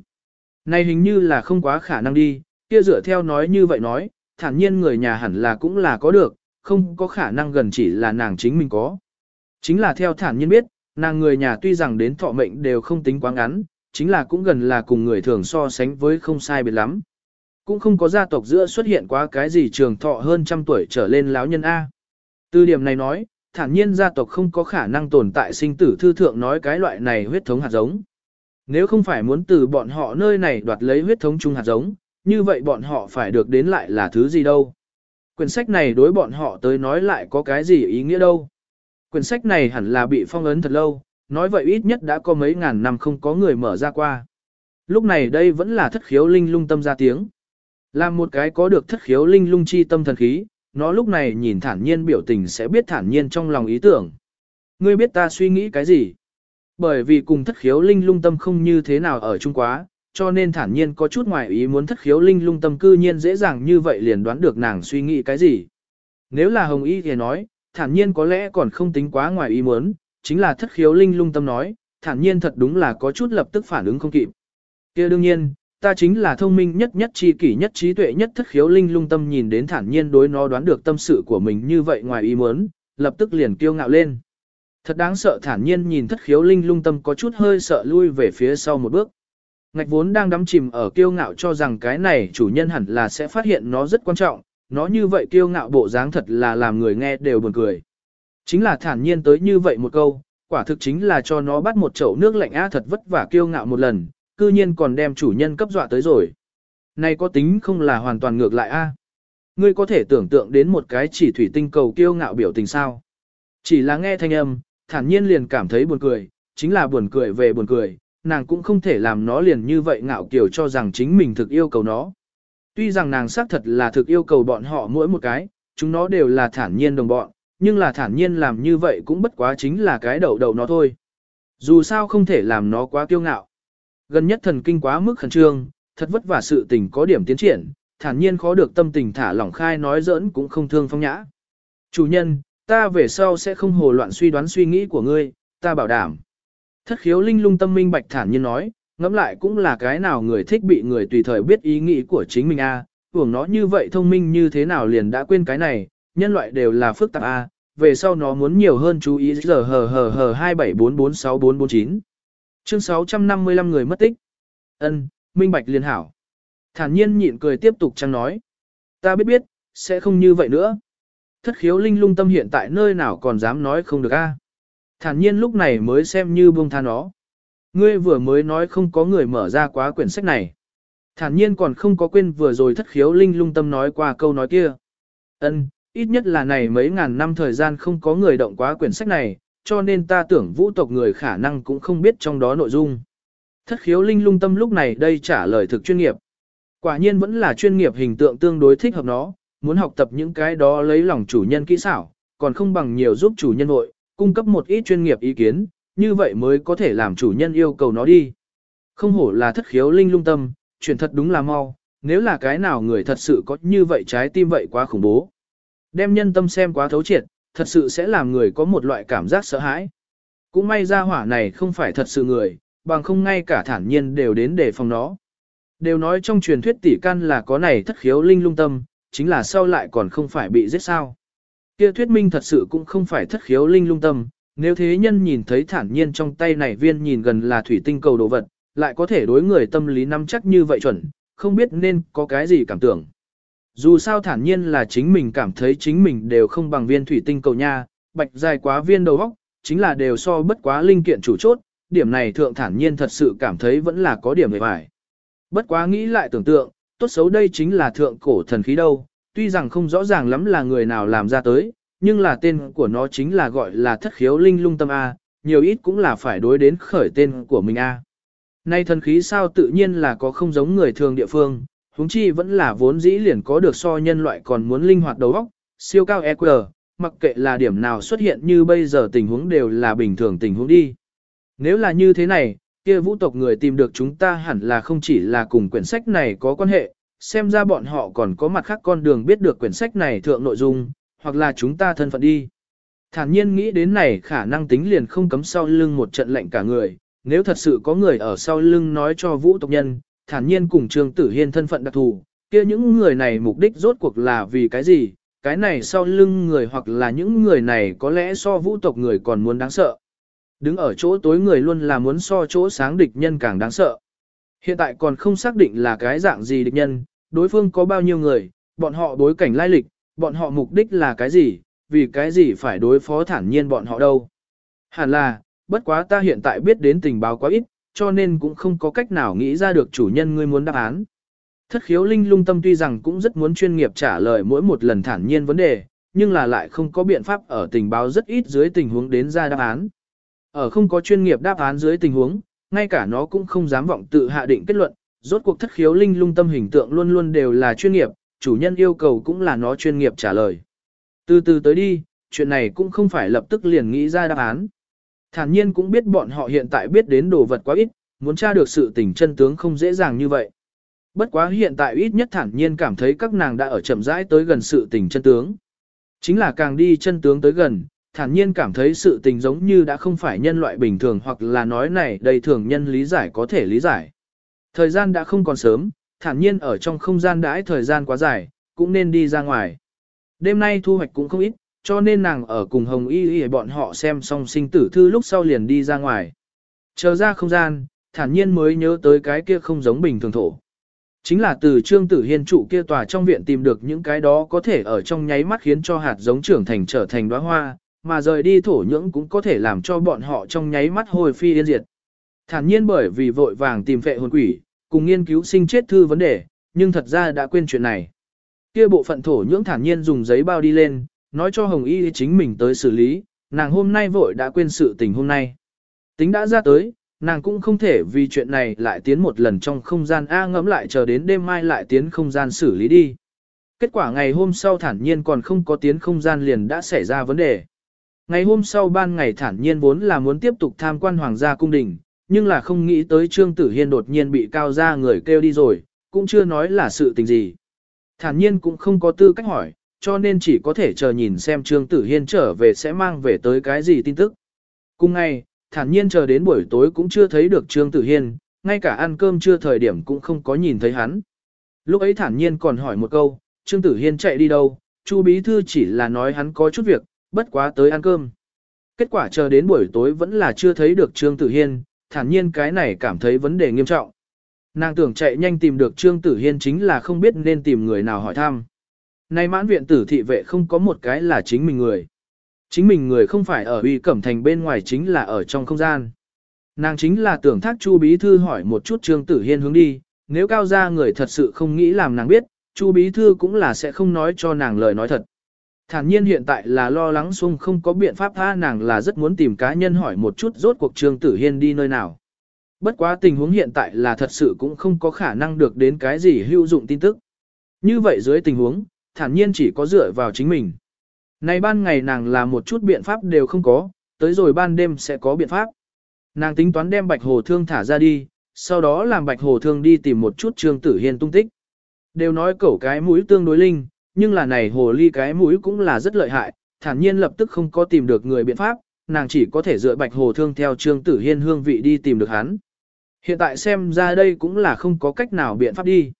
Này hình như là không quá khả năng đi, kia dựa theo nói như vậy nói, thản nhiên người nhà hẳn là cũng là có được, không có khả năng gần chỉ là nàng chính mình có. Chính là theo thản nhiên biết, nàng người nhà tuy rằng đến thọ mệnh đều không tính quá ngắn, chính là cũng gần là cùng người thường so sánh với không sai biệt lắm. Cũng không có gia tộc giữa xuất hiện quá cái gì trường thọ hơn trăm tuổi trở lên lão nhân A. Từ điểm này nói, thản nhiên gia tộc không có khả năng tồn tại sinh tử thư thượng nói cái loại này huyết thống hạt giống. Nếu không phải muốn từ bọn họ nơi này đoạt lấy huyết thống chung hạt giống, như vậy bọn họ phải được đến lại là thứ gì đâu. Quyển sách này đối bọn họ tới nói lại có cái gì ý nghĩa đâu. Quyển sách này hẳn là bị phong ấn thật lâu, nói vậy ít nhất đã có mấy ngàn năm không có người mở ra qua. Lúc này đây vẫn là thất khiếu linh lung tâm ra tiếng. Là một cái có được thất khiếu linh lung chi tâm thần khí, nó lúc này nhìn thản nhiên biểu tình sẽ biết thản nhiên trong lòng ý tưởng. Ngươi biết ta suy nghĩ cái gì? Bởi vì cùng thất khiếu linh lung tâm không như thế nào ở chung quá, cho nên thản nhiên có chút ngoài ý muốn thất khiếu linh lung tâm cư nhiên dễ dàng như vậy liền đoán được nàng suy nghĩ cái gì. Nếu là hồng y thì nói, thản nhiên có lẽ còn không tính quá ngoài ý muốn, chính là thất khiếu linh lung tâm nói, thản nhiên thật đúng là có chút lập tức phản ứng không kịp. kia đương nhiên, ta chính là thông minh nhất nhất chi kỷ nhất trí tuệ nhất thất khiếu linh lung tâm nhìn đến thản nhiên đối nó đoán được tâm sự của mình như vậy ngoài ý muốn, lập tức liền kiêu ngạo lên. Thật đáng sợ thản nhiên nhìn thất khiếu linh lung tâm có chút hơi sợ lui về phía sau một bước. Ngạch vốn đang đắm chìm ở kiêu ngạo cho rằng cái này chủ nhân hẳn là sẽ phát hiện nó rất quan trọng, nó như vậy kiêu ngạo bộ dáng thật là làm người nghe đều buồn cười. Chính là thản nhiên tới như vậy một câu, quả thực chính là cho nó bắt một chậu nước lạnh á thật vất vả kiêu ngạo một lần, cư nhiên còn đem chủ nhân cấp dọa tới rồi. Này có tính không là hoàn toàn ngược lại a? Ngươi có thể tưởng tượng đến một cái chỉ thủy tinh cầu kiêu ngạo biểu tình sao? Chỉ là nghe thanh âm, thản nhiên liền cảm thấy buồn cười, chính là buồn cười về buồn cười, nàng cũng không thể làm nó liền như vậy ngạo kiểu cho rằng chính mình thực yêu cầu nó. Tuy rằng nàng xác thật là thực yêu cầu bọn họ mỗi một cái, chúng nó đều là thản nhiên đồng bọn, nhưng là thản nhiên làm như vậy cũng bất quá chính là cái đầu đầu nó thôi. Dù sao không thể làm nó quá kiêu ngạo. Gần nhất thần kinh quá mức khẩn trương, thật vất vả sự tình có điểm tiến triển, thản nhiên khó được tâm tình thả lỏng khai nói giỡn cũng không thương phong nhã. Chủ nhân, ta về sau sẽ không hồ loạn suy đoán suy nghĩ của ngươi, ta bảo đảm. Thất khiếu linh lung tâm minh bạch thản nhiên nói, ngẫm lại cũng là cái nào người thích bị người tùy thời biết ý nghĩ của chính mình a, à. nó như vậy thông minh như thế nào liền đã quên cái này, nhân loại đều là phức tạp a, về sau nó muốn nhiều hơn chú ý giờ hờ hờ hờ 2744649. Chương 655 người mất tích. Ân, minh bạch liên hảo. Thản nhiên nhịn cười tiếp tục chăng nói. Ta biết biết, sẽ không như vậy nữa. Thất khiếu linh lung tâm hiện tại nơi nào còn dám nói không được a. Thản nhiên lúc này mới xem như buông tha nó. Ngươi vừa mới nói không có người mở ra quá quyển sách này. Thản nhiên còn không có quên vừa rồi thất khiếu linh lung tâm nói qua câu nói kia. Ân, ít nhất là này mấy ngàn năm thời gian không có người động quá quyển sách này, cho nên ta tưởng vũ tộc người khả năng cũng không biết trong đó nội dung. Thất khiếu linh lung tâm lúc này đây trả lời thực chuyên nghiệp. Quả nhiên vẫn là chuyên nghiệp hình tượng tương đối thích hợp nó, muốn học tập những cái đó lấy lòng chủ nhân kỹ xảo, còn không bằng nhiều giúp chủ nhân hội, cung cấp một ít chuyên nghiệp ý kiến, như vậy mới có thể làm chủ nhân yêu cầu nó đi. Không hổ là thất khiếu linh lung tâm, chuyện thật đúng là mau, nếu là cái nào người thật sự có như vậy trái tim vậy quá khủng bố. Đem nhân tâm xem quá thấu triệt, thật sự sẽ làm người có một loại cảm giác sợ hãi. Cũng may ra hỏa này không phải thật sự người, bằng không ngay cả thản nhiên đều đến để phòng nó. Đều nói trong truyền thuyết tỷ can là có này thất khiếu linh lung tâm, chính là sau lại còn không phải bị giết sao. Kia thuyết minh thật sự cũng không phải thất khiếu linh lung tâm, nếu thế nhân nhìn thấy thản nhiên trong tay này viên nhìn gần là thủy tinh cầu đồ vật, lại có thể đối người tâm lý nắm chắc như vậy chuẩn, không biết nên có cái gì cảm tưởng. Dù sao thản nhiên là chính mình cảm thấy chính mình đều không bằng viên thủy tinh cầu nha, bạch dài quá viên đầu óc, chính là đều so bất quá linh kiện chủ chốt, điểm này thượng thản nhiên thật sự cảm thấy vẫn là có điểm người phải. Bất quá nghĩ lại tưởng tượng, tốt xấu đây chính là thượng cổ thần khí đâu, tuy rằng không rõ ràng lắm là người nào làm ra tới, nhưng là tên của nó chính là gọi là thất khiếu linh lung tâm A, nhiều ít cũng là phải đối đến khởi tên của mình A. Nay thần khí sao tự nhiên là có không giống người thường địa phương, huống chi vẫn là vốn dĩ liền có được so nhân loại còn muốn linh hoạt đầu óc, siêu cao EQ, mặc kệ là điểm nào xuất hiện như bây giờ tình huống đều là bình thường tình huống đi. Nếu là như thế này, kia vũ tộc người tìm được chúng ta hẳn là không chỉ là cùng quyển sách này có quan hệ, xem ra bọn họ còn có mặt khác con đường biết được quyển sách này thượng nội dung, hoặc là chúng ta thân phận đi. Thản nhiên nghĩ đến này khả năng tính liền không cấm sau lưng một trận lệnh cả người, nếu thật sự có người ở sau lưng nói cho vũ tộc nhân, thản nhiên cùng Trương Tử Hiên thân phận đặc thù, kia những người này mục đích rốt cuộc là vì cái gì, cái này sau lưng người hoặc là những người này có lẽ so vũ tộc người còn muốn đáng sợ. Đứng ở chỗ tối người luôn là muốn so chỗ sáng địch nhân càng đáng sợ. Hiện tại còn không xác định là cái dạng gì địch nhân, đối phương có bao nhiêu người, bọn họ đối cảnh lai lịch, bọn họ mục đích là cái gì, vì cái gì phải đối phó thản nhiên bọn họ đâu. Hẳn là, bất quá ta hiện tại biết đến tình báo quá ít, cho nên cũng không có cách nào nghĩ ra được chủ nhân ngươi muốn đáp án. Thất khiếu linh lung tâm tuy rằng cũng rất muốn chuyên nghiệp trả lời mỗi một lần thản nhiên vấn đề, nhưng là lại không có biện pháp ở tình báo rất ít dưới tình huống đến ra đáp án. Ở không có chuyên nghiệp đáp án dưới tình huống, ngay cả nó cũng không dám vọng tự hạ định kết luận, rốt cuộc thất khiếu linh lung tâm hình tượng luôn luôn đều là chuyên nghiệp, chủ nhân yêu cầu cũng là nó chuyên nghiệp trả lời. Từ từ tới đi, chuyện này cũng không phải lập tức liền nghĩ ra đáp án. Thản nhiên cũng biết bọn họ hiện tại biết đến đồ vật quá ít, muốn tra được sự tình chân tướng không dễ dàng như vậy. Bất quá hiện tại ít nhất thản nhiên cảm thấy các nàng đã ở chậm rãi tới gần sự tình chân tướng. Chính là càng đi chân tướng tới gần, thản nhiên cảm thấy sự tình giống như đã không phải nhân loại bình thường hoặc là nói này đầy thường nhân lý giải có thể lý giải. Thời gian đã không còn sớm, thản nhiên ở trong không gian đãi thời gian quá dài, cũng nên đi ra ngoài. Đêm nay thu hoạch cũng không ít, cho nên nàng ở cùng Hồng Y Y bọn họ xem xong sinh tử thư lúc sau liền đi ra ngoài. Chờ ra không gian, thản nhiên mới nhớ tới cái kia không giống bình thường thổ. Chính là từ trương tử hiên trụ kia tòa trong viện tìm được những cái đó có thể ở trong nháy mắt khiến cho hạt giống trưởng thành trở thành đóa hoa, mà rời đi thổ nhưỡng cũng có thể làm cho bọn họ trong nháy mắt hồi phi yên diệt. Thản nhiên bởi vì vội vàng tìm vệ hồn quỷ, cùng nghiên cứu sinh chết thư vấn đề, nhưng thật ra đã quên chuyện này. Kia bộ phận thổ nhưỡng thản nhiên dùng giấy bao đi lên, nói cho Hồng Y chính mình tới xử lý, nàng hôm nay vội đã quên sự tình hôm nay. Tính đã ra tới, nàng cũng không thể vì chuyện này lại tiến một lần trong không gian A ngẫm lại chờ đến đêm mai lại tiến không gian xử lý đi. Kết quả ngày hôm sau thản nhiên còn không có tiến không gian liền đã xảy ra vấn đề. Ngày hôm sau ban ngày thản nhiên vốn là muốn tiếp tục tham quan hoàng gia cung đình, nhưng là không nghĩ tới Trương Tử Hiên đột nhiên bị cao gia người kêu đi rồi, cũng chưa nói là sự tình gì. Thản nhiên cũng không có tư cách hỏi, cho nên chỉ có thể chờ nhìn xem Trương Tử Hiên trở về sẽ mang về tới cái gì tin tức. Cùng ngày, thản nhiên chờ đến buổi tối cũng chưa thấy được Trương Tử Hiên, ngay cả ăn cơm chưa thời điểm cũng không có nhìn thấy hắn. Lúc ấy thản nhiên còn hỏi một câu, Trương Tử Hiên chạy đi đâu, Chu Bí Thư chỉ là nói hắn có chút việc, bất quá tới ăn cơm. Kết quả chờ đến buổi tối vẫn là chưa thấy được Trương Tử Hiên, thản nhiên cái này cảm thấy vấn đề nghiêm trọng. Nàng tưởng chạy nhanh tìm được Trương Tử Hiên chính là không biết nên tìm người nào hỏi thăm. Nay mãn viện tử thị vệ không có một cái là chính mình người. Chính mình người không phải ở uy cẩm thành bên ngoài chính là ở trong không gian. Nàng chính là tưởng thác Chu Bí Thư hỏi một chút Trương Tử Hiên hướng đi, nếu cao gia người thật sự không nghĩ làm nàng biết, Chu Bí Thư cũng là sẽ không nói cho nàng lời nói thật. Thản nhiên hiện tại là lo lắng xung không có biện pháp tha nàng là rất muốn tìm cá nhân hỏi một chút rốt cuộc Trương Tử Hiên đi nơi nào. Bất quá tình huống hiện tại là thật sự cũng không có khả năng được đến cái gì hữu dụng tin tức. Như vậy dưới tình huống, thản nhiên chỉ có dựa vào chính mình. Này ban ngày nàng là một chút biện pháp đều không có, tới rồi ban đêm sẽ có biện pháp. Nàng tính toán đem bạch hồ thương thả ra đi, sau đó làm bạch hồ thương đi tìm một chút trương tử hiên tung tích. Đều nói cẩu cái mũi tương đối linh, nhưng là này hồ ly cái mũi cũng là rất lợi hại, thản nhiên lập tức không có tìm được người biện pháp, nàng chỉ có thể dựa bạch hồ thương theo trương tử hiên hương vị đi tìm được hắn. Hiện tại xem ra đây cũng là không có cách nào biện pháp đi.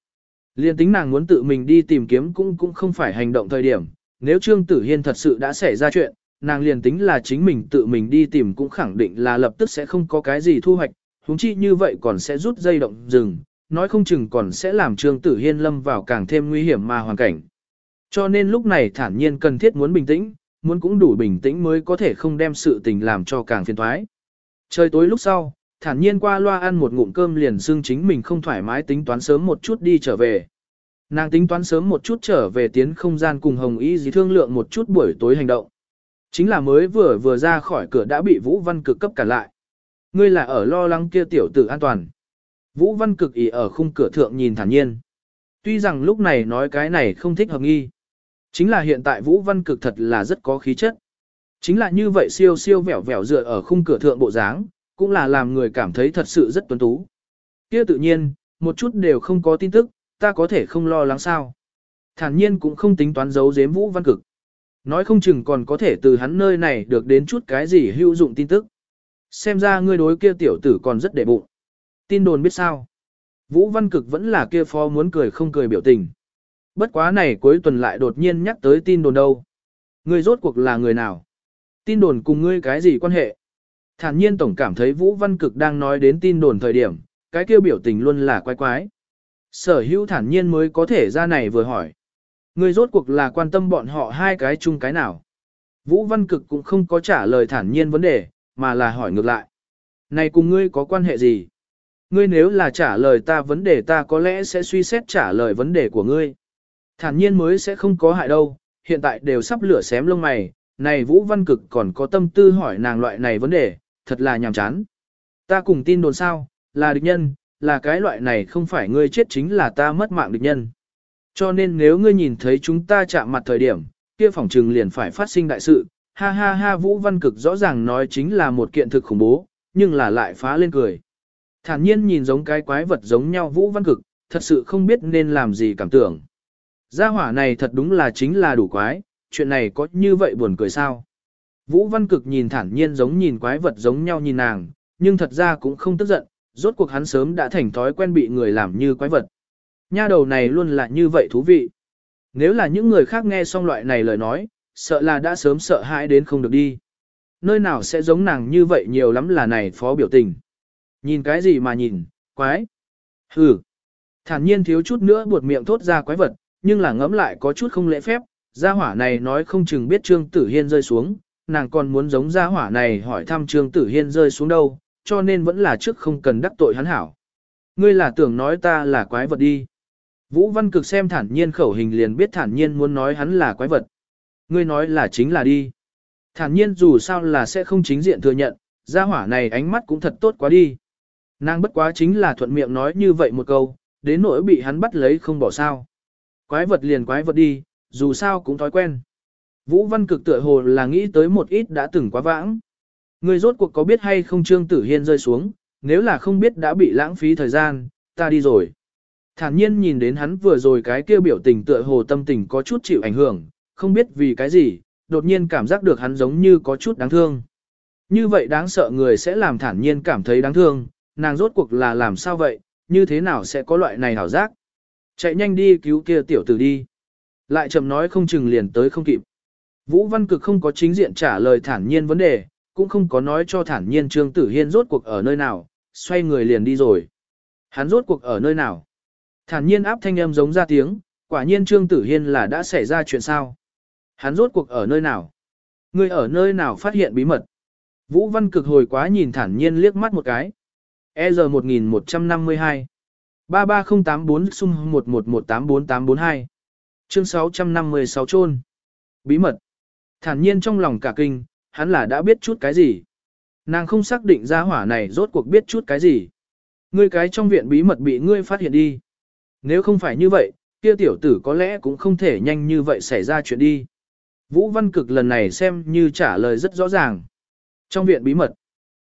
Liên tính nàng muốn tự mình đi tìm kiếm cũng cũng không phải hành động thời điểm, nếu Trương Tử Hiên thật sự đã xảy ra chuyện, nàng liền tính là chính mình tự mình đi tìm cũng khẳng định là lập tức sẽ không có cái gì thu hoạch, huống chi như vậy còn sẽ rút dây động rừng, nói không chừng còn sẽ làm Trương Tử Hiên lâm vào càng thêm nguy hiểm mà hoàn cảnh. Cho nên lúc này thản nhiên cần thiết muốn bình tĩnh, muốn cũng đủ bình tĩnh mới có thể không đem sự tình làm cho càng phiền toái. Trời tối lúc sau, thản nhiên qua loa ăn một ngụm cơm liền xưng chính mình không thoải mái tính toán sớm một chút đi trở về. Nàng tính toán sớm một chút trở về tiến không gian cùng Hồng Y dì thương lượng một chút buổi tối hành động. Chính là mới vừa vừa ra khỏi cửa đã bị Vũ Văn Cực cấp cả lại. Ngươi là ở lo lắng kia tiểu tử an toàn. Vũ Văn Cực ý ở khung cửa thượng nhìn thản nhiên. Tuy rằng lúc này nói cái này không thích hợp nghi. Chính là hiện tại Vũ Văn Cực thật là rất có khí chất. Chính là như vậy siêu siêu vẻo vẻo dựa ở khung cửa thượng bộ dáng, cũng là làm người cảm thấy thật sự rất tuấn tú. Kia tự nhiên, một chút đều không có tin tức, ta có thể không lo lắng sao. Thản nhiên cũng không tính toán giấu giếm Vũ Văn Cực. Nói không chừng còn có thể từ hắn nơi này được đến chút cái gì hữu dụng tin tức. Xem ra ngươi đối kia tiểu tử còn rất để bụng. Tin đồn biết sao. Vũ Văn Cực vẫn là kia phó muốn cười không cười biểu tình. Bất quá này cuối tuần lại đột nhiên nhắc tới tin đồn đâu. Ngươi rốt cuộc là người nào? Tin đồn cùng ngươi cái gì quan hệ? Thản nhiên tổng cảm thấy Vũ Văn Cực đang nói đến tin đồn thời điểm, cái kêu biểu tình luôn là quái quái. Sở hữu thản nhiên mới có thể ra này vừa hỏi. ngươi rốt cuộc là quan tâm bọn họ hai cái chung cái nào. Vũ Văn Cực cũng không có trả lời thản nhiên vấn đề, mà là hỏi ngược lại. Này cùng ngươi có quan hệ gì? Ngươi nếu là trả lời ta vấn đề ta có lẽ sẽ suy xét trả lời vấn đề của ngươi. Thản nhiên mới sẽ không có hại đâu, hiện tại đều sắp lửa xém lông mày, này Vũ Văn Cực còn có tâm tư hỏi nàng loại này vấn đề, thật là nhàm chán. Ta cùng tin đồn sao, là địch nhân, là cái loại này không phải ngươi chết chính là ta mất mạng địch nhân. Cho nên nếu ngươi nhìn thấy chúng ta chạm mặt thời điểm, kia phòng trừng liền phải phát sinh đại sự, ha ha ha Vũ Văn Cực rõ ràng nói chính là một kiện thực khủng bố, nhưng là lại phá lên cười. Thản nhiên nhìn giống cái quái vật giống nhau Vũ Văn Cực, thật sự không biết nên làm gì cảm tưởng. Gia hỏa này thật đúng là chính là đủ quái, chuyện này có như vậy buồn cười sao? Vũ Văn Cực nhìn thản nhiên giống nhìn quái vật giống nhau nhìn nàng, nhưng thật ra cũng không tức giận, rốt cuộc hắn sớm đã thành thói quen bị người làm như quái vật. Nha đầu này luôn là như vậy thú vị. Nếu là những người khác nghe xong loại này lời nói, sợ là đã sớm sợ hãi đến không được đi. Nơi nào sẽ giống nàng như vậy nhiều lắm là này phó biểu tình. Nhìn cái gì mà nhìn, quái. Hừ. Thản nhiên thiếu chút nữa buột miệng thốt ra quái vật, nhưng là ngẫm lại có chút không lễ phép, gia hỏa này nói không chừng biết Trương Tử Hiên rơi xuống, nàng còn muốn giống gia hỏa này hỏi thăm Trương Tử Hiên rơi xuống đâu, cho nên vẫn là trước không cần đắc tội hắn hảo. Ngươi là tưởng nói ta là quái vật đi. Vũ Văn Cực xem thản nhiên khẩu hình liền biết thản nhiên muốn nói hắn là quái vật. Ngươi nói là chính là đi. Thản nhiên dù sao là sẽ không chính diện thừa nhận, gia hỏa này ánh mắt cũng thật tốt quá đi. Nàng bất quá chính là thuận miệng nói như vậy một câu, đến nỗi bị hắn bắt lấy không bỏ sao. Quái vật liền quái vật đi, dù sao cũng thói quen. Vũ Văn Cực tựa hồ là nghĩ tới một ít đã từng quá vãng. Người rốt cuộc có biết hay không Trương Tử Hiên rơi xuống, nếu là không biết đã bị lãng phí thời gian, ta đi rồi. Thản nhiên nhìn đến hắn vừa rồi cái kia biểu tình tựa hồ tâm tình có chút chịu ảnh hưởng, không biết vì cái gì, đột nhiên cảm giác được hắn giống như có chút đáng thương. Như vậy đáng sợ người sẽ làm thản nhiên cảm thấy đáng thương, nàng rốt cuộc là làm sao vậy, như thế nào sẽ có loại này hảo giác. Chạy nhanh đi cứu kia tiểu tử đi. Lại chậm nói không chừng liền tới không kịp. Vũ Văn Cực không có chính diện trả lời thản nhiên vấn đề, cũng không có nói cho thản nhiên Trương Tử Hiên rốt cuộc ở nơi nào, xoay người liền đi rồi. Hắn rốt cuộc ở nơi nào? Thản nhiên áp thanh âm giống ra tiếng, quả nhiên Trương Tử Hiên là đã xảy ra chuyện sao? Hắn rốt cuộc ở nơi nào? Người ở nơi nào phát hiện bí mật? Vũ Văn Cực hồi quá nhìn thản nhiên liếc mắt một cái. E giờ 1152 33084-11184842. Chương 656 trôn Bí mật Thản nhiên trong lòng cả kinh, hắn là đã biết chút cái gì. Nàng không xác định ra hỏa này rốt cuộc biết chút cái gì. Ngươi cái trong viện bí mật bị ngươi phát hiện đi. Nếu không phải như vậy, kia tiểu tử có lẽ cũng không thể nhanh như vậy xảy ra chuyện đi. Vũ Văn Cực lần này xem như trả lời rất rõ ràng. Trong viện bí mật,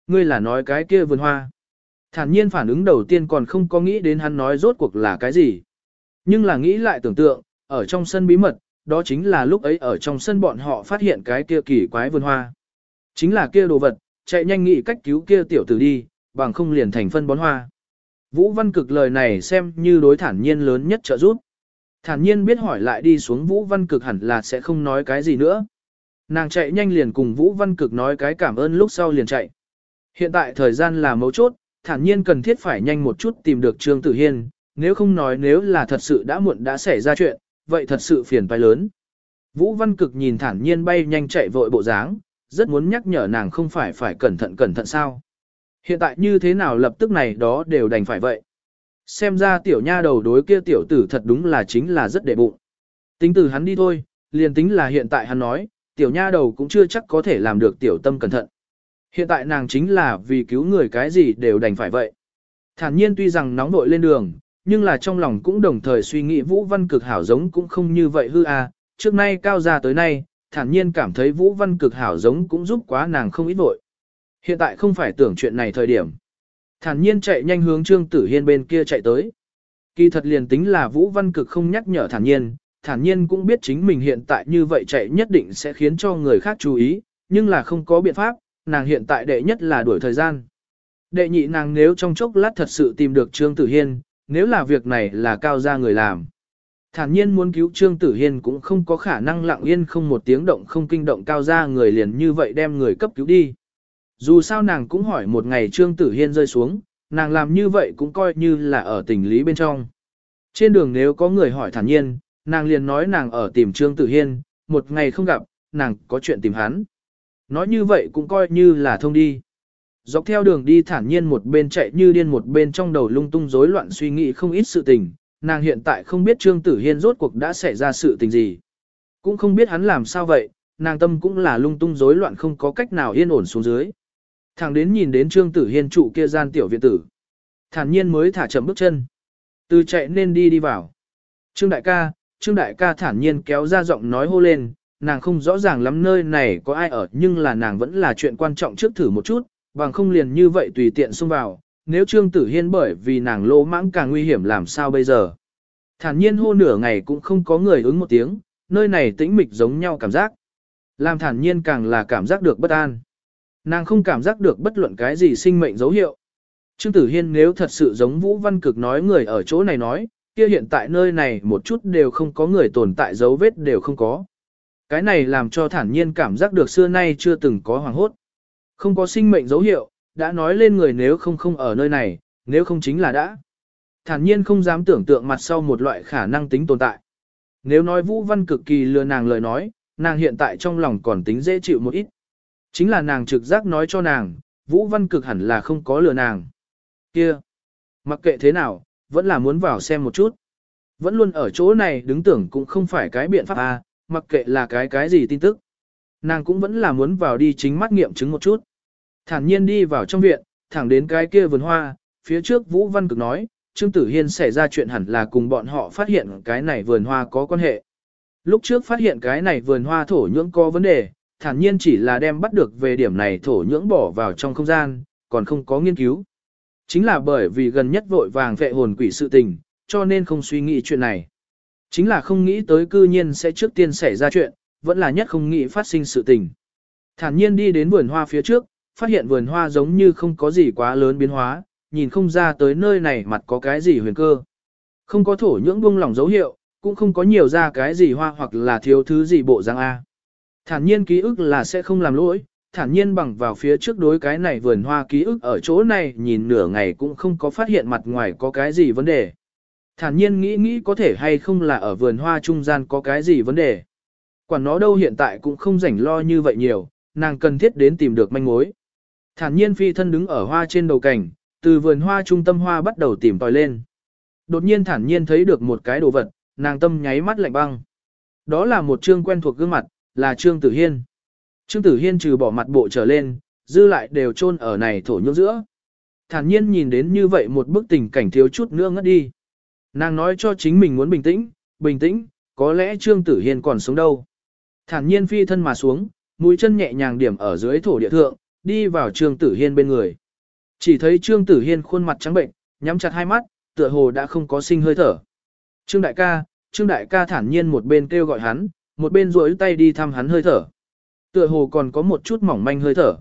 ngươi là nói cái kia vườn hoa. Thản nhiên phản ứng đầu tiên còn không có nghĩ đến hắn nói rốt cuộc là cái gì. Nhưng là nghĩ lại tưởng tượng, ở trong sân bí mật, đó chính là lúc ấy ở trong sân bọn họ phát hiện cái kia kỳ quái vườn hoa. Chính là kia đồ vật, chạy nhanh nghĩ cách cứu kia tiểu tử đi, bằng không liền thành phân bón hoa. Vũ Văn Cực lời này xem như đối thản nhiên lớn nhất trợ giúp. Thản nhiên biết hỏi lại đi xuống Vũ Văn Cực hẳn là sẽ không nói cái gì nữa. Nàng chạy nhanh liền cùng Vũ Văn Cực nói cái cảm ơn lúc sau liền chạy. Hiện tại thời gian là mấu chốt, thản nhiên cần thiết phải nhanh một chút tìm được Trương Tử Hiên, nếu không nói nếu là thật sự đã muộn đã xảy ra chuyện, vậy thật sự phiền phải lớn. Vũ Văn Cực nhìn thản nhiên bay nhanh chạy vội bộ dáng, rất muốn nhắc nhở nàng không phải phải cẩn thận cẩn thận sao. Hiện tại như thế nào lập tức này đó đều đành phải vậy. Xem ra tiểu nha đầu đối kia tiểu tử thật đúng là chính là rất đệ bụng. Tính từ hắn đi thôi, liền tính là hiện tại hắn nói, tiểu nha đầu cũng chưa chắc có thể làm được tiểu tâm cẩn thận. Hiện tại nàng chính là vì cứu người cái gì đều đành phải vậy. Thản nhiên tuy rằng nóng nội lên đường, nhưng là trong lòng cũng đồng thời suy nghĩ Vũ Văn Cực hảo giống cũng không như vậy hư à, trước nay cao ra tới nay, thản nhiên cảm thấy Vũ Văn Cực hảo giống cũng giúp quá nàng không ít vội. Hiện tại không phải tưởng chuyện này thời điểm. Thản nhiên chạy nhanh hướng Trương Tử Hiên bên kia chạy tới. Kỳ thật liền tính là Vũ Văn Cực không nhắc nhở thản nhiên, thản nhiên cũng biết chính mình hiện tại như vậy chạy nhất định sẽ khiến cho người khác chú ý, nhưng là không có biện pháp, nàng hiện tại đệ nhất là đuổi thời gian. Đệ nhị nàng nếu trong chốc lát thật sự tìm được Trương Tử Hiên, nếu là việc này là cao gia người làm. Thản nhiên muốn cứu Trương Tử Hiên cũng không có khả năng lặng yên không một tiếng động không kinh động cao gia người liền như vậy đem người cấp cứu đi. Dù sao nàng cũng hỏi một ngày Trương Tử Hiên rơi xuống, nàng làm như vậy cũng coi như là ở tình lý bên trong. Trên đường nếu có người hỏi thản nhiên, nàng liền nói nàng ở tìm Trương Tử Hiên, một ngày không gặp, nàng có chuyện tìm hắn. Nói như vậy cũng coi như là thông đi. Dọc theo đường đi thản nhiên một bên chạy như điên một bên trong đầu lung tung rối loạn suy nghĩ không ít sự tình, nàng hiện tại không biết Trương Tử Hiên rốt cuộc đã xảy ra sự tình gì. Cũng không biết hắn làm sao vậy, nàng tâm cũng là lung tung rối loạn không có cách nào yên ổn xuống dưới. Thẳng đến nhìn đến Trương Tử Hiên trụ kia gian tiểu viện tử. Thản nhiên mới thả chậm bước chân. Từ chạy nên đi đi vào. Trương đại ca, Trương đại ca thản nhiên kéo ra giọng nói hô lên, nàng không rõ ràng lắm nơi này có ai ở nhưng là nàng vẫn là chuyện quan trọng trước thử một chút, bằng không liền như vậy tùy tiện xông vào, nếu Trương Tử Hiên bởi vì nàng lỗ mãng càng nguy hiểm làm sao bây giờ. Thản nhiên hô nửa ngày cũng không có người ứng một tiếng, nơi này tĩnh mịch giống nhau cảm giác. Làm thản nhiên càng là cảm giác được bất an. Nàng không cảm giác được bất luận cái gì sinh mệnh dấu hiệu. Trương Tử Hiên nếu thật sự giống Vũ Văn Cực nói người ở chỗ này nói, kia hiện tại nơi này một chút đều không có người tồn tại dấu vết đều không có. Cái này làm cho thản nhiên cảm giác được xưa nay chưa từng có hoàng hốt. Không có sinh mệnh dấu hiệu, đã nói lên người nếu không không ở nơi này, nếu không chính là đã. Thản nhiên không dám tưởng tượng mặt sau một loại khả năng tính tồn tại. Nếu nói Vũ Văn cực kỳ lừa nàng lời nói, nàng hiện tại trong lòng còn tính dễ chịu một ít. Chính là nàng trực giác nói cho nàng, Vũ Văn cực hẳn là không có lừa nàng. Kia, mặc kệ thế nào, vẫn là muốn vào xem một chút. Vẫn luôn ở chỗ này đứng tưởng cũng không phải cái biện pháp à, mặc kệ là cái cái gì tin tức. Nàng cũng vẫn là muốn vào đi chính mắt nghiệm chứng một chút. Thản nhiên đi vào trong viện, thẳng đến cái kia vườn hoa, phía trước Vũ Văn Cực nói, Trương Tử Hiên xảy ra chuyện hẳn là cùng bọn họ phát hiện cái này vườn hoa có quan hệ. Lúc trước phát hiện cái này vườn hoa thổ nhưỡng có vấn đề, thản nhiên chỉ là đem bắt được về điểm này thổ nhưỡng bỏ vào trong không gian, còn không có nghiên cứu. chính là bởi vì gần nhất vội vàng vệ hồn quỷ sự tình, cho nên không suy nghĩ chuyện này. Chính là không nghĩ tới cư nhiên sẽ trước tiên xảy ra chuyện, vẫn là nhất không nghĩ phát sinh sự tình. Thản nhiên đi đến vườn hoa phía trước, phát hiện vườn hoa giống như không có gì quá lớn biến hóa, nhìn không ra tới nơi này mặt có cái gì huyền cơ. Không có thổ nhưỡng buông lỏng dấu hiệu, cũng không có nhiều ra cái gì hoa hoặc là thiếu thứ gì bộ răng A. Thản nhiên ký ức là sẽ không làm lỗi, thản nhiên bằng vào phía trước đối cái này vườn hoa ký ức ở chỗ này nhìn nửa ngày cũng không có phát hiện mặt ngoài có cái gì vấn đề. Thản nhiên nghĩ nghĩ có thể hay không là ở vườn hoa trung gian có cái gì vấn đề. Quản nó đâu hiện tại cũng không rảnh lo như vậy nhiều, nàng cần thiết đến tìm được manh mối. Thản nhiên phi thân đứng ở hoa trên đầu cảnh, từ vườn hoa trung tâm hoa bắt đầu tìm tòi lên. Đột nhiên thản nhiên thấy được một cái đồ vật, nàng tâm nháy mắt lạnh băng. Đó là một trương quen thuộc gương mặt, là Trương Tử Hiên. Trương Tử Hiên trừ bỏ mặt bộ trở lên, dư lại đều chôn ở này thổ nhưỡng giữa. Thản nhiên nhìn đến như vậy một bức tình cảnh thiếu chút nữa ngất đi. Nàng nói cho chính mình muốn bình tĩnh, bình tĩnh, có lẽ Trương Tử Hiên còn sống đâu. Thản nhiên phi thân mà xuống, mũi chân nhẹ nhàng điểm ở dưới thổ địa thượng, đi vào Trương Tử Hiên bên người. Chỉ thấy Trương Tử Hiên khuôn mặt trắng bệnh, nhắm chặt hai mắt, tựa hồ đã không có sinh hơi thở. Trương đại ca, Trương đại ca thản nhiên một bên kêu gọi hắn, một bên duỗi tay đi thăm hắn hơi thở. Tựa hồ còn có một chút mỏng manh hơi thở.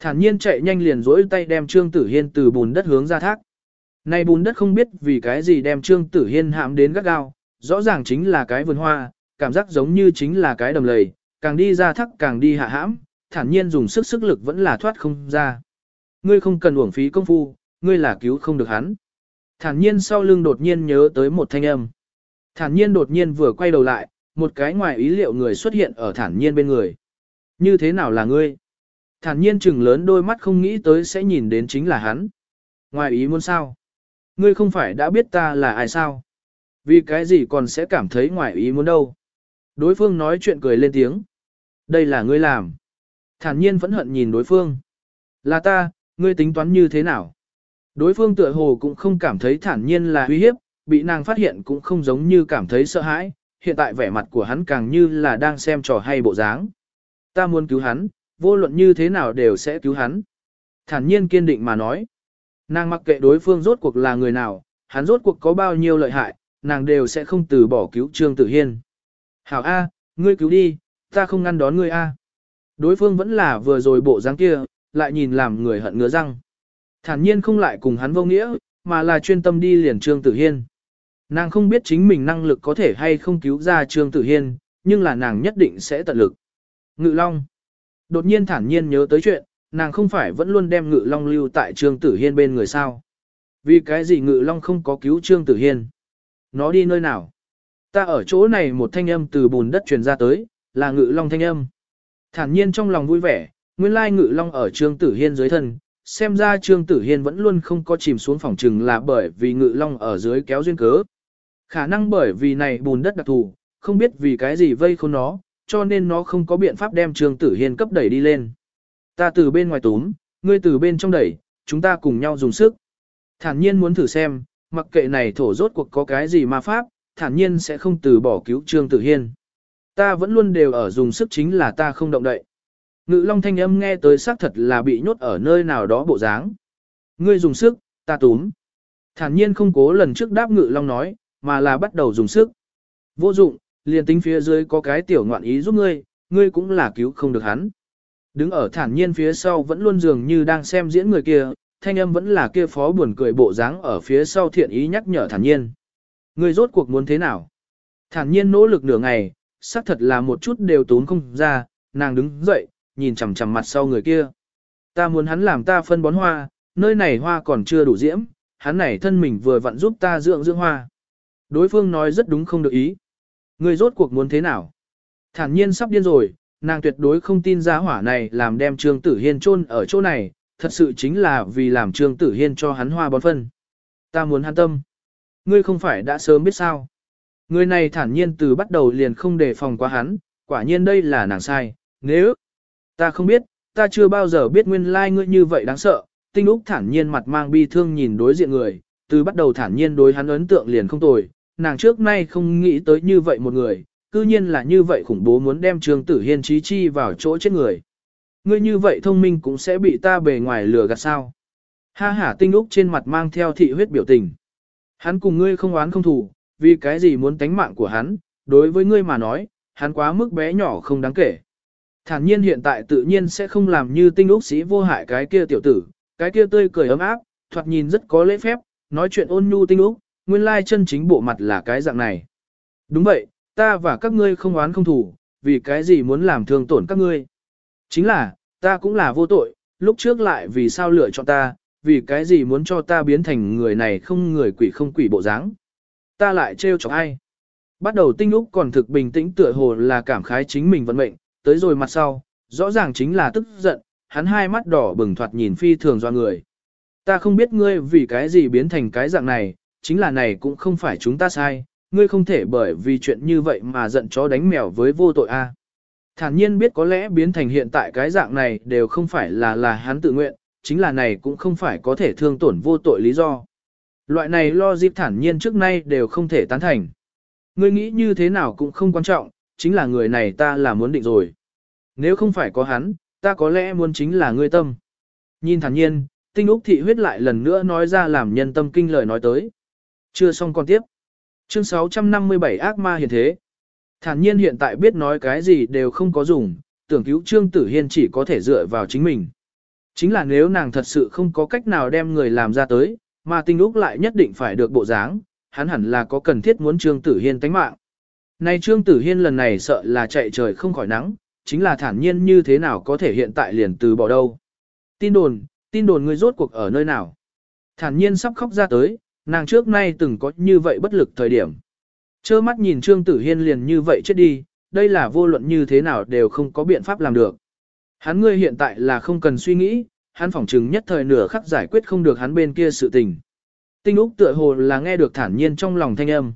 Thản nhiên chạy nhanh liền duỗi tay đem Trương Tử Hiên từ bùn đất hướng ra thác. Nay bùn đất không biết vì cái gì đem Trương Tử Hiên hãm đến gắt gao, rõ ràng chính là cái vườn hoa, cảm giác giống như chính là cái đầm lầy, càng đi ra thắc càng đi hạ hãm, thản nhiên dùng sức sức lực vẫn là thoát không ra. Ngươi không cần uổng phí công phu, ngươi là cứu không được hắn. Thản nhiên sau lưng đột nhiên nhớ tới một thanh âm. Thản nhiên đột nhiên vừa quay đầu lại, một cái ngoài ý liệu người xuất hiện ở thản nhiên bên người. Như thế nào là ngươi? Thản nhiên chừng lớn đôi mắt không nghĩ tới sẽ nhìn đến chính là hắn. Ngoài ý muốn sao? Ngươi không phải đã biết ta là ai sao? Vì cái gì còn sẽ cảm thấy ngoài ý muốn đâu? Đối phương nói chuyện cười lên tiếng. Đây là ngươi làm. Thản nhiên vẫn hận nhìn đối phương. Là ta, ngươi tính toán như thế nào? Đối phương tựa hồ cũng không cảm thấy thản nhiên là uy hiếp, bị nàng phát hiện cũng không giống như cảm thấy sợ hãi, hiện tại vẻ mặt của hắn càng như là đang xem trò hay bộ dáng. Ta muốn cứu hắn, vô luận như thế nào đều sẽ cứu hắn. Thản nhiên kiên định mà nói. Nàng mặc kệ đối phương rốt cuộc là người nào, hắn rốt cuộc có bao nhiêu lợi hại, nàng đều sẽ không từ bỏ cứu Trương Tử Hiên. Hảo A, ngươi cứu đi, ta không ngăn đón ngươi A. Đối phương vẫn là vừa rồi bộ dáng kia, lại nhìn làm người hận ngứa răng. Thản nhiên không lại cùng hắn vô nghĩa, mà là chuyên tâm đi liền Trương Tử Hiên. Nàng không biết chính mình năng lực có thể hay không cứu ra Trương Tử Hiên, nhưng là nàng nhất định sẽ tận lực. Ngự Long. Đột nhiên thản nhiên nhớ tới chuyện, nàng không phải vẫn luôn đem Ngự Long lưu tại Trương Tử Hiên bên người sao. Vì cái gì Ngự Long không có cứu Trương Tử Hiên? Nó đi nơi nào? Ta ở chỗ này một thanh âm từ bùn đất truyền ra tới, là Ngự Long thanh âm. Thản nhiên trong lòng vui vẻ, nguyên lai Ngự Long ở Trương Tử Hiên dưới thân, xem ra Trương Tử Hiên vẫn luôn không có chìm xuống phòng trừng là bởi vì Ngự Long ở dưới kéo duyên cớ. Khả năng bởi vì này bùn đất đặc thù, không biết vì cái gì vây khốn nó, cho nên nó không có biện pháp đem Trương Tử Hiên cấp đẩy đi lên. Ta từ bên ngoài túm, ngươi từ bên trong đẩy, chúng ta cùng nhau dùng sức. Thản nhiên muốn thử xem, mặc kệ này thổ rốt cuộc có cái gì ma pháp, thản nhiên sẽ không từ bỏ cứu Trương Tử Hiên. Ta vẫn luôn đều ở dùng sức chính là ta không động đậy. Ngự long thanh âm nghe tới xác thật là bị nhốt ở nơi nào đó bộ dáng. Ngươi dùng sức, ta túm. Thản nhiên không cố lần trước đáp ngự long nói, mà là bắt đầu dùng sức. Vô dụng, liền tính phía dưới có cái tiểu ngoạn ý giúp ngươi, ngươi cũng là cứu không được hắn. Đứng ở thản nhiên phía sau vẫn luôn dường như đang xem diễn người kia, thanh âm vẫn là kia phó buồn cười bộ dáng ở phía sau thiện ý nhắc nhở thản nhiên. người rốt cuộc muốn thế nào? Thản nhiên nỗ lực nửa ngày, xác thật là một chút đều tốn không ra, nàng đứng dậy, nhìn chằm chằm mặt sau người kia. Ta muốn hắn làm ta phân bón hoa, nơi này hoa còn chưa đủ diễm, hắn này thân mình vừa vặn giúp ta dưỡng dưỡng hoa. Đối phương nói rất đúng không được ý. Người rốt cuộc muốn thế nào? Thản nhiên sắp điên rồi, nàng tuyệt đối không tin giá hỏa này làm đem Trương Tử Hiên chôn ở chỗ này, thật sự chính là vì làm Trương Tử Hiên cho hắn hoa bón phân. Ta muốn hắn tâm. Ngươi không phải đã sớm biết sao. Người này thản nhiên từ bắt đầu liền không đề phòng qua hắn, quả nhiên đây là nàng sai, nếu ta không biết, ta chưa bao giờ biết nguyên lai like ngươi như vậy đáng sợ, tinh úc thản nhiên mặt mang bi thương nhìn đối diện người, từ bắt đầu thản nhiên đối hắn ấn tượng liền không tồi, nàng trước nay không nghĩ tới như vậy một người, cư nhiên là như vậy khủng bố muốn đem Trương Tử Hiên trí chi vào chỗ chết người. Ngươi như vậy thông minh cũng sẽ bị ta bề ngoài lừa gạt sao. Ha ha tinh úc trên mặt mang theo thị huyết biểu tình. Hắn cùng ngươi không oán không thù, vì cái gì muốn tánh mạng của hắn, đối với ngươi mà nói, hắn quá mức bé nhỏ không đáng kể. Thản nhiên hiện tại tự nhiên sẽ không làm như tinh úc sĩ vô hại cái kia tiểu tử, cái kia tươi cười ấm áp, thoạt nhìn rất có lễ phép, nói chuyện ôn nhu tinh úc, nguyên lai chân chính bộ mặt là cái dạng này. Đúng vậy, ta và các ngươi không oán không thù, vì cái gì muốn làm thương tổn các ngươi. Chính là, ta cũng là vô tội, lúc trước lại vì sao lựa chọn ta, vì cái gì muốn cho ta biến thành người này không người quỷ không quỷ bộ dáng. Ta lại trêu chọc ai. Bắt đầu tinh úc còn thực bình tĩnh tựa hồ là cảm khái chính mình vận mệnh, tới rồi mặt sau, rõ ràng chính là tức giận, hắn hai mắt đỏ bừng thoạt nhìn phi thường do người. Ta không biết ngươi vì cái gì biến thành cái dạng này, chính là này cũng không phải chúng ta sai, ngươi không thể bởi vì chuyện như vậy mà giận chó đánh mèo với vô tội a. Thản nhiên biết có lẽ biến thành hiện tại cái dạng này đều không phải là là hắn tự nguyện, chính là này cũng không phải có thể thương tổn vô tội lý do. Loại này lo dịp thản nhiên trước nay đều không thể tán thành. Ngươi nghĩ như thế nào cũng không quan trọng, chính là người này ta là muốn định rồi. Nếu không phải có hắn, ta có lẽ muốn chính là ngươi tâm. Nhìn thản nhiên, tinh úc thị huyết lại lần nữa nói ra làm nhân tâm kinh lời nói tới. Chưa xong con tiếp. Chương 657 ác ma hiện thế. Thản nhiên hiện tại biết nói cái gì đều không có dùng, tưởng cứu Trương Tử Hiên chỉ có thể dựa vào chính mình. Chính là nếu nàng thật sự không có cách nào đem người làm ra tới, mà tinh lúc lại nhất định phải được bộ dáng, hắn hẳn là có cần thiết muốn Trương Tử Hiên tánh mạng. Nay Trương Tử Hiên lần này sợ là chạy trời không khỏi nắng, chính là thản nhiên như thế nào có thể hiện tại liền từ bỏ đâu. Tin đồn, tin đồn ngươi rốt cuộc ở nơi nào. Thản nhiên sắp khóc ra tới, nàng trước nay từng có như vậy bất lực thời điểm. Chơ mắt nhìn Trương Tử Hiên liền như vậy chết đi, đây là vô luận như thế nào đều không có biện pháp làm được. Hắn ngươi hiện tại là không cần suy nghĩ, hắn phỏng chừng nhất thời nửa khắc giải quyết không được hắn bên kia sự tình. Tinh Úc tựa hồ là nghe được thản nhiên trong lòng thanh âm.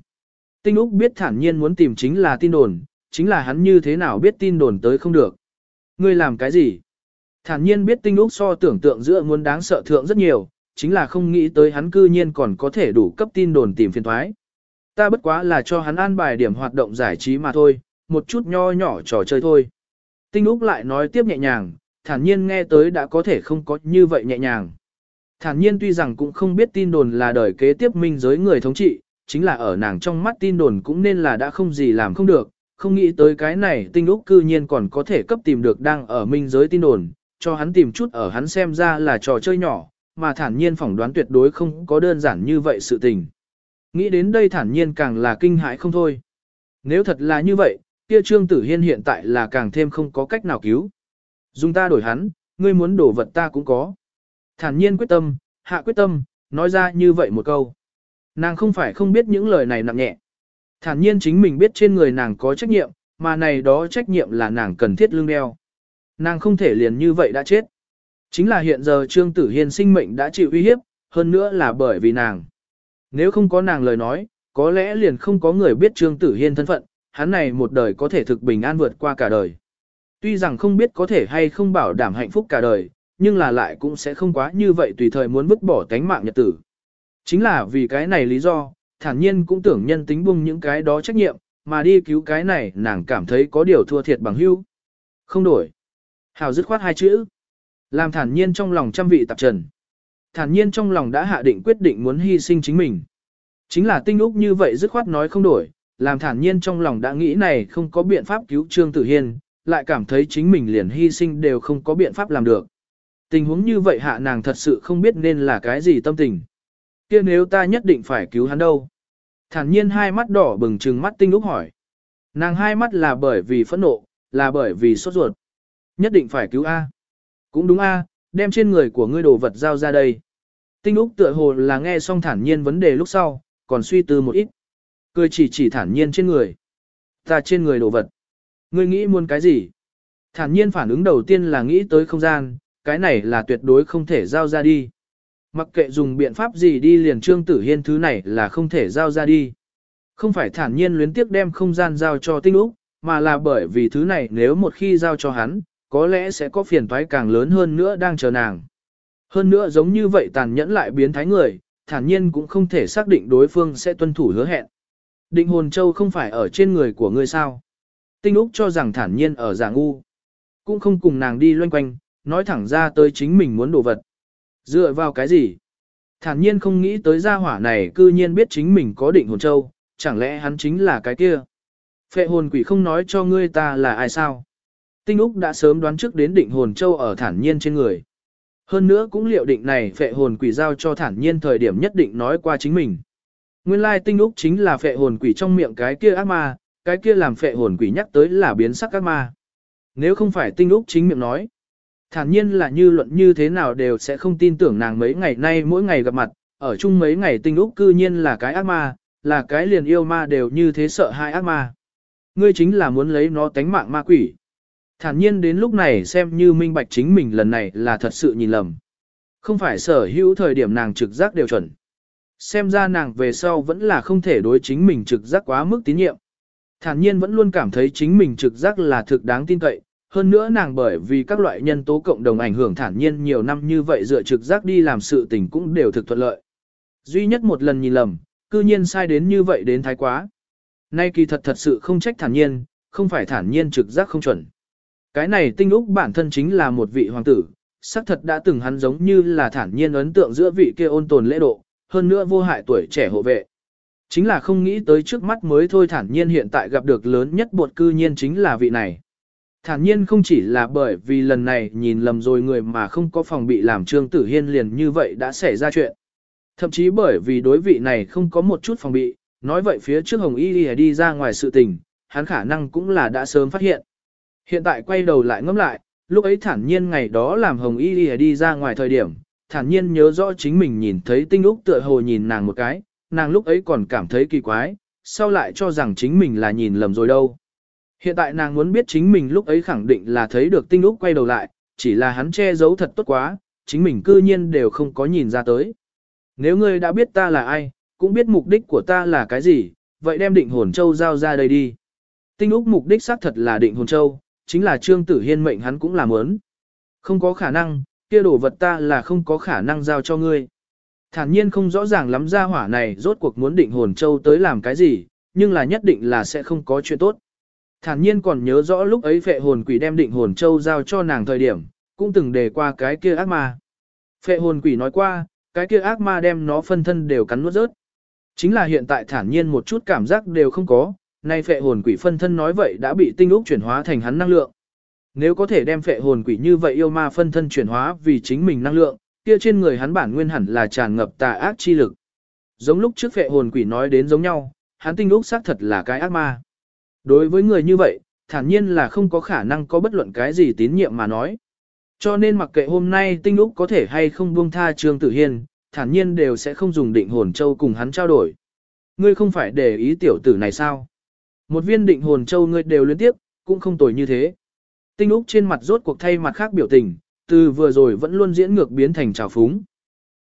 Tinh Úc biết thản nhiên muốn tìm chính là tin đồn, chính là hắn như thế nào biết tin đồn tới không được. Ngươi làm cái gì? Thản nhiên biết Tinh Úc so tưởng tượng giữa muốn đáng sợ thượng rất nhiều, chính là không nghĩ tới hắn cư nhiên còn có thể đủ cấp tin đồn tìm phiền thoái. Ta bất quá là cho hắn an bài điểm hoạt động giải trí mà thôi, một chút nho nhỏ trò chơi thôi. Tinh Úc lại nói tiếp nhẹ nhàng, thản nhiên nghe tới đã có thể không có như vậy nhẹ nhàng. Thản nhiên tuy rằng cũng không biết tin đồn là đời kế tiếp minh giới người thống trị, chính là ở nàng trong mắt tin đồn cũng nên là đã không gì làm không được, không nghĩ tới cái này tinh úc cư nhiên còn có thể cấp tìm được đang ở minh giới tin đồn, cho hắn tìm chút ở hắn xem ra là trò chơi nhỏ, mà thản nhiên phỏng đoán tuyệt đối không có đơn giản như vậy sự tình. Nghĩ đến đây thản nhiên càng là kinh hãi không thôi. Nếu thật là như vậy, kia Trương Tử Hiên hiện tại là càng thêm không có cách nào cứu. Dùng ta đổi hắn, ngươi muốn đổ vật ta cũng có. Thản nhiên quyết tâm, hạ quyết tâm, nói ra như vậy một câu. Nàng không phải không biết những lời này nặng nhẹ. Thản nhiên chính mình biết trên người nàng có trách nhiệm, mà này đó trách nhiệm là nàng cần thiết lương đeo. Nàng không thể liền như vậy đã chết. Chính là hiện giờ Trương Tử Hiên sinh mệnh đã chịu uy hiếp, hơn nữa là bởi vì nàng. Nếu không có nàng lời nói, có lẽ liền không có người biết Trương Tử Hiên thân phận, hắn này một đời có thể thực bình an vượt qua cả đời. Tuy rằng không biết có thể hay không bảo đảm hạnh phúc cả đời, nhưng là lại cũng sẽ không quá như vậy tùy thời muốn vứt bỏ tánh mạng nhật tử. Chính là vì cái này lý do, thản nhiên cũng tưởng nhân tính buông những cái đó trách nhiệm, mà đi cứu cái này nàng cảm thấy có điều thua thiệt bằng hữu Không đổi. Hào dứt khoát hai chữ. Làm thản nhiên trong lòng trăm vị tạp trần. Thản nhiên trong lòng đã hạ định quyết định muốn hy sinh chính mình. Chính là tinh úc như vậy dứt khoát nói không đổi, làm thản nhiên trong lòng đã nghĩ này không có biện pháp cứu Trương Tử Hiên, lại cảm thấy chính mình liền hy sinh đều không có biện pháp làm được. Tình huống như vậy hạ nàng thật sự không biết nên là cái gì tâm tình. kia nếu ta nhất định phải cứu hắn đâu? Thản nhiên hai mắt đỏ bừng trừng mắt tinh úc hỏi. Nàng hai mắt là bởi vì phẫn nộ, là bởi vì sốt ruột. Nhất định phải cứu A. Cũng đúng A, đem trên người của ngươi đồ vật giao ra đây. Tinh Úc tựa hồ là nghe xong thản nhiên vấn đề lúc sau, còn suy tư một ít. Cười chỉ chỉ thản nhiên trên người. Ta trên người đồ vật. Ngươi nghĩ muốn cái gì? Thản nhiên phản ứng đầu tiên là nghĩ tới không gian, cái này là tuyệt đối không thể giao ra đi. Mặc kệ dùng biện pháp gì đi liền trương tử hiên thứ này là không thể giao ra đi. Không phải thản nhiên luyến tiếc đem không gian giao cho tinh úc, mà là bởi vì thứ này nếu một khi giao cho hắn, có lẽ sẽ có phiền toái càng lớn hơn nữa đang chờ nàng. Hơn nữa giống như vậy tàn nhẫn lại biến thái người, thản nhiên cũng không thể xác định đối phương sẽ tuân thủ hứa hẹn. Định hồn châu không phải ở trên người của ngươi sao. Tinh Úc cho rằng thản nhiên ở giả ngu. Cũng không cùng nàng đi loanh quanh, nói thẳng ra tới chính mình muốn đồ vật. Dựa vào cái gì? Thản nhiên không nghĩ tới gia hỏa này cư nhiên biết chính mình có định hồn châu, chẳng lẽ hắn chính là cái kia? Phệ hồn quỷ không nói cho ngươi ta là ai sao? Tinh Úc đã sớm đoán trước đến định hồn châu ở thản nhiên trên người. Hơn nữa cũng liệu định này phệ hồn quỷ giao cho thản nhiên thời điểm nhất định nói qua chính mình. Nguyên lai tinh Úc chính là phệ hồn quỷ trong miệng cái kia ác ma, cái kia làm phệ hồn quỷ nhắc tới là biến sắc ác ma. Nếu không phải tinh Úc chính miệng nói, thản nhiên là như luận như thế nào đều sẽ không tin tưởng nàng mấy ngày nay mỗi ngày gặp mặt, ở chung mấy ngày tinh Úc cư nhiên là cái ác ma, là cái liền yêu ma đều như thế sợ hai ác ma. Ngươi chính là muốn lấy nó tánh mạng ma quỷ. Thản nhiên đến lúc này xem như minh bạch chính mình lần này là thật sự nhìn lầm. Không phải sở hữu thời điểm nàng trực giác đều chuẩn. Xem ra nàng về sau vẫn là không thể đối chính mình trực giác quá mức tín nhiệm. Thản nhiên vẫn luôn cảm thấy chính mình trực giác là thực đáng tin cậy. Hơn nữa nàng bởi vì các loại nhân tố cộng đồng ảnh hưởng thản nhiên nhiều năm như vậy dựa trực giác đi làm sự tình cũng đều thực thuận lợi. Duy nhất một lần nhìn lầm, cư nhiên sai đến như vậy đến thái quá. Nay kỳ thật thật sự không trách thản nhiên, không phải thản nhiên trực giác không chuẩn. Cái này tinh úc bản thân chính là một vị hoàng tử, xác thật đã từng hắn giống như là thản nhiên ấn tượng giữa vị kia ôn tồn lễ độ, hơn nữa vô hại tuổi trẻ hộ vệ. Chính là không nghĩ tới trước mắt mới thôi thản nhiên hiện tại gặp được lớn nhất bột cư nhiên chính là vị này. Thản nhiên không chỉ là bởi vì lần này nhìn lầm rồi người mà không có phòng bị làm trương tử hiên liền như vậy đã xảy ra chuyện. Thậm chí bởi vì đối vị này không có một chút phòng bị, nói vậy phía trước Hồng Y đi, đi ra ngoài sự tình, hắn khả năng cũng là đã sớm phát hiện. Hiện tại quay đầu lại ngẫm lại, lúc ấy thản nhiên ngày đó làm Hồng Y đi, đi ra ngoài thời điểm, thản nhiên nhớ rõ chính mình nhìn thấy tinh úc tựa hồ nhìn nàng một cái, nàng lúc ấy còn cảm thấy kỳ quái, sau lại cho rằng chính mình là nhìn lầm rồi đâu. Hiện tại nàng muốn biết chính mình lúc ấy khẳng định là thấy được tinh úc quay đầu lại, chỉ là hắn che giấu thật tốt quá, chính mình cư nhiên đều không có nhìn ra tới. Nếu ngươi đã biết ta là ai, cũng biết mục đích của ta là cái gì, vậy đem định hồn châu giao ra đây đi. Tinh Úc mục đích xác thật là định hồn châu, chính là Trương Tử Hiên mệnh hắn cũng làm ớn. Không có khả năng, kia đồ vật ta là không có khả năng giao cho ngươi. Thản nhiên không rõ ràng lắm ra hỏa này rốt cuộc muốn định hồn châu tới làm cái gì, nhưng là nhất định là sẽ không có chuyện tốt. Thản nhiên còn nhớ rõ lúc ấy phệ hồn quỷ đem định hồn châu giao cho nàng thời điểm, cũng từng đề qua cái kia ác ma. Phệ hồn quỷ nói qua, cái kia ác ma đem nó phân thân đều cắn nuốt rớt. Chính là hiện tại thản nhiên một chút cảm giác đều không có, nay phệ hồn quỷ phân thân nói vậy đã bị tinh úc chuyển hóa thành hắn năng lượng. Nếu có thể đem phệ hồn quỷ như vậy yêu ma phân thân chuyển hóa vì chính mình năng lượng, kia trên người hắn bản nguyên hẳn là tràn ngập tà ác chi lực. Giống lúc trước phệ hồn quỷ nói đến giống nhau, hắn tinh úc xác thật là cái ác ma. Đối với người như vậy, thản nhiên là không có khả năng có bất luận cái gì tín nhiệm mà nói. Cho nên mặc kệ hôm nay tinh úc có thể hay không buông tha Trương Tử Hiên, thản nhiên đều sẽ không dùng định hồn châu cùng hắn trao đổi. Ngươi không phải để ý tiểu tử này sao? Một viên định hồn châu ngươi đều liên tiếp, cũng không tồi như thế. Tinh Úc trên mặt rốt cuộc thay mặt khác biểu tình, từ vừa rồi vẫn luôn diễn ngược biến thành trào phúng.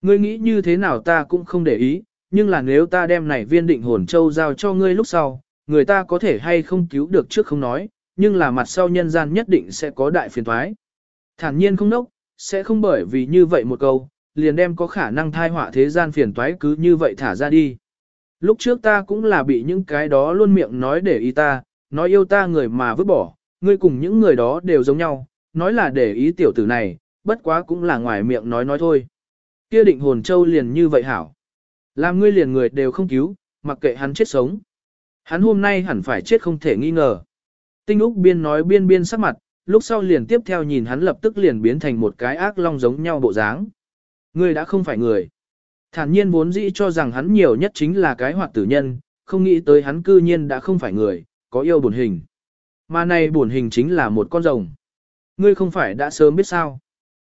Ngươi nghĩ như thế nào ta cũng không để ý, nhưng là nếu ta đem này viên định hồn châu giao cho ngươi lúc sau, người ta có thể hay không cứu được trước không nói, nhưng là mặt sau nhân gian nhất định sẽ có đại phiền thoái. Thản nhiên không nốc, sẽ không bởi vì như vậy một câu, liền đem có khả năng thai họa thế gian phiền toái cứ như vậy thả ra đi. Lúc trước ta cũng là bị những cái đó luôn miệng nói để ý ta, nói yêu ta người mà vứt bỏ, ngươi cùng những người đó đều giống nhau, nói là để ý tiểu tử này, bất quá cũng là ngoài miệng nói nói thôi. Kia định hồn châu liền như vậy hảo. Làm ngươi liền người đều không cứu, mặc kệ hắn chết sống. Hắn hôm nay hẳn phải chết không thể nghi ngờ. Tinh Úc biên nói biên biên sắc mặt, lúc sau liền tiếp theo nhìn hắn lập tức liền biến thành một cái ác long giống nhau bộ dáng. Ngươi đã không phải người. Thản nhiên vốn dĩ cho rằng hắn nhiều nhất chính là cái hoạt tử nhân, không nghĩ tới hắn cư nhiên đã không phải người, có yêu buồn hình. Mà này buồn hình chính là một con rồng. Ngươi không phải đã sớm biết sao.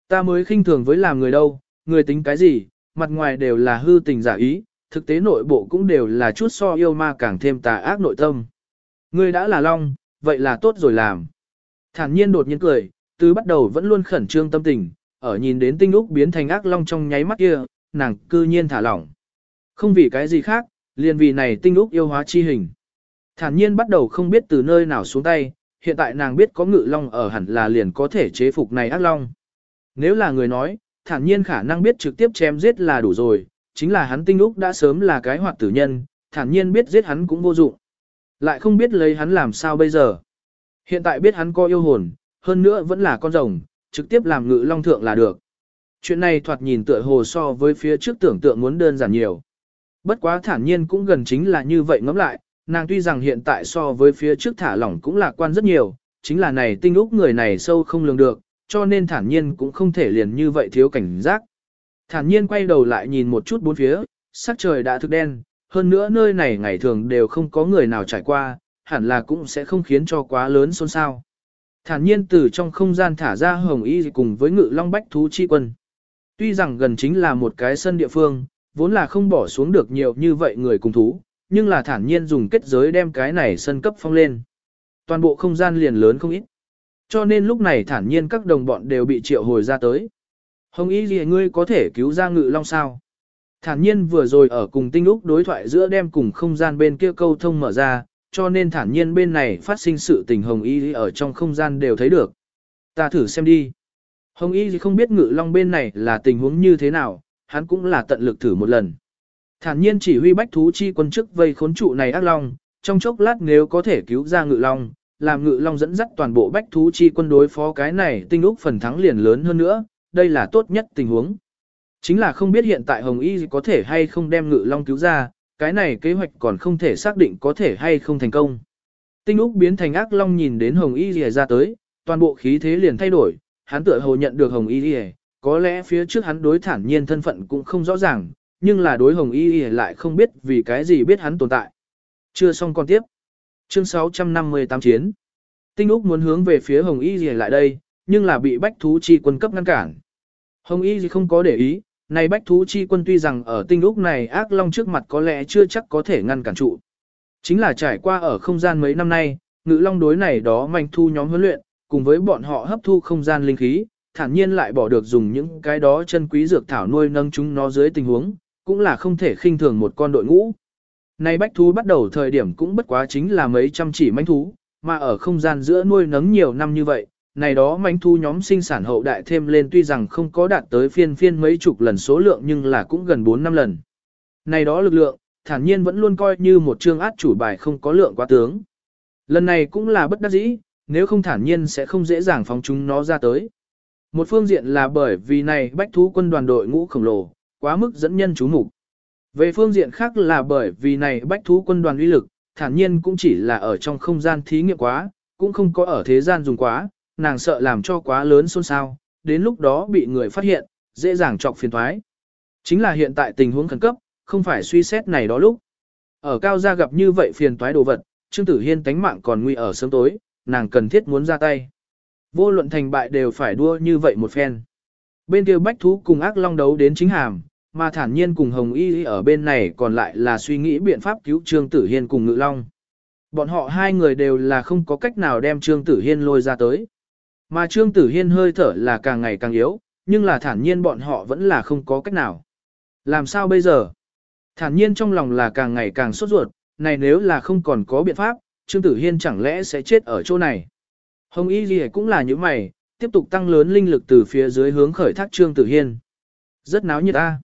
Ta mới khinh thường với làm người đâu, người tính cái gì, mặt ngoài đều là hư tình giả ý, thực tế nội bộ cũng đều là chút so yêu ma càng thêm tà ác nội tâm. Ngươi đã là long, vậy là tốt rồi làm. Thản nhiên đột nhiên cười, từ bắt đầu vẫn luôn khẩn trương tâm tình, ở nhìn đến tinh úc biến thành ác long trong nháy mắt kia, nàng cư nhiên thả lỏng. Không vì cái gì khác, liền vì này tinh úc yêu hóa chi hình. Thản nhiên bắt đầu không biết từ nơi nào xuống tay, hiện tại nàng biết có ngự long ở hẳn là liền có thể chế phục này ác long. Nếu là người nói, thản nhiên khả năng biết trực tiếp chém giết là đủ rồi, chính là hắn tinh úc đã sớm là cái hoạt tử nhân, thản nhiên biết giết hắn cũng vô dụng. Lại không biết lấy hắn làm sao bây giờ. Hiện tại biết hắn có yêu hồn, hơn nữa vẫn là con rồng, trực tiếp làm ngự long thượng là được. Chuyện này thoạt nhìn tựa hồ so với phía trước tưởng tượng muốn đơn giản nhiều. Bất quá thản nhiên cũng gần chính là như vậy ngẫm lại, nàng tuy rằng hiện tại so với phía trước thả lỏng cũng lạc quan rất nhiều, chính là này tinh úc người này sâu không lường được, cho nên thản nhiên cũng không thể liền như vậy thiếu cảnh giác. Thản nhiên quay đầu lại nhìn một chút bốn phía, sắc trời đã thực đen, hơn nữa nơi này ngày thường đều không có người nào trải qua, hẳn là cũng sẽ không khiến cho quá lớn xôn xao. Thản nhiên từ trong không gian thả ra hồng y cùng với ngự long bách thú chi quân. Tuy rằng gần chính là một cái sân địa phương, vốn là không bỏ xuống được nhiều như vậy người cùng thú, nhưng là thản nhiên dùng kết giới đem cái này sân cấp phong lên. Toàn bộ không gian liền lớn không ít. Cho nên lúc này thản nhiên các đồng bọn đều bị triệu hồi ra tới. Hồng y gì ngươi có thể cứu ra ngự long sao? Thản nhiên vừa rồi ở cùng tinh úc đối thoại giữa đem cùng không gian bên kia câu thông mở ra, cho nên thản nhiên bên này phát sinh sự tình hồng y ở trong không gian đều thấy được. Ta thử xem đi. Hồng y không biết ngự long bên này là tình huống như thế nào, hắn cũng là tận lực thử một lần. Thản nhiên chỉ huy bách thú chi quân chức vây khốn trụ này ác long, trong chốc lát nếu có thể cứu ra ngự long, làm ngự long dẫn dắt toàn bộ bách thú chi quân đối phó cái này tinh úc phần thắng liền lớn hơn nữa, đây là tốt nhất tình huống. Chính là không biết hiện tại Hồng Y có thể hay không đem ngự long cứu ra, cái này kế hoạch còn không thể xác định có thể hay không thành công. Tinh Úc biến thành ác long nhìn đến Hồng Y Lìa ra tới, toàn bộ khí thế liền thay đổi, hắn tựa hồ nhận được Hồng Y Lìa, có lẽ phía trước hắn đối thản nhiên thân phận cũng không rõ ràng, nhưng là đối Hồng Y Lìa lại không biết vì cái gì biết hắn tồn tại. Chưa xong còn tiếp. Chương 658 chiến. Tinh Úc muốn hướng về phía Hồng Y Lìa lại đây, nhưng là bị bách thú chi quân cấp ngăn cản. Hồng Y gì không có để ý, này bách thú chi quân tuy rằng ở tinh úc này ác long trước mặt có lẽ chưa chắc có thể ngăn cản trụ. Chính là trải qua ở không gian mấy năm nay, ngự long đối này đó manh thu nhóm huấn luyện, cùng với bọn họ hấp thu không gian linh khí, thản nhiên lại bỏ được dùng những cái đó chân quý dược thảo nuôi nâng chúng nó dưới tình huống, cũng là không thể khinh thường một con đội ngũ. nay bách thú bắt đầu thời điểm cũng bất quá chính là mấy trăm chỉ manh thú, mà ở không gian giữa nuôi nấng nhiều năm như vậy, này đó manh thu nhóm sinh sản hậu đại thêm lên tuy rằng không có đạt tới phiên phiên mấy chục lần số lượng nhưng là cũng gần 4 năm lần. Này đó lực lượng, thản nhiên vẫn luôn coi như một chương át chủ bài không có lượng quá tướng. Lần này cũng là bất đắc dĩ, nếu không thản nhiên sẽ không dễ dàng phóng chúng nó ra tới. Một phương diện là bởi vì này bách thú quân đoàn đội ngũ khổng lồ, quá mức dẫn nhân chú mục. Về phương diện khác là bởi vì này bách thú quân đoàn uy lực, thản nhiên cũng chỉ là ở trong không gian thí nghiệm quá, cũng không có ở thế gian dùng quá, nàng sợ làm cho quá lớn xôn xao, đến lúc đó bị người phát hiện, dễ dàng chọc phiền thoái. Chính là hiện tại tình huống khẩn cấp, không phải suy xét này đó lúc. Ở cao gia gặp như vậy phiền toái đồ vật, Trương Tử Hiên tánh mạng còn nguy ở sớm tối, nàng cần thiết muốn ra tay. Vô luận thành bại đều phải đua như vậy một phen. Bên kia bách thú cùng ác long đấu đến chính hàm, mà thản nhiên cùng Hồng Y ở bên này còn lại là suy nghĩ biện pháp cứu Trương Tử Hiên cùng Ngự Long. Bọn họ hai người đều là không có cách nào đem Trương Tử Hiên lôi ra tới. Mà Trương Tử Hiên hơi thở là càng ngày càng yếu, nhưng là thản nhiên bọn họ vẫn là không có cách nào. Làm sao bây giờ? Thản nhiên trong lòng là càng ngày càng sốt ruột, này nếu là không còn có biện pháp, Trương Tử Hiên chẳng lẽ sẽ chết ở chỗ này. Hồng Y Ghi cũng là như mày, tiếp tục tăng lớn linh lực từ phía dưới hướng khởi thác Trương Tử Hiên. Rất náo nhiệt ta.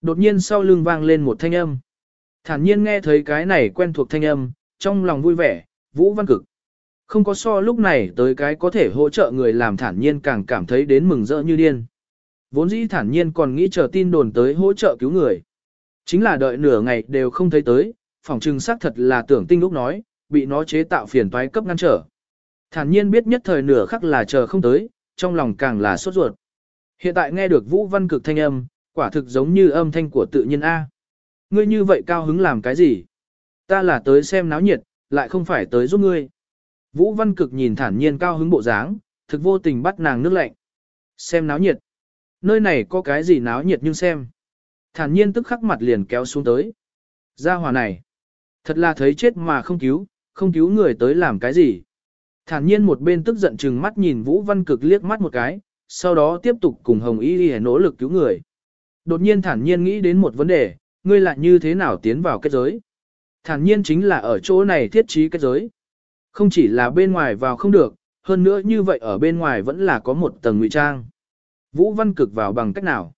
Đột nhiên sau lưng vang lên một thanh âm. Thản nhiên nghe thấy cái này quen thuộc thanh âm, trong lòng vui vẻ, Vũ Văn Cực. Không có so lúc này tới cái có thể hỗ trợ người làm thản nhiên càng cảm thấy đến mừng rỡ như điên. Vốn dĩ thản nhiên còn nghĩ chờ tin đồn tới hỗ trợ cứu người. Chính là đợi nửa ngày đều không thấy tới, phòng trừng xác thật là tưởng tinh lúc nói, bị nó chế tạo phiền toái cấp ngăn trở. Thản nhiên biết nhất thời nửa khắc là chờ không tới, trong lòng càng là sốt ruột. Hiện tại nghe được Vũ Văn Cực thanh âm, quả thực giống như âm thanh của tự nhiên A. Ngươi như vậy cao hứng làm cái gì? Ta là tới xem náo nhiệt, lại không phải tới giúp ngươi. Vũ Văn Cực nhìn thản nhiên cao hứng bộ dáng, thực vô tình bắt nàng nước lạnh. Xem náo nhiệt. Nơi này có cái gì náo nhiệt nhưng xem. Thản nhiên tức khắc mặt liền kéo xuống tới. Gia hòa này. Thật là thấy chết mà không cứu, không cứu người tới làm cái gì. Thản nhiên một bên tức giận chừng mắt nhìn Vũ Văn Cực liếc mắt một cái, sau đó tiếp tục cùng Hồng Y đi nỗ lực cứu người. Đột nhiên thản nhiên nghĩ đến một vấn đề, ngươi lại như thế nào tiến vào kết giới. Thản nhiên chính là ở chỗ này thiết trí kết giới. Không chỉ là bên ngoài vào không được, hơn nữa như vậy ở bên ngoài vẫn là có một tầng ngụy trang. Vũ Văn Cực vào bằng cách nào?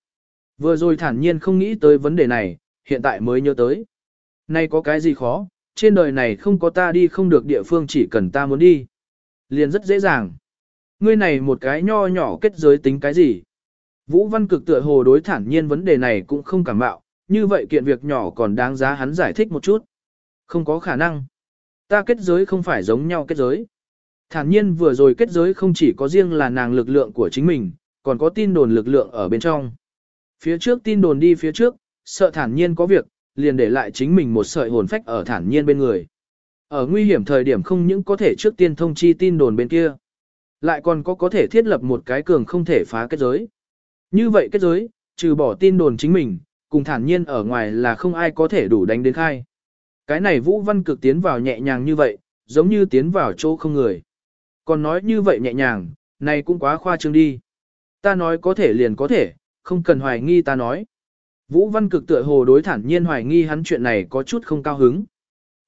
Vừa rồi thản nhiên không nghĩ tới vấn đề này, hiện tại mới nhớ tới. Nay có cái gì khó, trên đời này không có ta đi không được địa phương chỉ cần ta muốn đi. Liền rất dễ dàng. Ngươi này một cái nho nhỏ kết giới tính cái gì? Vũ Văn Cực tựa hồ đối thản nhiên vấn đề này cũng không cảm bạo, như vậy kiện việc nhỏ còn đáng giá hắn giải thích một chút. Không có khả năng. Ta kết giới không phải giống nhau kết giới. Thản nhiên vừa rồi kết giới không chỉ có riêng là nàng lực lượng của chính mình, còn có tin đồn lực lượng ở bên trong. Phía trước tin đồn đi phía trước, sợ thản nhiên có việc, liền để lại chính mình một sợi hồn phách ở thản nhiên bên người. Ở nguy hiểm thời điểm không những có thể trước tiên thông chi tin đồn bên kia, lại còn có có thể thiết lập một cái cường không thể phá kết giới. Như vậy kết giới, trừ bỏ tin đồn chính mình, cùng thản nhiên ở ngoài là không ai có thể đủ đánh đến khai. Cái này Vũ Văn Cực tiến vào nhẹ nhàng như vậy, giống như tiến vào chỗ không người. Còn nói như vậy nhẹ nhàng, này cũng quá khoa trương đi. Ta nói có thể liền có thể, không cần hoài nghi ta nói. Vũ Văn Cực tựa hồ đối thản nhiên hoài nghi hắn chuyện này có chút không cao hứng.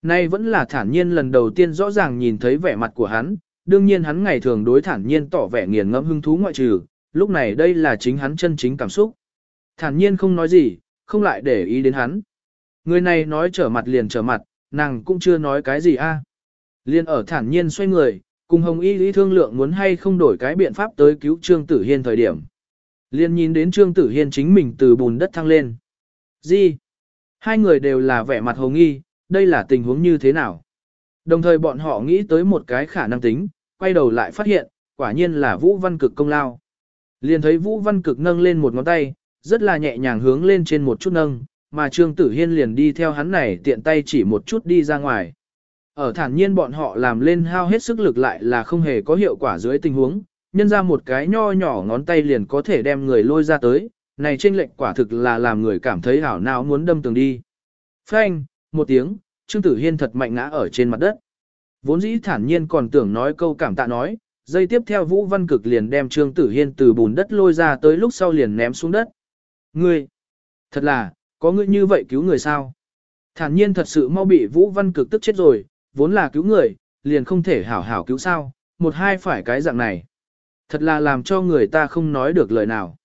Nay vẫn là thản nhiên lần đầu tiên rõ ràng nhìn thấy vẻ mặt của hắn, đương nhiên hắn ngày thường đối thản nhiên tỏ vẻ nghiền ngẫm hứng thú ngoại trừ, lúc này đây là chính hắn chân chính cảm xúc. Thản nhiên không nói gì, không lại để ý đến hắn. Người này nói trở mặt liền trở mặt, nàng cũng chưa nói cái gì a. Liên ở thản nhiên xoay người, cùng Hồng Y Lý thương lượng muốn hay không đổi cái biện pháp tới cứu Trương Tử Hiên thời điểm. Liên nhìn đến Trương Tử Hiên chính mình từ bùn đất thăng lên. Gì? Hai người đều là vẻ mặt hồ nghi, đây là tình huống như thế nào? Đồng thời bọn họ nghĩ tới một cái khả năng tính, quay đầu lại phát hiện, quả nhiên là Vũ Văn Cực công lao. Liền thấy Vũ Văn Cực nâng lên một ngón tay, rất là nhẹ nhàng hướng lên trên một chút nâng, mà Trương Tử Hiên liền đi theo hắn này tiện tay chỉ một chút đi ra ngoài. Ở thản nhiên bọn họ làm lên hao hết sức lực lại là không hề có hiệu quả dưới tình huống, nhân ra một cái nho nhỏ ngón tay liền có thể đem người lôi ra tới, này trên lệnh quả thực là làm người cảm thấy hảo não muốn đâm tường đi. Phanh, một tiếng, Trương Tử Hiên thật mạnh ngã ở trên mặt đất. Vốn dĩ thản nhiên còn tưởng nói câu cảm tạ nói, dây tiếp theo Vũ Văn Cực liền đem Trương Tử Hiên từ bùn đất lôi ra tới lúc sau liền ném xuống đất. Ngươi, thật là, có ngươi như vậy cứu người sao? Thản nhiên thật sự mau bị Vũ Văn Cực tức chết rồi, vốn là cứu người, liền không thể hảo hảo cứu sao, một hai phải cái dạng này. Thật là làm cho người ta không nói được lời nào.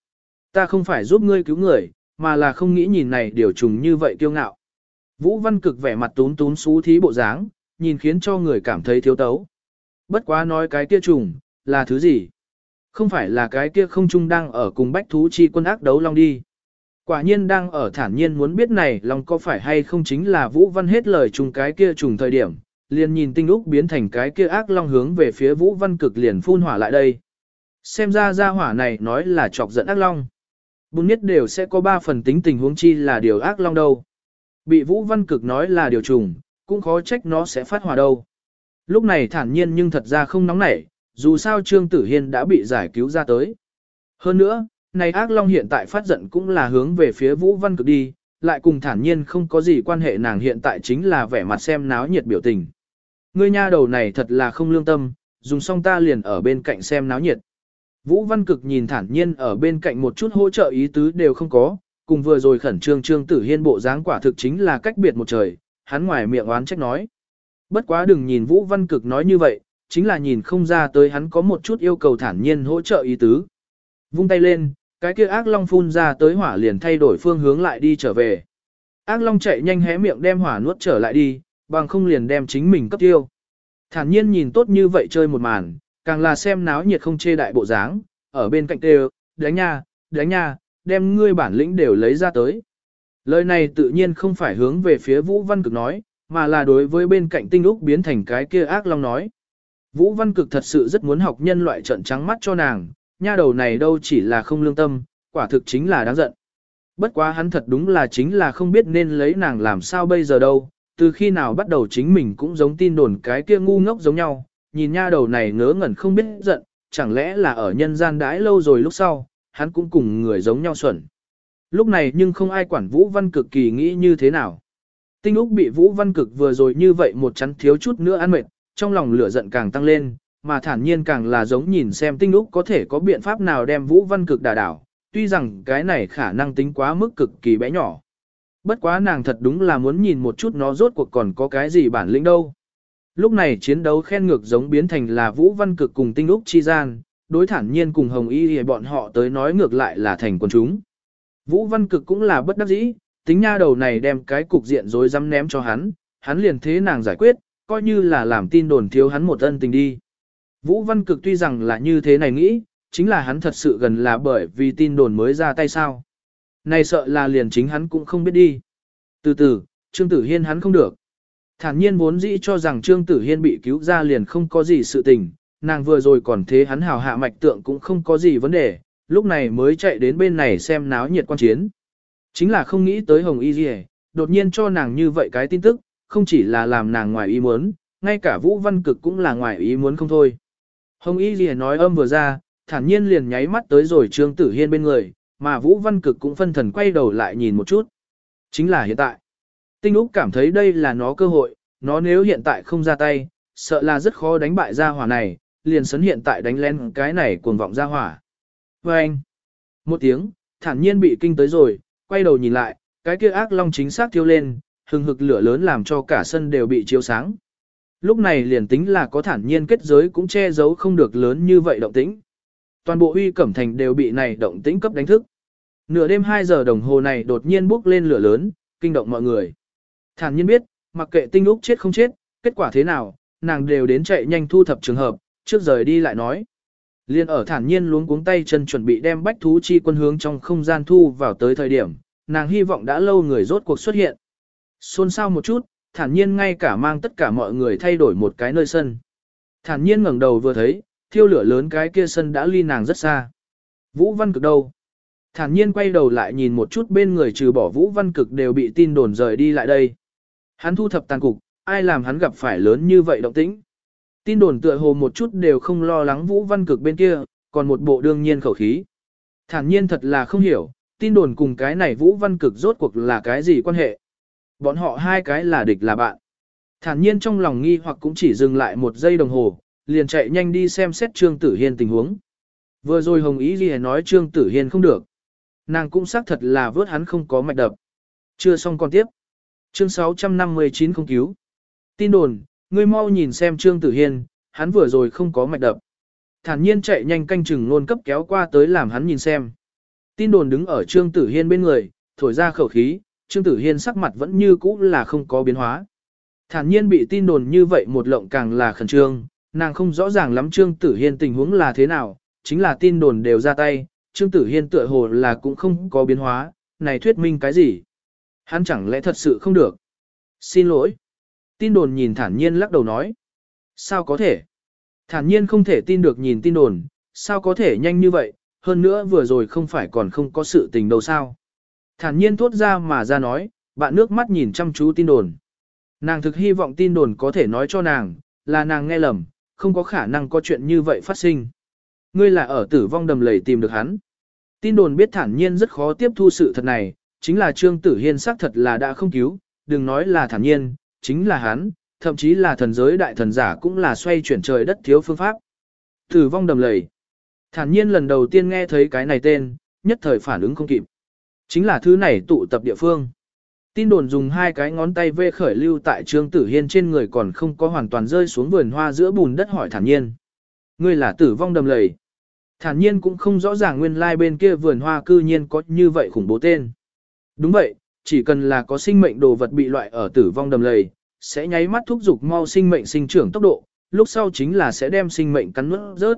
Ta không phải giúp ngươi cứu người, mà là không nghĩ nhìn này điều trùng như vậy kiêu ngạo. Vũ Văn Cực vẻ mặt tún tún xú thí bộ dáng, nhìn khiến cho người cảm thấy thiếu tấu. Bất quá nói cái kia trùng, là thứ gì? Không phải là cái kia không trung đang ở cùng bách thú chi quân ác đấu long đi. Quả nhiên đang ở thản nhiên muốn biết này long có phải hay không chính là Vũ Văn hết lời trùng cái kia trùng thời điểm, liền nhìn tinh úc biến thành cái kia ác long hướng về phía Vũ Văn cực liền phun hỏa lại đây. Xem ra gia hỏa này nói là chọc giận ác long. Bùn nhất đều sẽ có ba phần tính tình huống chi là điều ác long đâu. Bị Vũ Văn cực nói là điều trùng, cũng khó trách nó sẽ phát hỏa đâu. Lúc này thản nhiên nhưng thật ra không nóng nảy, dù sao Trương Tử Hiên đã bị giải cứu ra tới. Hơn nữa, này ác long hiện tại phát giận cũng là hướng về phía Vũ Văn cực đi, lại cùng thản nhiên không có gì quan hệ nàng hiện tại chính là vẻ mặt xem náo nhiệt biểu tình. Ngươi nha đầu này thật là không lương tâm, dùng xong ta liền ở bên cạnh xem náo nhiệt. Vũ Văn Cực nhìn thản nhiên ở bên cạnh một chút hỗ trợ ý tứ đều không có, cùng vừa rồi khẩn trương trương tử hiên bộ dáng quả thực chính là cách biệt một trời, hắn ngoài miệng oán trách nói. Bất quá đừng nhìn Vũ Văn Cực nói như vậy, chính là nhìn không ra tới hắn có một chút yêu cầu thản nhiên hỗ trợ ý tứ. Vung tay lên, cái kia ác long phun ra tới hỏa liền thay đổi phương hướng lại đi trở về. Ác long chạy nhanh hé miệng đem hỏa nuốt trở lại đi, bằng không liền đem chính mình cấp tiêu. Thản nhiên nhìn tốt như vậy chơi một màn, càng là xem náo nhiệt không chê đại bộ dáng, ở bên cạnh tê đánh nha, đánh nha, đem ngươi bản lĩnh đều lấy ra tới. Lời này tự nhiên không phải hướng về phía Vũ Văn Cực nói, mà là đối với bên cạnh tinh úc biến thành cái kia ác long nói. Vũ Văn Cực thật sự rất muốn học nhân loại trận trắng mắt cho nàng, nha đầu này đâu chỉ là không lương tâm, quả thực chính là đáng giận. Bất quá hắn thật đúng là chính là không biết nên lấy nàng làm sao bây giờ đâu, từ khi nào bắt đầu chính mình cũng giống tin đồn cái kia ngu ngốc giống nhau, nhìn nha đầu này ngớ ngẩn không biết giận, chẳng lẽ là ở nhân gian đãi lâu rồi lúc sau, hắn cũng cùng người giống nhau xuẩn. Lúc này nhưng không ai quản Vũ Văn Cực kỳ nghĩ như thế nào. Tinh Úc bị Vũ Văn Cực vừa rồi như vậy một chắn thiếu chút nữa ăn mệt, trong lòng lửa giận càng tăng lên, mà thản nhiên càng là giống nhìn xem Tinh Úc có thể có biện pháp nào đem Vũ Văn Cực đả đảo, tuy rằng cái này khả năng tính quá mức cực kỳ bé nhỏ. Bất quá nàng thật đúng là muốn nhìn một chút nó rốt cuộc còn có cái gì bản lĩnh đâu. Lúc này chiến đấu khen ngược giống biến thành là Vũ Văn Cực cùng Tinh Úc chi gian, đối thản nhiên cùng Hồng Y thì bọn họ tới nói ngược lại là thành quần chúng. Vũ Văn Cực cũng là bất đắc dĩ, tính nha đầu này đem cái cục diện rối rắm ném cho hắn, hắn liền thế nàng giải quyết, coi như là làm tin đồn thiếu hắn một ân tình đi. Vũ Văn Cực tuy rằng là như thế này nghĩ, chính là hắn thật sự gần là bởi vì tin đồn mới ra tay sao. Này sợ là liền chính hắn cũng không biết đi. Từ từ, Trương Tử Hiên hắn không được. Thản nhiên vốn dĩ cho rằng Trương Tử Hiên bị cứu ra liền không có gì sự tình, nàng vừa rồi còn thế hắn hào hạ mạch tượng cũng không có gì vấn đề, lúc này mới chạy đến bên này xem náo nhiệt quan chiến. Chính là không nghĩ tới Hồng Y Dì đột nhiên cho nàng như vậy cái tin tức, không chỉ là làm nàng ngoài ý muốn, ngay cả Vũ Văn Cực cũng là ngoài ý muốn không thôi. Hồng Y Dì nói âm vừa ra, thản nhiên liền nháy mắt tới rồi Trương Tử Hiên bên người, mà Vũ Văn Cực cũng phân thần quay đầu lại nhìn một chút. Chính là hiện tại. Tinh Úc cảm thấy đây là nó cơ hội, nó nếu hiện tại không ra tay, sợ là rất khó đánh bại gia hỏa này, liền sấn hiện tại đánh lên cái này cuồng vọng gia hỏa. Và anh, một tiếng, thản nhiên bị kinh tới rồi, quay đầu nhìn lại, cái kia ác long chính xác thiêu lên, hừng hực lửa lớn làm cho cả sân đều bị chiếu sáng. Lúc này liền tính là có thản nhiên kết giới cũng che giấu không được lớn như vậy động tĩnh. Toàn bộ uy cẩm thành đều bị này động tĩnh cấp đánh thức. Nửa đêm 2 giờ đồng hồ này đột nhiên bốc lên lửa lớn, kinh động mọi người. Thản nhiên biết, mặc kệ tinh úc chết không chết, kết quả thế nào, nàng đều đến chạy nhanh thu thập trường hợp, trước rời đi lại nói. Liên ở thản nhiên luống cuống tay chân chuẩn bị đem bách thú chi quân hướng trong không gian thu vào tới thời điểm, nàng hy vọng đã lâu người rốt cuộc xuất hiện. Xôn xao một chút, thản nhiên ngay cả mang tất cả mọi người thay đổi một cái nơi sân. Thản nhiên ngẩng đầu vừa thấy, thiêu lửa lớn cái kia sân đã ly nàng rất xa. Vũ Văn Cực đâu? Thản nhiên quay đầu lại nhìn một chút bên người trừ bỏ Vũ Văn Cực đều bị tin đồn rời đi lại đây. Hắn thu thập tàn cục, ai làm hắn gặp phải lớn như vậy động tĩnh. Tin đồn tựa hồ một chút đều không lo lắng Vũ Văn Cực bên kia, còn một bộ đương nhiên khẩu khí. Thản nhiên thật là không hiểu, tin đồn cùng cái này Vũ Văn Cực rốt cuộc là cái gì quan hệ. Bọn họ hai cái là địch là bạn. Thản nhiên trong lòng nghi hoặc cũng chỉ dừng lại một giây đồng hồ, liền chạy nhanh đi xem xét Trương Tử Hiên tình huống. Vừa rồi Hồng Ý Ghi nói Trương Tử Hiên không được. Nàng cũng xác thật là vớt hắn không có mạch đập. Chưa xong còn tiếp. Chương 659 không cứu. Tin đồn, ngươi mau nhìn xem Trương Tử Hiên, hắn vừa rồi không có mạch đập. Thản nhiên chạy nhanh canh chừng luôn cấp kéo qua tới làm hắn nhìn xem. Tin đồn đứng ở Trương Tử Hiên bên người, thổi ra khẩu khí, Trương Tử Hiên sắc mặt vẫn như cũ là không có biến hóa. Thản nhiên bị tin đồn như vậy một lộng càng là khẩn trương, nàng không rõ ràng lắm Trương Tử Hiên tình huống là thế nào, chính là tin đồn đều ra tay, Trương Tử Hiên tựa hồ là cũng không có biến hóa, này thuyết minh cái gì? Hắn chẳng lẽ thật sự không được? Xin lỗi. Tin đồn nhìn thản nhiên lắc đầu nói. Sao có thể? Thản nhiên không thể tin được nhìn tin đồn, sao có thể nhanh như vậy, hơn nữa vừa rồi không phải còn không có sự tình đâu sao? Thản nhiên thốt ra mà ra nói, bạn nước mắt nhìn chăm chú tin đồn. Nàng thực hy vọng tin đồn có thể nói cho nàng, là nàng nghe lầm, không có khả năng có chuyện như vậy phát sinh. Ngươi là ở tử vong đầm lầy tìm được hắn. Tin đồn biết thản nhiên rất khó tiếp thu sự thật này, chính là Trương Tử Hiên xác thật là đã không cứu, đừng nói là thản nhiên, chính là hắn, thậm chí là thần giới đại thần giả cũng là xoay chuyển trời đất thiếu phương pháp. Tử vong đầm lầy. Thản nhiên lần đầu tiên nghe thấy cái này tên, nhất thời phản ứng không kịp. Chính là thứ này tụ tập địa phương. Tin đồn dùng hai cái ngón tay vê khởi lưu tại Trương Tử Hiên trên người còn không có hoàn toàn rơi xuống vườn hoa giữa bùn đất hỏi thản nhiên. Ngươi là tử vong đầm lầy. Thản nhiên cũng không rõ ràng nguyên lai like bên kia vườn hoa cư nhiên có như vậy khủng bố tên. Đúng vậy, chỉ cần là có sinh mệnh đồ vật bị loại ở tử vong đầm lầy, sẽ nháy mắt thúc giục mau sinh mệnh sinh trưởng tốc độ, lúc sau chính là sẽ đem sinh mệnh cắn nuốt rớt.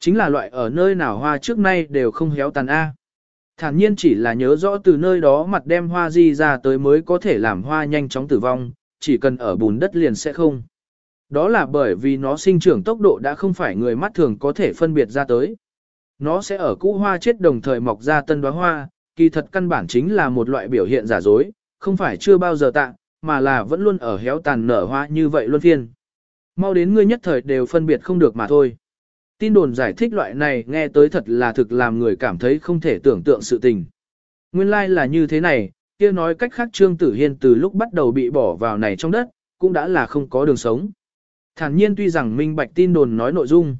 Chính là loại ở nơi nào hoa trước nay đều không héo tàn A. Thản nhiên chỉ là nhớ rõ từ nơi đó mặt đem hoa di ra tới mới có thể làm hoa nhanh chóng tử vong, chỉ cần ở bùn đất liền sẽ không. Đó là bởi vì nó sinh trưởng tốc độ đã không phải người mắt thường có thể phân biệt ra tới. Nó sẽ ở cũ hoa chết đồng thời mọc ra tân đóa hoa, kỳ thật căn bản chính là một loại biểu hiện giả dối, không phải chưa bao giờ tạ, mà là vẫn luôn ở héo tàn nở hoa như vậy luôn phiên. Mau đến ngươi nhất thời đều phân biệt không được mà thôi. Tin đồn giải thích loại này nghe tới thật là thực làm người cảm thấy không thể tưởng tượng sự tình. Nguyên lai like là như thế này, kia nói cách khác Trương Tử Hiên từ lúc bắt đầu bị bỏ vào này trong đất, cũng đã là không có đường sống. Thản nhiên tuy rằng minh bạch tin đồn nói nội dung,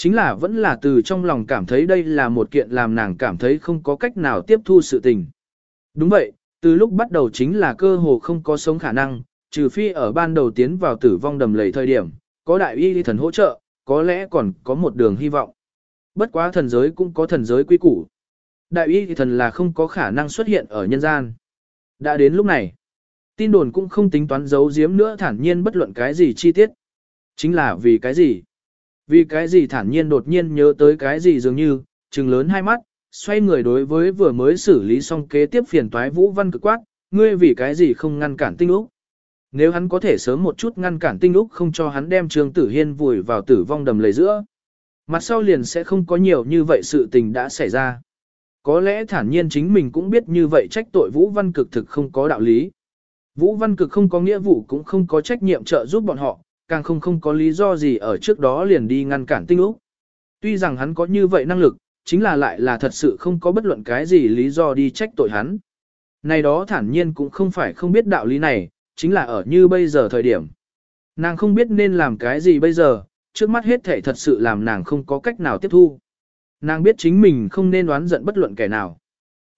chính là vẫn là từ trong lòng cảm thấy đây là một kiện làm nàng cảm thấy không có cách nào tiếp thu sự tình. Đúng vậy, từ lúc bắt đầu chính là cơ hồ không có sống khả năng, trừ phi ở ban đầu tiến vào tử vong đầm lầy thời điểm, có đại y thần hỗ trợ, có lẽ còn có một đường hy vọng. Bất quá thần giới cũng có thần giới quy củ. Đại y thần là không có khả năng xuất hiện ở nhân gian. Đã đến lúc này, tin đồn cũng không tính toán giấu giếm nữa thản nhiên bất luận cái gì chi tiết. Chính là vì cái gì? Vì cái gì thản nhiên đột nhiên nhớ tới cái gì dường như, trừng lớn hai mắt, xoay người đối với vừa mới xử lý xong kế tiếp phiền toái Vũ Văn cực quát, ngươi vì cái gì không ngăn cản tinh úc. Nếu hắn có thể sớm một chút ngăn cản tinh úc không cho hắn đem Trương Tử Hiên vùi vào tử vong đầm lầy giữa. Mặt sau liền sẽ không có nhiều như vậy sự tình đã xảy ra. Có lẽ thản nhiên chính mình cũng biết như vậy trách tội Vũ Văn Cực thực không có đạo lý. Vũ Văn Cực không có nghĩa vụ cũng không có trách nhiệm trợ giúp bọn họ, càng không không có lý do gì ở trước đó liền đi ngăn cản tinh úc. Tuy rằng hắn có như vậy năng lực, chính là lại là thật sự không có bất luận cái gì lý do đi trách tội hắn. Này đó thản nhiên cũng không phải không biết đạo lý này, chính là ở như bây giờ thời điểm. Nàng không biết nên làm cái gì bây giờ, trước mắt hết thể thật sự làm nàng không có cách nào tiếp thu. Nàng biết chính mình không nên đoán giận bất luận kẻ nào.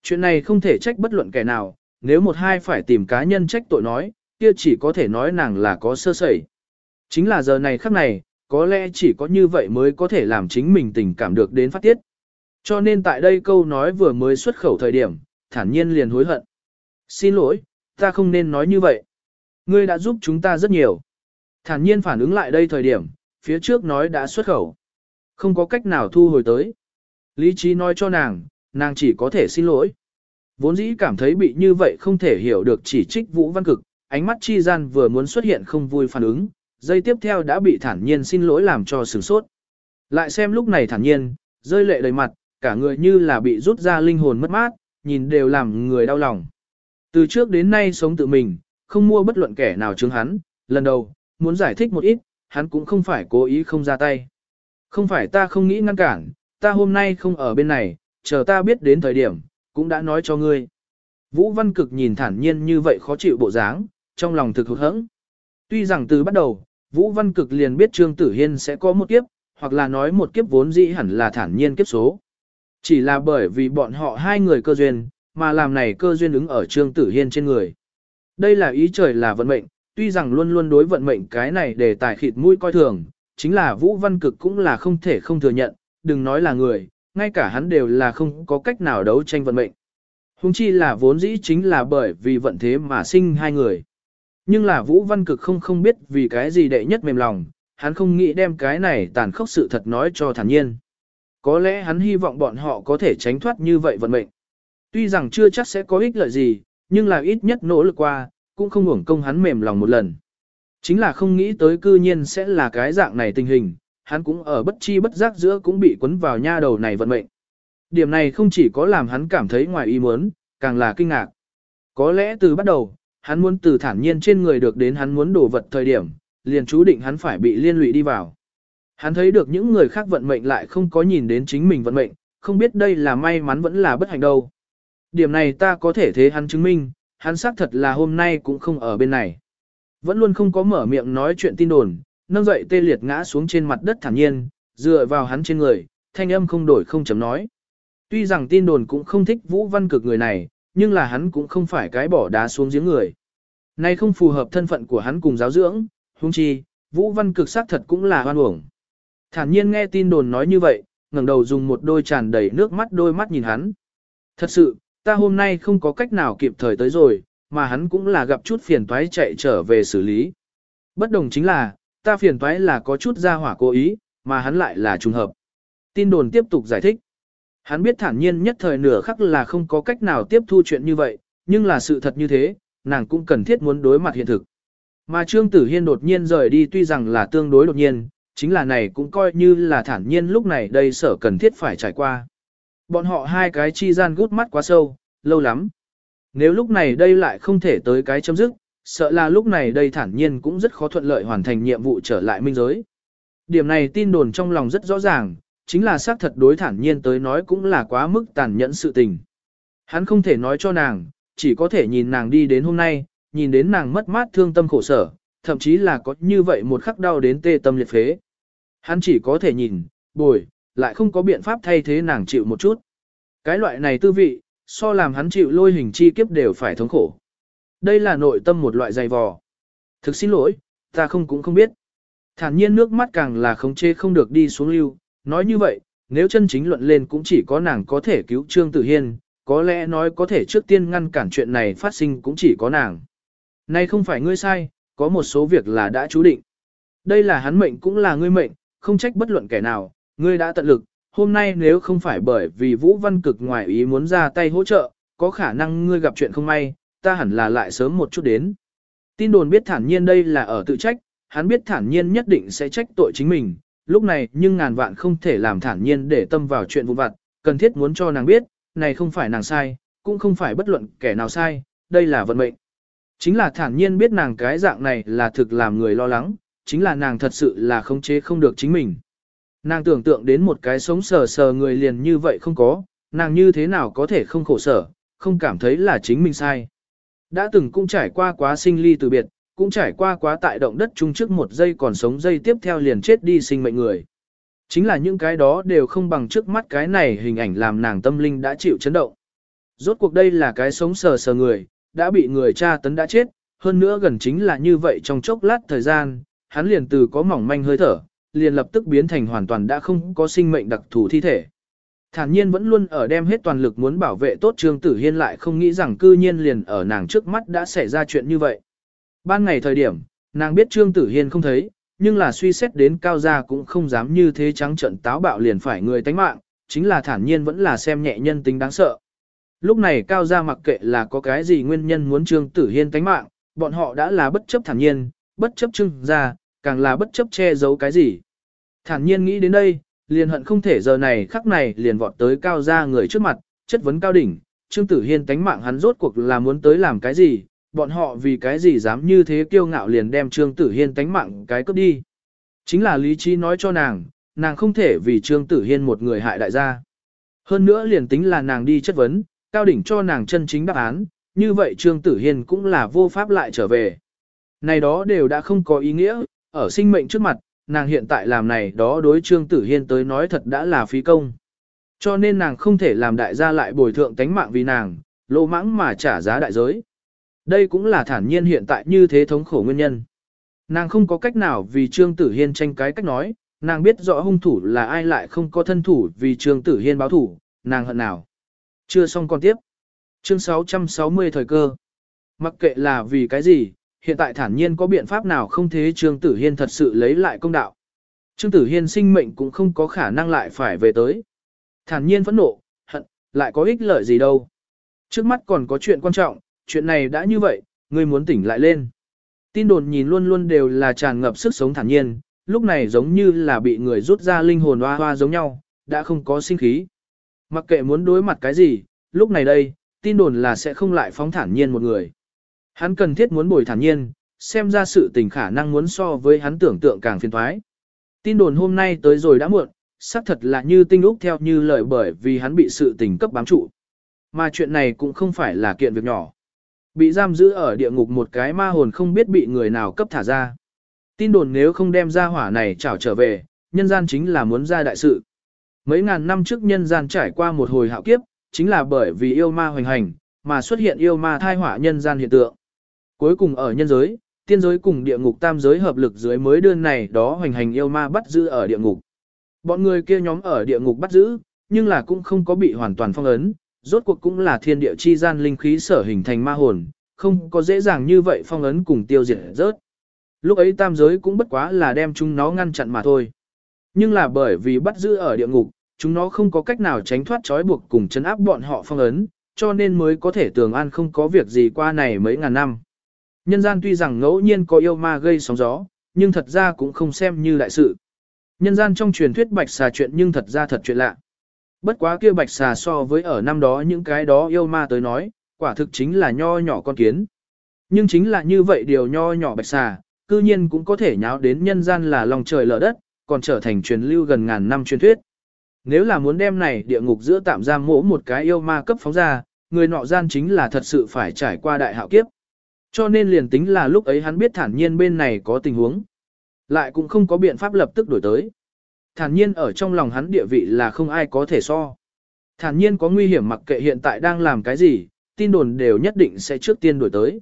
Chuyện này không thể trách bất luận kẻ nào, nếu một hai phải tìm cá nhân trách tội nói, kia chỉ có thể nói nàng là có sơ sẩy. Chính là giờ này khắc này, có lẽ chỉ có như vậy mới có thể làm chính mình tình cảm được đến phát tiết. Cho nên tại đây câu nói vừa mới xuất khẩu thời điểm, thản nhiên liền hối hận. Xin lỗi, ta không nên nói như vậy. Ngươi đã giúp chúng ta rất nhiều. Thản nhiên phản ứng lại đây thời điểm, phía trước nói đã xuất khẩu. Không có cách nào thu hồi tới. Lý trí nói cho nàng, nàng chỉ có thể xin lỗi. Vốn dĩ cảm thấy bị như vậy không thể hiểu được chỉ trích Vũ Văn Cực, ánh mắt chi gian vừa muốn xuất hiện không vui phản ứng, dây tiếp theo đã bị thản nhiên xin lỗi làm cho sửng sốt. Lại xem lúc này thản nhiên, rơi lệ đầy mặt, cả người như là bị rút ra linh hồn mất mát, nhìn đều làm người đau lòng. Từ trước đến nay sống tự mình, không mua bất luận kẻ nào chứng hắn, lần đầu, muốn giải thích một ít, hắn cũng không phải cố ý không ra tay. Không phải ta không nghĩ ngăn cản, ta hôm nay không ở bên này, chờ ta biết đến thời điểm, cũng đã nói cho ngươi. Vũ Văn Cực nhìn thản nhiên như vậy khó chịu bộ dáng, trong lòng thực hụt hẫng. Tuy rằng từ bắt đầu, Vũ Văn Cực liền biết Trương Tử Hiên sẽ có một kiếp, hoặc là nói một kiếp vốn dĩ hẳn là thản nhiên kiếp số. Chỉ là bởi vì bọn họ hai người cơ duyên, mà làm này cơ duyên ứng ở Trương Tử Hiên trên người. Đây là ý trời là vận mệnh, tuy rằng luôn luôn đối vận mệnh cái này để tài khịt mũi coi thường, chính là Vũ Văn Cực cũng là không thể không thừa nhận, đừng nói là người, ngay cả hắn đều là không có cách nào đấu tranh vận mệnh. Hùng chi là vốn dĩ chính là bởi vì vận thế mà sinh hai người. Nhưng là Vũ Văn Cực không không biết vì cái gì đệ nhất mềm lòng, hắn không nghĩ đem cái này tàn khốc sự thật nói cho thản nhiên. Có lẽ hắn hy vọng bọn họ có thể tránh thoát như vậy vận mệnh. Tuy rằng chưa chắc sẽ có ích lợi gì, nhưng là ít nhất nỗ lực qua, cũng không hưởng công hắn mềm lòng một lần. Chính là không nghĩ tới cư nhiên sẽ là cái dạng này tình hình, hắn cũng ở bất chi bất giác giữa cũng bị cuốn vào nha đầu này vận mệnh. Điểm này không chỉ có làm hắn cảm thấy ngoài ý muốn, càng là kinh ngạc. Có lẽ từ bắt đầu, hắn muốn từ thản nhiên trên người được đến hắn muốn đổ vật thời điểm, liền chú định hắn phải bị liên lụy đi vào. Hắn thấy được những người khác vận mệnh lại không có nhìn đến chính mình vận mệnh, không biết đây là may mắn vẫn là bất hạnh đâu. Điểm này ta có thể thế hắn chứng minh, hắn xác thật là hôm nay cũng không ở bên này. Vẫn luôn không có mở miệng nói chuyện tin đồn, nâng dậy tê liệt ngã xuống trên mặt đất thản nhiên, dựa vào hắn trên người, thanh âm không đổi không chấm nói. Tuy rằng tin đồn cũng không thích Vũ Văn Cực người này, nhưng là hắn cũng không phải cái bỏ đá xuống giếng người. Nay không phù hợp thân phận của hắn cùng giáo dưỡng, huống chi, Vũ Văn Cực xác thật cũng là hoan uổng. Thản nhiên nghe tin đồn nói như vậy, ngẩng đầu dùng một đôi tràn đầy nước mắt đôi mắt nhìn hắn. Thật sự, ta hôm nay không có cách nào kịp thời tới rồi, mà hắn cũng là gặp chút phiền toái chạy trở về xử lý. Bất đồng chính là, ta phiền toái là có chút ra hỏa cố ý, mà hắn lại là trùng hợp. Tin đồn tiếp tục giải thích. Hắn biết thản nhiên nhất thời nửa khắc là không có cách nào tiếp thu chuyện như vậy, nhưng là sự thật như thế, nàng cũng cần thiết muốn đối mặt hiện thực. Mà Trương Tử Hiên đột nhiên rời đi tuy rằng là tương đối đột nhiên, chính là này cũng coi như là thản nhiên lúc này đây sở cần thiết phải trải qua. Bọn họ hai cái chi gian gút mắt quá sâu, lâu lắm. Nếu lúc này đây lại không thể tới cái chấm dứt, sợ là lúc này đây thản nhiên cũng rất khó thuận lợi hoàn thành nhiệm vụ trở lại minh giới. Điểm này tin đồn trong lòng rất rõ ràng, chính là xác thật đối thản nhiên tới nói cũng là quá mức tàn nhẫn sự tình. Hắn không thể nói cho nàng, chỉ có thể nhìn nàng đi đến hôm nay, nhìn đến nàng mất mát thương tâm khổ sở, thậm chí là có như vậy một khắc đau đến tê tâm liệt phế. Hắn chỉ có thể nhìn, bồi, lại không có biện pháp thay thế nàng chịu một chút. Cái loại này tư vị, so làm hắn chịu lôi hình chi kiếp đều phải thống khổ. Đây là nội tâm một loại dày vò. Thực xin lỗi, ta không cũng không biết. Thản nhiên nước mắt càng là không chê không được đi xuống lưu, nói như vậy, nếu chân chính luận lên cũng chỉ có nàng có thể cứu Trương Tử Hiên, có lẽ nói có thể trước tiên ngăn cản chuyện này phát sinh cũng chỉ có nàng. Nay không phải ngươi sai, có một số việc là đã chú định. Đây là hắn mệnh cũng là ngươi mệnh, không trách bất luận kẻ nào, ngươi đã tận lực, hôm nay nếu không phải bởi vì Vũ Văn cực ngoài ý muốn ra tay hỗ trợ, có khả năng ngươi gặp chuyện không may, ta hẳn là lại sớm một chút đến. Tin đồn biết thản nhiên đây là ở tự trách, hắn biết thản nhiên nhất định sẽ trách tội chính mình, lúc này nhưng ngàn vạn không thể làm thản nhiên để tâm vào chuyện vụ vặt, cần thiết muốn cho nàng biết, này không phải nàng sai, cũng không phải bất luận kẻ nào sai, đây là vận mệnh. Chính là thản nhiên biết nàng cái dạng này là thực làm người lo lắng, chính là nàng thật sự là khống chế không được chính mình. Nàng tưởng tượng đến một cái sống sờ sờ người liền như vậy không có, nàng như thế nào có thể không khổ sở, không cảm thấy là chính mình sai. Đã từng cũng trải qua quá sinh ly từ biệt, cũng trải qua quá tại động đất chung trước một giây còn sống giây tiếp theo liền chết đi sinh mệnh người. Chính là những cái đó đều không bằng trước mắt cái này hình ảnh làm nàng tâm linh đã chịu chấn động. Rốt cuộc đây là cái sống sờ sờ người, đã bị người cha tấn đã chết, hơn nữa gần chính là như vậy trong chốc lát thời gian, hắn liền từ có mỏng manh hơi thở, liền lập tức biến thành hoàn toàn đã không có sinh mệnh đặc thù thi thể. Thản nhiên vẫn luôn ở đem hết toàn lực muốn bảo vệ tốt Trương Tử Hiên lại không nghĩ rằng cư nhiên liền ở nàng trước mắt đã xảy ra chuyện như vậy. Ban ngày thời điểm, nàng biết Trương Tử Hiên không thấy, nhưng là suy xét đến cao gia cũng không dám như thế trắng trận táo bạo liền phải người tánh mạng, chính là thản nhiên vẫn là xem nhẹ nhân tính đáng sợ. Lúc này cao gia mặc kệ là có cái gì nguyên nhân muốn Trương Tử Hiên tánh mạng, bọn họ đã là bất chấp thản nhiên, bất chấp Trương gia, càng là bất chấp che giấu cái gì. Thản nhiên nghĩ đến đây, liền hận không thể giờ này khắc này liền vọt tới cao gia người trước mặt, chất vấn cao đỉnh, Trương Tử Hiên tánh mạng hắn rốt cuộc là muốn tới làm cái gì, bọn họ vì cái gì dám như thế kiêu ngạo liền đem Trương Tử Hiên tánh mạng cái cướp đi. Chính là lý trí nói cho nàng, nàng không thể vì Trương Tử Hiên một người hại đại gia. Hơn nữa liền tính là nàng đi chất vấn, cao đỉnh cho nàng chân chính đáp án, như vậy Trương Tử Hiên cũng là vô pháp lại trở về. Này đó đều đã không có ý nghĩa, ở sinh mệnh trước mặt, nàng hiện tại làm này đó đối Trương Tử Hiên tới nói thật đã là phí công. Cho nên nàng không thể làm đại gia lại bồi thượng tánh mạng vì nàng, lô mãng mà trả giá đại giới. Đây cũng là thản nhiên hiện tại như thế thống khổ nguyên nhân. Nàng không có cách nào vì Trương Tử Hiên tranh cái cách nói, nàng biết rõ hung thủ là ai lại không có thân thủ vì Trương Tử Hiên báo thủ, nàng hận nào. Chưa xong còn tiếp. Chương 660 thời cơ. Mặc kệ là vì cái gì, hiện tại thản nhiên có biện pháp nào không thế Trương Tử Hiên thật sự lấy lại công đạo. Trương Tử Hiên sinh mệnh cũng không có khả năng lại phải về tới. Thản nhiên phẫn nộ, hận, lại có ích lợi gì đâu. Trước mắt còn có chuyện quan trọng, chuyện này đã như vậy, ngươi muốn tỉnh lại lên. Tin đồn nhìn luôn luôn đều là tràn ngập sức sống thản nhiên, lúc này giống như là bị người rút ra linh hồn hoa hoa giống nhau, đã không có sinh khí. Mặc kệ muốn đối mặt cái gì, lúc này đây, tin đồn là sẽ không lại phóng thản nhiên một người. Hắn cần thiết muốn bồi thản nhiên, xem ra sự tình khả năng muốn so với hắn tưởng tượng càng phiền thoái. Tin đồn hôm nay tới rồi đã muộn, xác thật là như tinh úc theo như lời bởi vì hắn bị sự tình cấp bám trụ. Mà chuyện này cũng không phải là kiện việc nhỏ. Bị giam giữ ở địa ngục một cái ma hồn không biết bị người nào cấp thả ra. Tin đồn nếu không đem ra hỏa này trảo trở về, nhân gian chính là muốn ra đại sự. Mấy ngàn năm trước nhân gian trải qua một hồi hạo kiếp, chính là bởi vì yêu ma hoành hành, mà xuất hiện yêu ma thai hỏa nhân gian hiện tượng. Cuối cùng ở nhân giới, tiên giới cùng địa ngục tam giới hợp lực dưới mới đơn này đó hoành hành yêu ma bắt giữ ở địa ngục. Bọn người kia nhóm ở địa ngục bắt giữ, nhưng là cũng không có bị hoàn toàn phong ấn, rốt cuộc cũng là thiên địa chi gian linh khí sở hình thành ma hồn, không có dễ dàng như vậy phong ấn cùng tiêu diệt rớt. Lúc ấy tam giới cũng bất quá là đem chúng nó ngăn chặn mà thôi. Nhưng là bởi vì bắt giữ ở địa ngục, chúng nó không có cách nào tránh thoát trói buộc cùng chấn áp bọn họ phong ấn, cho nên mới có thể tường an không có việc gì qua này mấy ngàn năm. Nhân gian tuy rằng ngẫu nhiên có yêu ma gây sóng gió, nhưng thật ra cũng không xem như đại sự. Nhân gian trong truyền thuyết bạch xà chuyện nhưng thật ra thật chuyện lạ. Bất quá kia bạch xà so với ở năm đó những cái đó yêu ma tới nói, quả thực chính là nho nhỏ con kiến. Nhưng chính là như vậy điều nho nhỏ bạch xà, cư nhiên cũng có thể nháo đến nhân gian là lòng trời lở đất, còn trở thành truyền lưu gần ngàn năm truyền thuyết. Nếu là muốn đem này địa ngục giữa tạm giam mỗ một cái yêu ma cấp phóng ra, người nọ gian chính là thật sự phải trải qua đại hạo kiếp. Cho nên liền tính là lúc ấy hắn biết thản nhiên bên này có tình huống. Lại cũng không có biện pháp lập tức đổi tới. Thản nhiên ở trong lòng hắn địa vị là không ai có thể so. Thản nhiên có nguy hiểm mặc kệ hiện tại đang làm cái gì, tin đồn đều nhất định sẽ trước tiên đổi tới.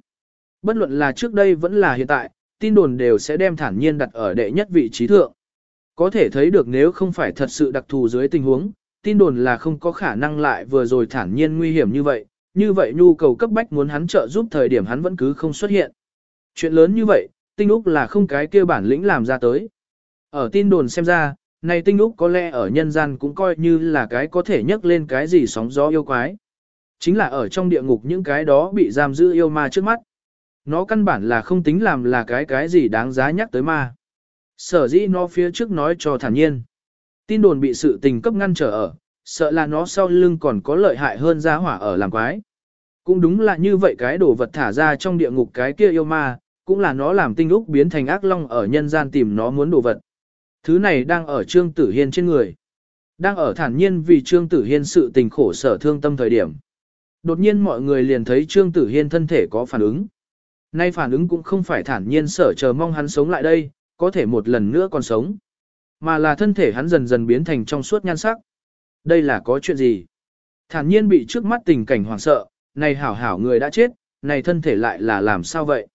Bất luận là trước đây vẫn là hiện tại, tin đồn đều sẽ đem thản nhiên đặt ở đệ nhất vị trí thượng. Có thể thấy được nếu không phải thật sự đặc thù dưới tình huống, tin đồn là không có khả năng lại vừa rồi thản nhiên nguy hiểm như vậy, như vậy nhu cầu cấp bách muốn hắn trợ giúp thời điểm hắn vẫn cứ không xuất hiện. Chuyện lớn như vậy, tinh úc là không cái kia bản lĩnh làm ra tới. Ở tin đồn xem ra, này tinh úc có lẽ ở nhân gian cũng coi như là cái có thể nhấc lên cái gì sóng gió yêu quái. Chính là ở trong địa ngục những cái đó bị giam giữ yêu ma trước mắt. Nó căn bản là không tính làm là cái cái gì đáng giá nhắc tới ma. Sở dĩ nó phía trước nói cho thản nhiên. Tin đồn bị sự tình cấp ngăn trở ở, sợ là nó sau lưng còn có lợi hại hơn giá hỏa ở làm quái. Cũng đúng là như vậy cái đồ vật thả ra trong địa ngục cái kia yêu ma, cũng là nó làm tinh úc biến thành ác long ở nhân gian tìm nó muốn đồ vật. Thứ này đang ở Trương Tử Hiên trên người. Đang ở thản nhiên vì Trương Tử Hiên sự tình khổ sở thương tâm thời điểm. Đột nhiên mọi người liền thấy Trương Tử Hiên thân thể có phản ứng. Nay phản ứng cũng không phải thản nhiên sở chờ mong hắn sống lại đây, có thể một lần nữa còn sống. Mà là thân thể hắn dần dần biến thành trong suốt nhan sắc. Đây là có chuyện gì? Thản nhiên bị trước mắt tình cảnh hoảng sợ, này hảo hảo người đã chết, này thân thể lại là làm sao vậy?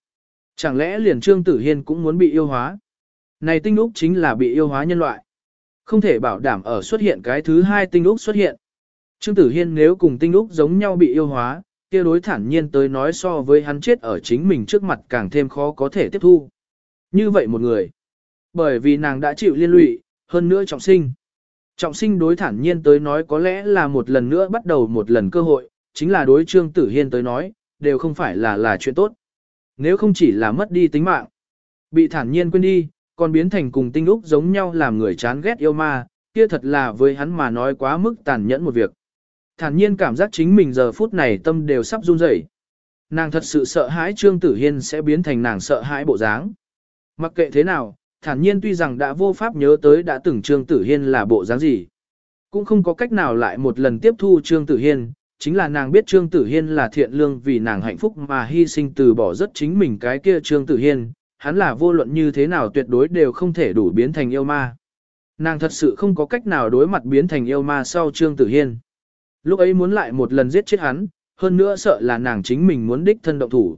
Chẳng lẽ liền Trương Tử Hiên cũng muốn bị yêu hóa? Này tinh úc chính là bị yêu hóa nhân loại. Không thể bảo đảm ở xuất hiện cái thứ hai tinh úc xuất hiện. Trương Tử Hiên nếu cùng tinh úc giống nhau bị yêu hóa, kia đối thản nhiên tới nói so với hắn chết ở chính mình trước mặt càng thêm khó có thể tiếp thu. Như vậy một người, bởi vì nàng đã chịu liên lụy, hơn nữa trọng sinh. Trọng sinh đối thản nhiên tới nói có lẽ là một lần nữa bắt đầu một lần cơ hội, chính là đối Trương Tử Hiên tới nói, đều không phải là là chuyện tốt. Nếu không chỉ là mất đi tính mạng, bị thản nhiên quên đi, còn biến thành cùng tinh úc giống nhau làm người chán ghét yêu ma, kia thật là với hắn mà nói quá mức tàn nhẫn một việc. Thản nhiên cảm giác chính mình giờ phút này tâm đều sắp run rẩy. Nàng thật sự sợ hãi Trương Tử Hiên sẽ biến thành nàng sợ hãi bộ dáng. Mặc kệ thế nào, thản nhiên tuy rằng đã vô pháp nhớ tới đã từng Trương Tử Hiên là bộ dáng gì. Cũng không có cách nào lại một lần tiếp thu Trương Tử Hiên, chính là nàng biết Trương Tử Hiên là thiện lương vì nàng hạnh phúc mà hy sinh từ bỏ rất chính mình cái kia Trương Tử Hiên, hắn là vô luận như thế nào tuyệt đối đều không thể đủ biến thành yêu ma. Nàng thật sự không có cách nào đối mặt biến thành yêu ma sau Trương Tử Hiên. Lúc ấy muốn lại một lần giết chết hắn, hơn nữa sợ là nàng chính mình muốn đích thân động thủ.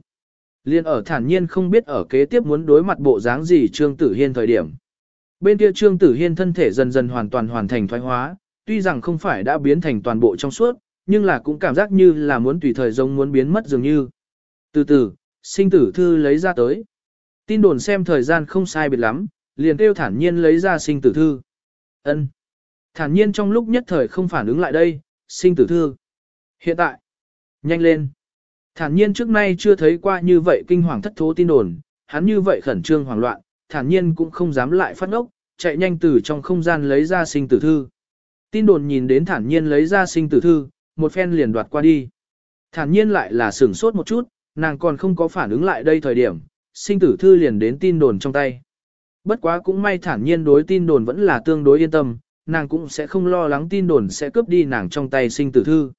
Liên ở thản nhiên không biết ở kế tiếp muốn đối mặt bộ dáng gì Trương Tử Hiên thời điểm. Bên kia Trương Tử Hiên thân thể dần dần hoàn toàn hoàn thành thoái hóa, tuy rằng không phải đã biến thành toàn bộ trong suốt, nhưng là cũng cảm giác như là muốn tùy thời giống muốn biến mất dường như. Từ từ, sinh tử thư lấy ra tới. Tin đồn xem thời gian không sai biệt lắm, liền kêu thản nhiên lấy ra sinh tử thư. ân Thản nhiên trong lúc nhất thời không phản ứng lại đây, sinh tử thư. Hiện tại, nhanh lên. Thản nhiên trước nay chưa thấy qua như vậy kinh hoàng thất thố tin đồn, hắn như vậy khẩn trương hoảng loạn, thản nhiên cũng không dám lại phát ốc, chạy nhanh từ trong không gian lấy ra sinh tử thư. Tin đồn nhìn đến thản nhiên lấy ra sinh tử thư, một phen liền đoạt qua đi. Thản nhiên lại là sửng sốt một chút, nàng còn không có phản ứng lại đây thời điểm, sinh tử thư liền đến tin đồn trong tay. Bất quá cũng may thản nhiên đối tin đồn vẫn là tương đối yên tâm, nàng cũng sẽ không lo lắng tin đồn sẽ cướp đi nàng trong tay sinh tử thư.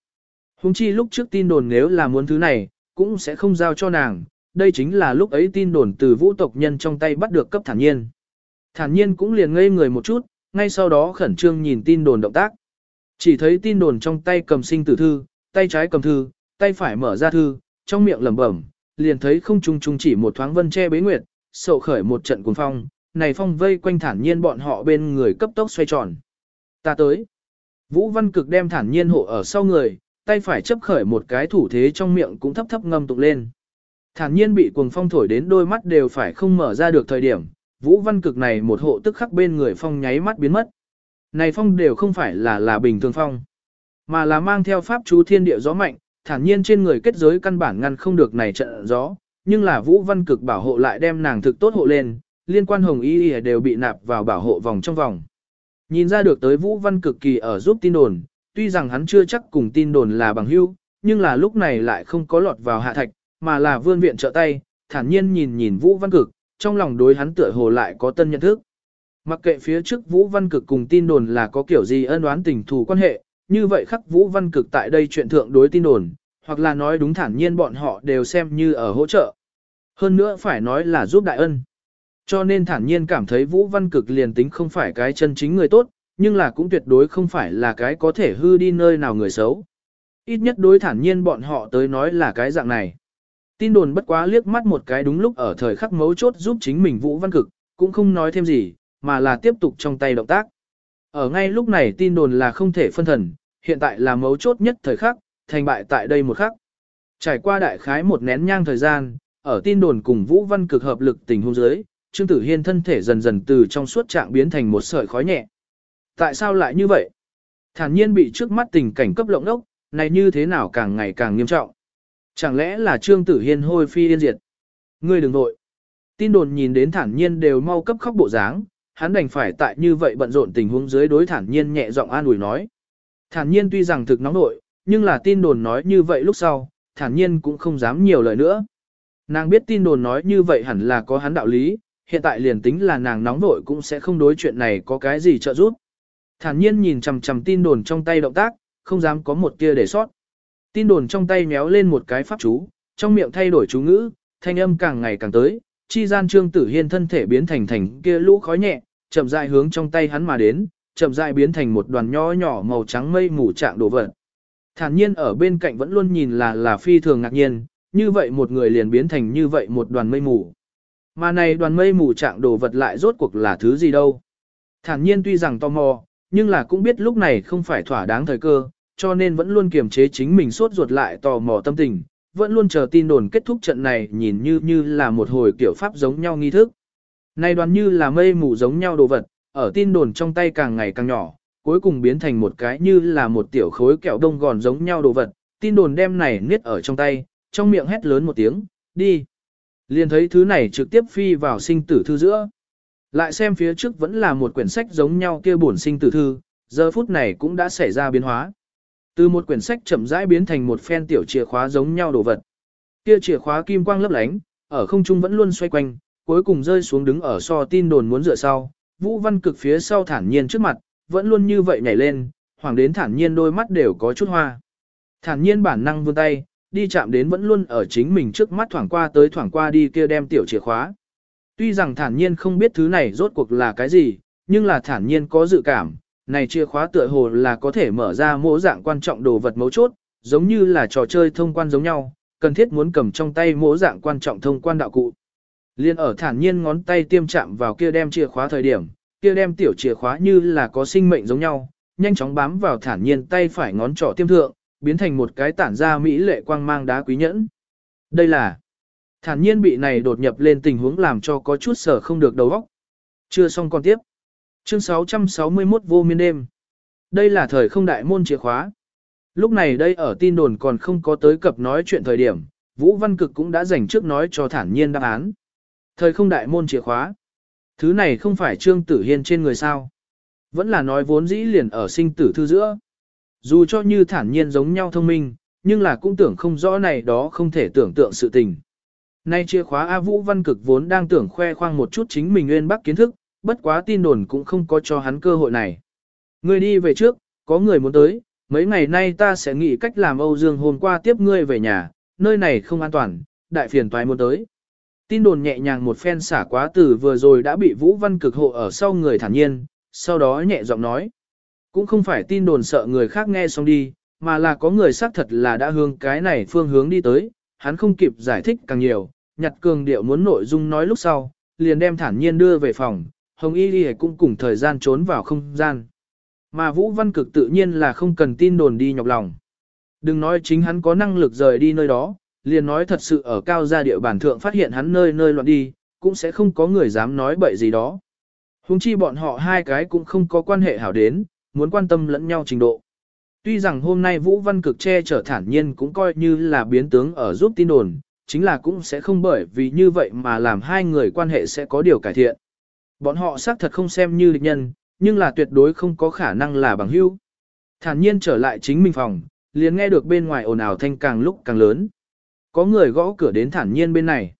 Hùng chi lúc trước tin đồn nếu là muốn thứ này, cũng sẽ không giao cho nàng, đây chính là lúc ấy tin đồn từ vũ tộc nhân trong tay bắt được cấp thản nhiên. Thản nhiên cũng liền ngây người một chút, ngay sau đó khẩn trương nhìn tin đồn động tác. Chỉ thấy tin đồn trong tay cầm sinh tử thư, tay trái cầm thư, tay phải mở ra thư, trong miệng lẩm bẩm, liền thấy không trung trung chỉ một thoáng vân che bế nguyệt, sậu khởi một trận cuồng phong, này phong vây quanh thản nhiên bọn họ bên người cấp tốc xoay tròn. Ta tới. Vũ Văn Cực đem thản nhiên hộ ở sau người, tay phải chấp khởi một cái thủ thế trong miệng cũng thấp thấp ngâm tụng lên. Thản nhiên bị cuồng phong thổi đến đôi mắt đều phải không mở ra được thời điểm, Vũ Văn Cực này một hộ tức khắc bên người phong nháy mắt biến mất. Này phong đều không phải là là bình thường phong, mà là mang theo pháp chú thiên địa gió mạnh, thản nhiên trên người kết giới căn bản ngăn không được này trận gió, nhưng là Vũ Văn Cực bảo hộ lại đem nàng thực tốt hộ lên, liên quan hồng y y đều bị nạp vào bảo hộ vòng trong vòng. Nhìn ra được tới Vũ Văn cực kỳ ở giúp tin đồn, tuy rằng hắn chưa chắc cùng tin đồn là bằng hữu, nhưng là lúc này lại không có lọt vào hạ thạch, mà là vươn viện trợ tay, thản nhiên nhìn nhìn Vũ Văn cực, trong lòng đối hắn tựa hồ lại có tân nhận thức. Mặc kệ phía trước Vũ Văn cực cùng tin đồn là có kiểu gì ân oán tình thù quan hệ, như vậy khắc Vũ Văn cực tại đây chuyện thượng đối tin đồn, hoặc là nói đúng thản nhiên bọn họ đều xem như ở hỗ trợ. Hơn nữa phải nói là giúp đại ân. Cho nên thản nhiên cảm thấy Vũ Văn Cực liền tính không phải cái chân chính người tốt, nhưng là cũng tuyệt đối không phải là cái có thể hư đi nơi nào người xấu. Ít nhất đối thản nhiên bọn họ tới nói là cái dạng này. Tin đồn bất quá liếc mắt một cái đúng lúc ở thời khắc mấu chốt giúp chính mình Vũ Văn Cực, cũng không nói thêm gì, mà là tiếp tục trong tay động tác. Ở ngay lúc này tin đồn là không thể phân thần, hiện tại là mấu chốt nhất thời khắc, thành bại tại đây một khắc. Trải qua đại khái một nén nhang thời gian, ở tin đồn cùng Vũ Văn Cực hợp lực tình huống dưới, Trương Tử Hiên thân thể dần dần từ trong suốt trạng biến thành một sợi khói nhẹ. Tại sao lại như vậy? Thản nhiên bị trước mắt tình cảnh cấp lộng đốc, này như thế nào càng ngày càng nghiêm trọng. Chẳng lẽ là Trương Tử Hiên hôi phi yên diệt? Ngươi đừng vội. Tin đồn nhìn đến thản nhiên đều mau cấp khóc bộ dáng, hắn đành phải tại như vậy bận rộn tình huống dưới đối thản nhiên nhẹ giọng an ủi nói. Thản nhiên tuy rằng thực nóng nội, nhưng là tin đồn nói như vậy lúc sau, thản nhiên cũng không dám nhiều lời nữa. Nàng biết tin đồn nói như vậy hẳn là có hắn đạo lý, hiện tại liền tính là nàng nóng vội cũng sẽ không đối chuyện này có cái gì trợ giúp. Thản nhiên nhìn chằm chằm tin đồn trong tay động tác, không dám có một tia để sót. Tin đồn trong tay méo lên một cái pháp chú, trong miệng thay đổi chú ngữ, thanh âm càng ngày càng tới, chi gian trương tử hiên thân thể biến thành thành kia lũ khói nhẹ, chậm rãi hướng trong tay hắn mà đến, chậm rãi biến thành một đoàn nho nhỏ màu trắng mây mù trạng đồ vật. Thản nhiên ở bên cạnh vẫn luôn nhìn là là phi thường ngạc nhiên, như vậy một người liền biến thành như vậy một đoàn mây mù. Mà này đoàn mây mù trạng đồ vật lại rốt cuộc là thứ gì đâu. Thản nhiên tuy rằng tò mò, nhưng là cũng biết lúc này không phải thỏa đáng thời cơ, cho nên vẫn luôn kiềm chế chính mình suốt ruột lại tò mò tâm tình, vẫn luôn chờ tin đồn kết thúc trận này nhìn như như là một hồi kiểu pháp giống nhau nghi thức. Này đoàn như là mây mù giống nhau đồ vật, ở tin đồn trong tay càng ngày càng nhỏ, cuối cùng biến thành một cái như là một tiểu khối kẹo đông gòn giống nhau đồ vật, tin đồn đem này niết ở trong tay, trong miệng hét lớn một tiếng, đi. Liền thấy thứ này trực tiếp phi vào sinh tử thư giữa. Lại xem phía trước vẫn là một quyển sách giống nhau kia bổn sinh tử thư, giờ phút này cũng đã xảy ra biến hóa. Từ một quyển sách chậm rãi biến thành một phen tiểu chìa khóa giống nhau đồ vật. Kia chìa khóa kim quang lấp lánh, ở không trung vẫn luôn xoay quanh, cuối cùng rơi xuống đứng ở so tin đồn muốn dựa sau. Vũ Văn Cực phía sau thản nhiên trước mặt, vẫn luôn như vậy nhảy lên, hoàng đến thản nhiên đôi mắt đều có chút hoa. Thản nhiên bản năng vươn tay, đi chạm đến vẫn luôn ở chính mình trước mắt thoảng qua tới thoảng qua đi kia đem tiểu chìa khóa. Tuy rằng thản nhiên không biết thứ này rốt cuộc là cái gì, nhưng là thản nhiên có dự cảm, này chìa khóa tựa hồ là có thể mở ra mỗi dạng quan trọng đồ vật mấu chốt, giống như là trò chơi thông quan giống nhau, cần thiết muốn cầm trong tay mỗi dạng quan trọng thông quan đạo cụ. Liên ở thản nhiên ngón tay tiêm chạm vào kia đem chìa khóa thời điểm, kia đem tiểu chìa khóa như là có sinh mệnh giống nhau, nhanh chóng bám vào thản nhiên tay phải ngón trỏ tiêm thượng, biến thành một cái tản ra mỹ lệ quang mang đá quý nhẫn. Đây là thản nhiên bị này đột nhập lên tình huống làm cho có chút sở không được đầu óc. Chưa xong còn tiếp. Chương 661 vô miên đêm. Đây là thời không đại môn chìa khóa. Lúc này đây ở tin đồn còn không có tới cập nói chuyện thời điểm, Vũ Văn Cực cũng đã dành trước nói cho thản nhiên đáp án. Thời không đại môn chìa khóa. Thứ này không phải Trương Tử Hiên trên người sao. Vẫn là nói vốn dĩ liền ở sinh tử thư giữa. Dù cho như thản nhiên giống nhau thông minh, nhưng là cũng tưởng không rõ này đó không thể tưởng tượng sự tình. Nay chìa khóa A Vũ Văn Cực vốn đang tưởng khoe khoang một chút chính mình nguyên bắc kiến thức, bất quá tin đồn cũng không có cho hắn cơ hội này. Ngươi đi về trước, có người muốn tới, mấy ngày nay ta sẽ nghĩ cách làm Âu Dương hôm qua tiếp ngươi về nhà, nơi này không an toàn, đại phiền toái muốn tới. Tin đồn nhẹ nhàng một phen xả quá từ vừa rồi đã bị Vũ Văn cực hộ ở sau người thản nhiên, sau đó nhẹ giọng nói. Cũng không phải tin đồn sợ người khác nghe xong đi, mà là có người xác thật là đã hướng cái này phương hướng đi tới, hắn không kịp giải thích càng nhiều, nhặt cường điệu muốn nội dung nói lúc sau, liền đem thản nhiên đưa về phòng, Hồng Y Ghi cũng cùng thời gian trốn vào không gian. Mà Vũ Văn Cực tự nhiên là không cần tin đồn đi nhọc lòng. Đừng nói chính hắn có năng lực rời đi nơi đó, liền nói thật sự ở cao gia địa bàn thượng phát hiện hắn nơi nơi loạn đi, cũng sẽ không có người dám nói bậy gì đó. Hùng chi bọn họ hai cái cũng không có quan hệ hảo đến, muốn quan tâm lẫn nhau trình độ. Tuy rằng hôm nay Vũ Văn Cực che chở thản nhiên cũng coi như là biến tướng ở giúp tin đồn, chính là cũng sẽ không bởi vì như vậy mà làm hai người quan hệ sẽ có điều cải thiện. Bọn họ xác thật không xem như địch nhân, nhưng là tuyệt đối không có khả năng là bằng hữu. Thản nhiên trở lại chính mình phòng, liền nghe được bên ngoài ồn ào thanh càng lúc càng lớn. Có người gõ cửa đến thản nhiên bên này.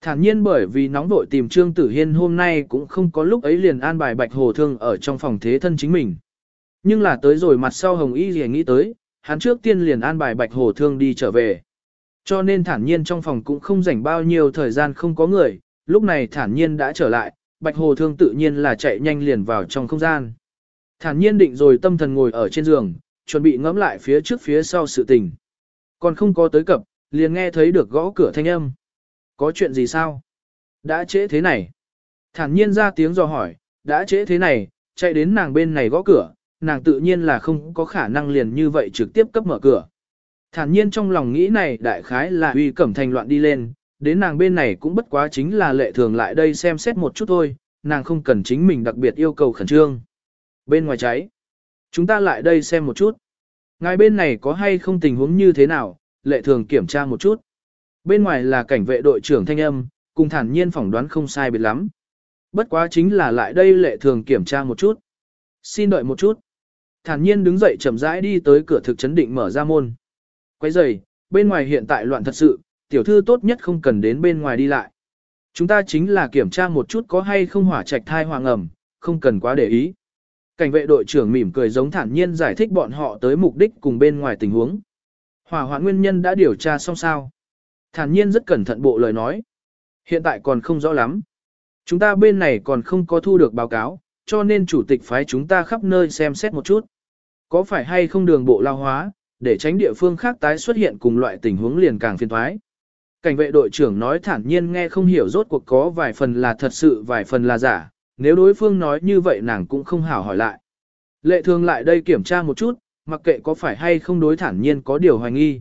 Thản nhiên bởi vì nóng vội tìm Trương Tử Hiên hôm nay cũng không có lúc ấy liền an bài bạch hồ thương ở trong phòng thế thân chính mình. Nhưng là tới rồi mặt sau Hồng Y liền nghĩ tới, hắn trước tiên liền an bài bạch hồ thương đi trở về. Cho nên thản nhiên trong phòng cũng không dành bao nhiêu thời gian không có người, lúc này thản nhiên đã trở lại, Bạch Hồ Thương tự nhiên là chạy nhanh liền vào trong không gian. Thản nhiên định rồi tâm thần ngồi ở trên giường, chuẩn bị ngẫm lại phía trước phía sau sự tình. Còn không có tới cập, liền nghe thấy được gõ cửa thanh âm. Có chuyện gì sao? Đã trễ thế này. Thản nhiên ra tiếng dò hỏi, đã trễ thế này, chạy đến nàng bên này gõ cửa, nàng tự nhiên là không có khả năng liền như vậy trực tiếp cấp mở cửa. Thản nhiên trong lòng nghĩ này đại khái là uy cẩm thành loạn đi lên, đến nàng bên này cũng bất quá chính là lệ thường lại đây xem xét một chút thôi, nàng không cần chính mình đặc biệt yêu cầu khẩn trương. Bên ngoài cháy, chúng ta lại đây xem một chút. Ngài bên này có hay không tình huống như thế nào, lệ thường kiểm tra một chút. Bên ngoài là cảnh vệ đội trưởng thanh âm, cùng thản nhiên phỏng đoán không sai biệt lắm. Bất quá chính là lại đây lệ thường kiểm tra một chút. Xin đợi một chút. Thản nhiên đứng dậy chậm rãi đi tới cửa thực chấn định mở ra môn. Quay giày, bên ngoài hiện tại loạn thật sự, tiểu thư tốt nhất không cần đến bên ngoài đi lại. Chúng ta chính là kiểm tra một chút có hay không hỏa trạch thai hoàng ẩm, không cần quá để ý. Cảnh vệ đội trưởng mỉm cười giống thản nhiên giải thích bọn họ tới mục đích cùng bên ngoài tình huống. Hỏa hoạn nguyên nhân đã điều tra xong sao. Thản nhiên rất cẩn thận bộ lời nói. Hiện tại còn không rõ lắm. Chúng ta bên này còn không có thu được báo cáo, cho nên chủ tịch phái chúng ta khắp nơi xem xét một chút. Có phải hay không đường bộ lao hóa, để tránh địa phương khác tái xuất hiện cùng loại tình huống liền càng phiền thoái. Cảnh vệ đội trưởng nói thản nhiên nghe không hiểu rốt cuộc có vài phần là thật sự vài phần là giả, nếu đối phương nói như vậy nàng cũng không hảo hỏi lại. Lệ thường lại đây kiểm tra một chút, mặc kệ có phải hay không đối thản nhiên có điều hoài nghi.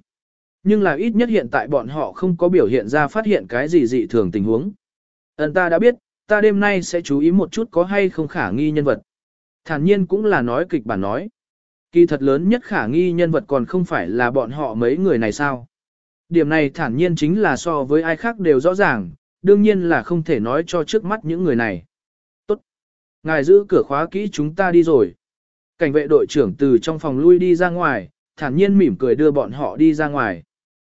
Nhưng là ít nhất hiện tại bọn họ không có biểu hiện ra phát hiện cái gì dị thường tình huống. Ấn ta đã biết, ta đêm nay sẽ chú ý một chút có hay không khả nghi nhân vật. Thản nhiên cũng là nói kịch bản nói. Kỳ thật lớn nhất khả nghi nhân vật còn không phải là bọn họ mấy người này sao. Điểm này thản nhiên chính là so với ai khác đều rõ ràng, đương nhiên là không thể nói cho trước mắt những người này. Tốt. Ngài giữ cửa khóa kỹ chúng ta đi rồi. Cảnh vệ đội trưởng từ trong phòng lui đi ra ngoài, thản nhiên mỉm cười đưa bọn họ đi ra ngoài.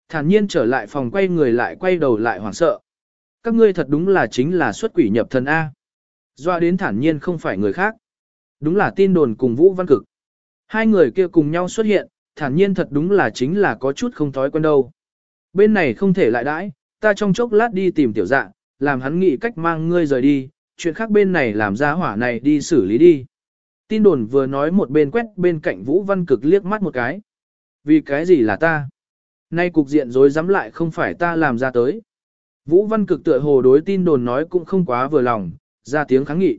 Thản nhiên trở lại phòng quay người lại quay đầu lại hoảng sợ. Các ngươi thật đúng là chính là xuất quỷ nhập thần A. Doa đến thản nhiên không phải người khác. Đúng là tin đồn cùng Vũ Văn Cực. Hai người kia cùng nhau xuất hiện, thản nhiên thật đúng là chính là có chút không thói quen đâu. Bên này không thể lại đãi, ta trong chốc lát đi tìm tiểu dạ, làm hắn nghĩ cách mang ngươi rời đi, chuyện khác bên này làm ra hỏa này đi xử lý đi. Tin đồn vừa nói một bên quét bên cạnh Vũ Văn Cực liếc mắt một cái. Vì cái gì là ta? Nay cục diện rối rắm lại không phải ta làm ra tới. Vũ Văn Cực tựa hồ đối tin đồn nói cũng không quá vừa lòng, ra tiếng kháng nghị.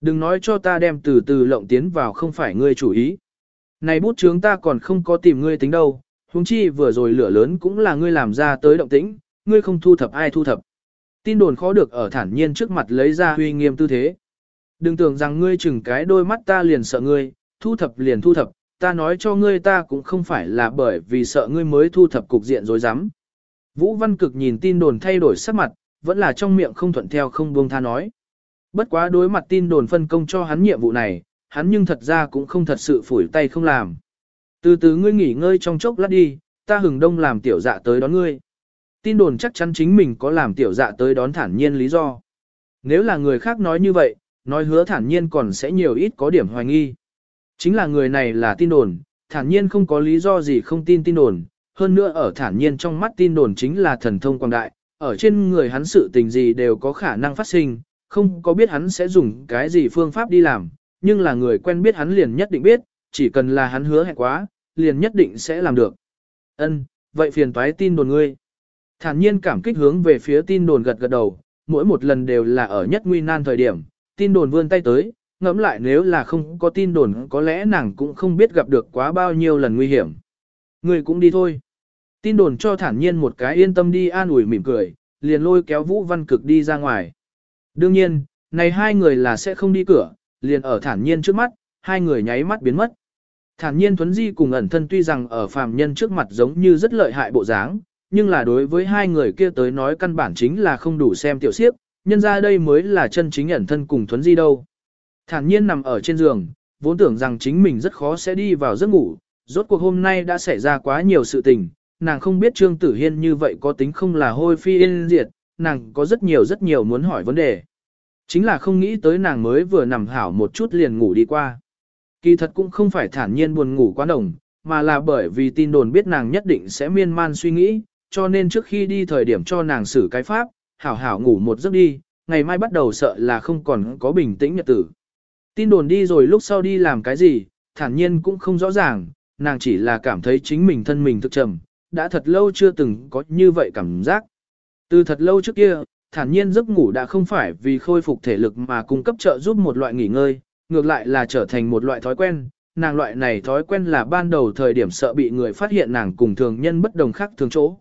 Đừng nói cho ta đem từ từ lộng tiến vào không phải ngươi chủ ý. Này bút chướng ta còn không có tìm ngươi tính đâu, huống chi vừa rồi lửa lớn cũng là ngươi làm ra tới động tĩnh, ngươi không thu thập ai thu thập. Tin đồn khó được ở thản nhiên trước mặt lấy ra huy nghiêm tư thế. Đừng tưởng rằng ngươi chừng cái đôi mắt ta liền sợ ngươi, thu thập liền thu thập, ta nói cho ngươi ta cũng không phải là bởi vì sợ ngươi mới thu thập cục diện rối rắm. Vũ Văn Cực nhìn tin đồn thay đổi sắc mặt, vẫn là trong miệng không thuận theo không buông tha nói. Bất quá đối mặt tin đồn phân công cho hắn nhiệm vụ này, hắn nhưng thật ra cũng không thật sự phủi tay không làm. Từ từ ngươi nghỉ ngơi trong chốc lát đi, ta hừng đông làm tiểu dạ tới đón ngươi. Tin đồn chắc chắn chính mình có làm tiểu dạ tới đón thản nhiên lý do. Nếu là người khác nói như vậy, nói hứa thản nhiên còn sẽ nhiều ít có điểm hoài nghi. Chính là người này là tin đồn, thản nhiên không có lý do gì không tin tin đồn, hơn nữa ở thản nhiên trong mắt tin đồn chính là thần thông quang đại, ở trên người hắn sự tình gì đều có khả năng phát sinh, không có biết hắn sẽ dùng cái gì phương pháp đi làm, nhưng là người quen biết hắn liền nhất định biết, chỉ cần là hắn hứa hẹn quá, liền nhất định sẽ làm được. Ân, vậy phiền toái tin đồn ngươi. Thản nhiên cảm kích hướng về phía tin đồn gật gật đầu, mỗi một lần đều là ở nhất nguy nan thời điểm, tin đồn vươn tay tới, ngẫm lại nếu là không có tin đồn có lẽ nàng cũng không biết gặp được quá bao nhiêu lần nguy hiểm. người cũng đi thôi. Tin đồn cho thản nhiên một cái yên tâm đi an ủi mỉm cười, liền lôi kéo Vũ Văn Cực đi ra ngoài. Đương nhiên, này hai người là sẽ không đi cửa, liền ở thản nhiên trước mắt, hai người nháy mắt biến mất. Thản nhiên Thuấn Di cùng ẩn thân tuy rằng ở phàm nhân trước mặt giống như rất lợi hại bộ dáng, nhưng là đối với hai người kia tới nói căn bản chính là không đủ xem tiểu siếp, nhân ra đây mới là chân chính ẩn thân cùng Thuấn Di đâu. Thản nhiên nằm ở trên giường, vốn tưởng rằng chính mình rất khó sẽ đi vào giấc ngủ, rốt cuộc hôm nay đã xảy ra quá nhiều sự tình, nàng không biết Trương Tử Hiên như vậy có tính không là hôi phi yên diệt, nàng có rất nhiều rất nhiều muốn hỏi vấn đề. Chính là không nghĩ tới nàng mới vừa nằm hảo một chút liền ngủ đi qua. Kỳ thật cũng không phải thản nhiên buồn ngủ quá đồng, mà là bởi vì tin đồn biết nàng nhất định sẽ miên man suy nghĩ, cho nên trước khi đi thời điểm cho nàng xử cái pháp, hảo hảo ngủ một giấc đi, ngày mai bắt đầu sợ là không còn có bình tĩnh nhật tử. Tin đồn đi rồi lúc sau đi làm cái gì, thản nhiên cũng không rõ ràng, nàng chỉ là cảm thấy chính mình thân mình thực trầm, đã thật lâu chưa từng có như vậy cảm giác. Từ thật lâu trước kia, thản nhiên giấc ngủ đã không phải vì khôi phục thể lực mà cung cấp trợ giúp một loại nghỉ ngơi, ngược lại là trở thành một loại thói quen. Nàng loại này thói quen là ban đầu thời điểm sợ bị người phát hiện nàng cùng thường nhân bất đồng khác thường chỗ.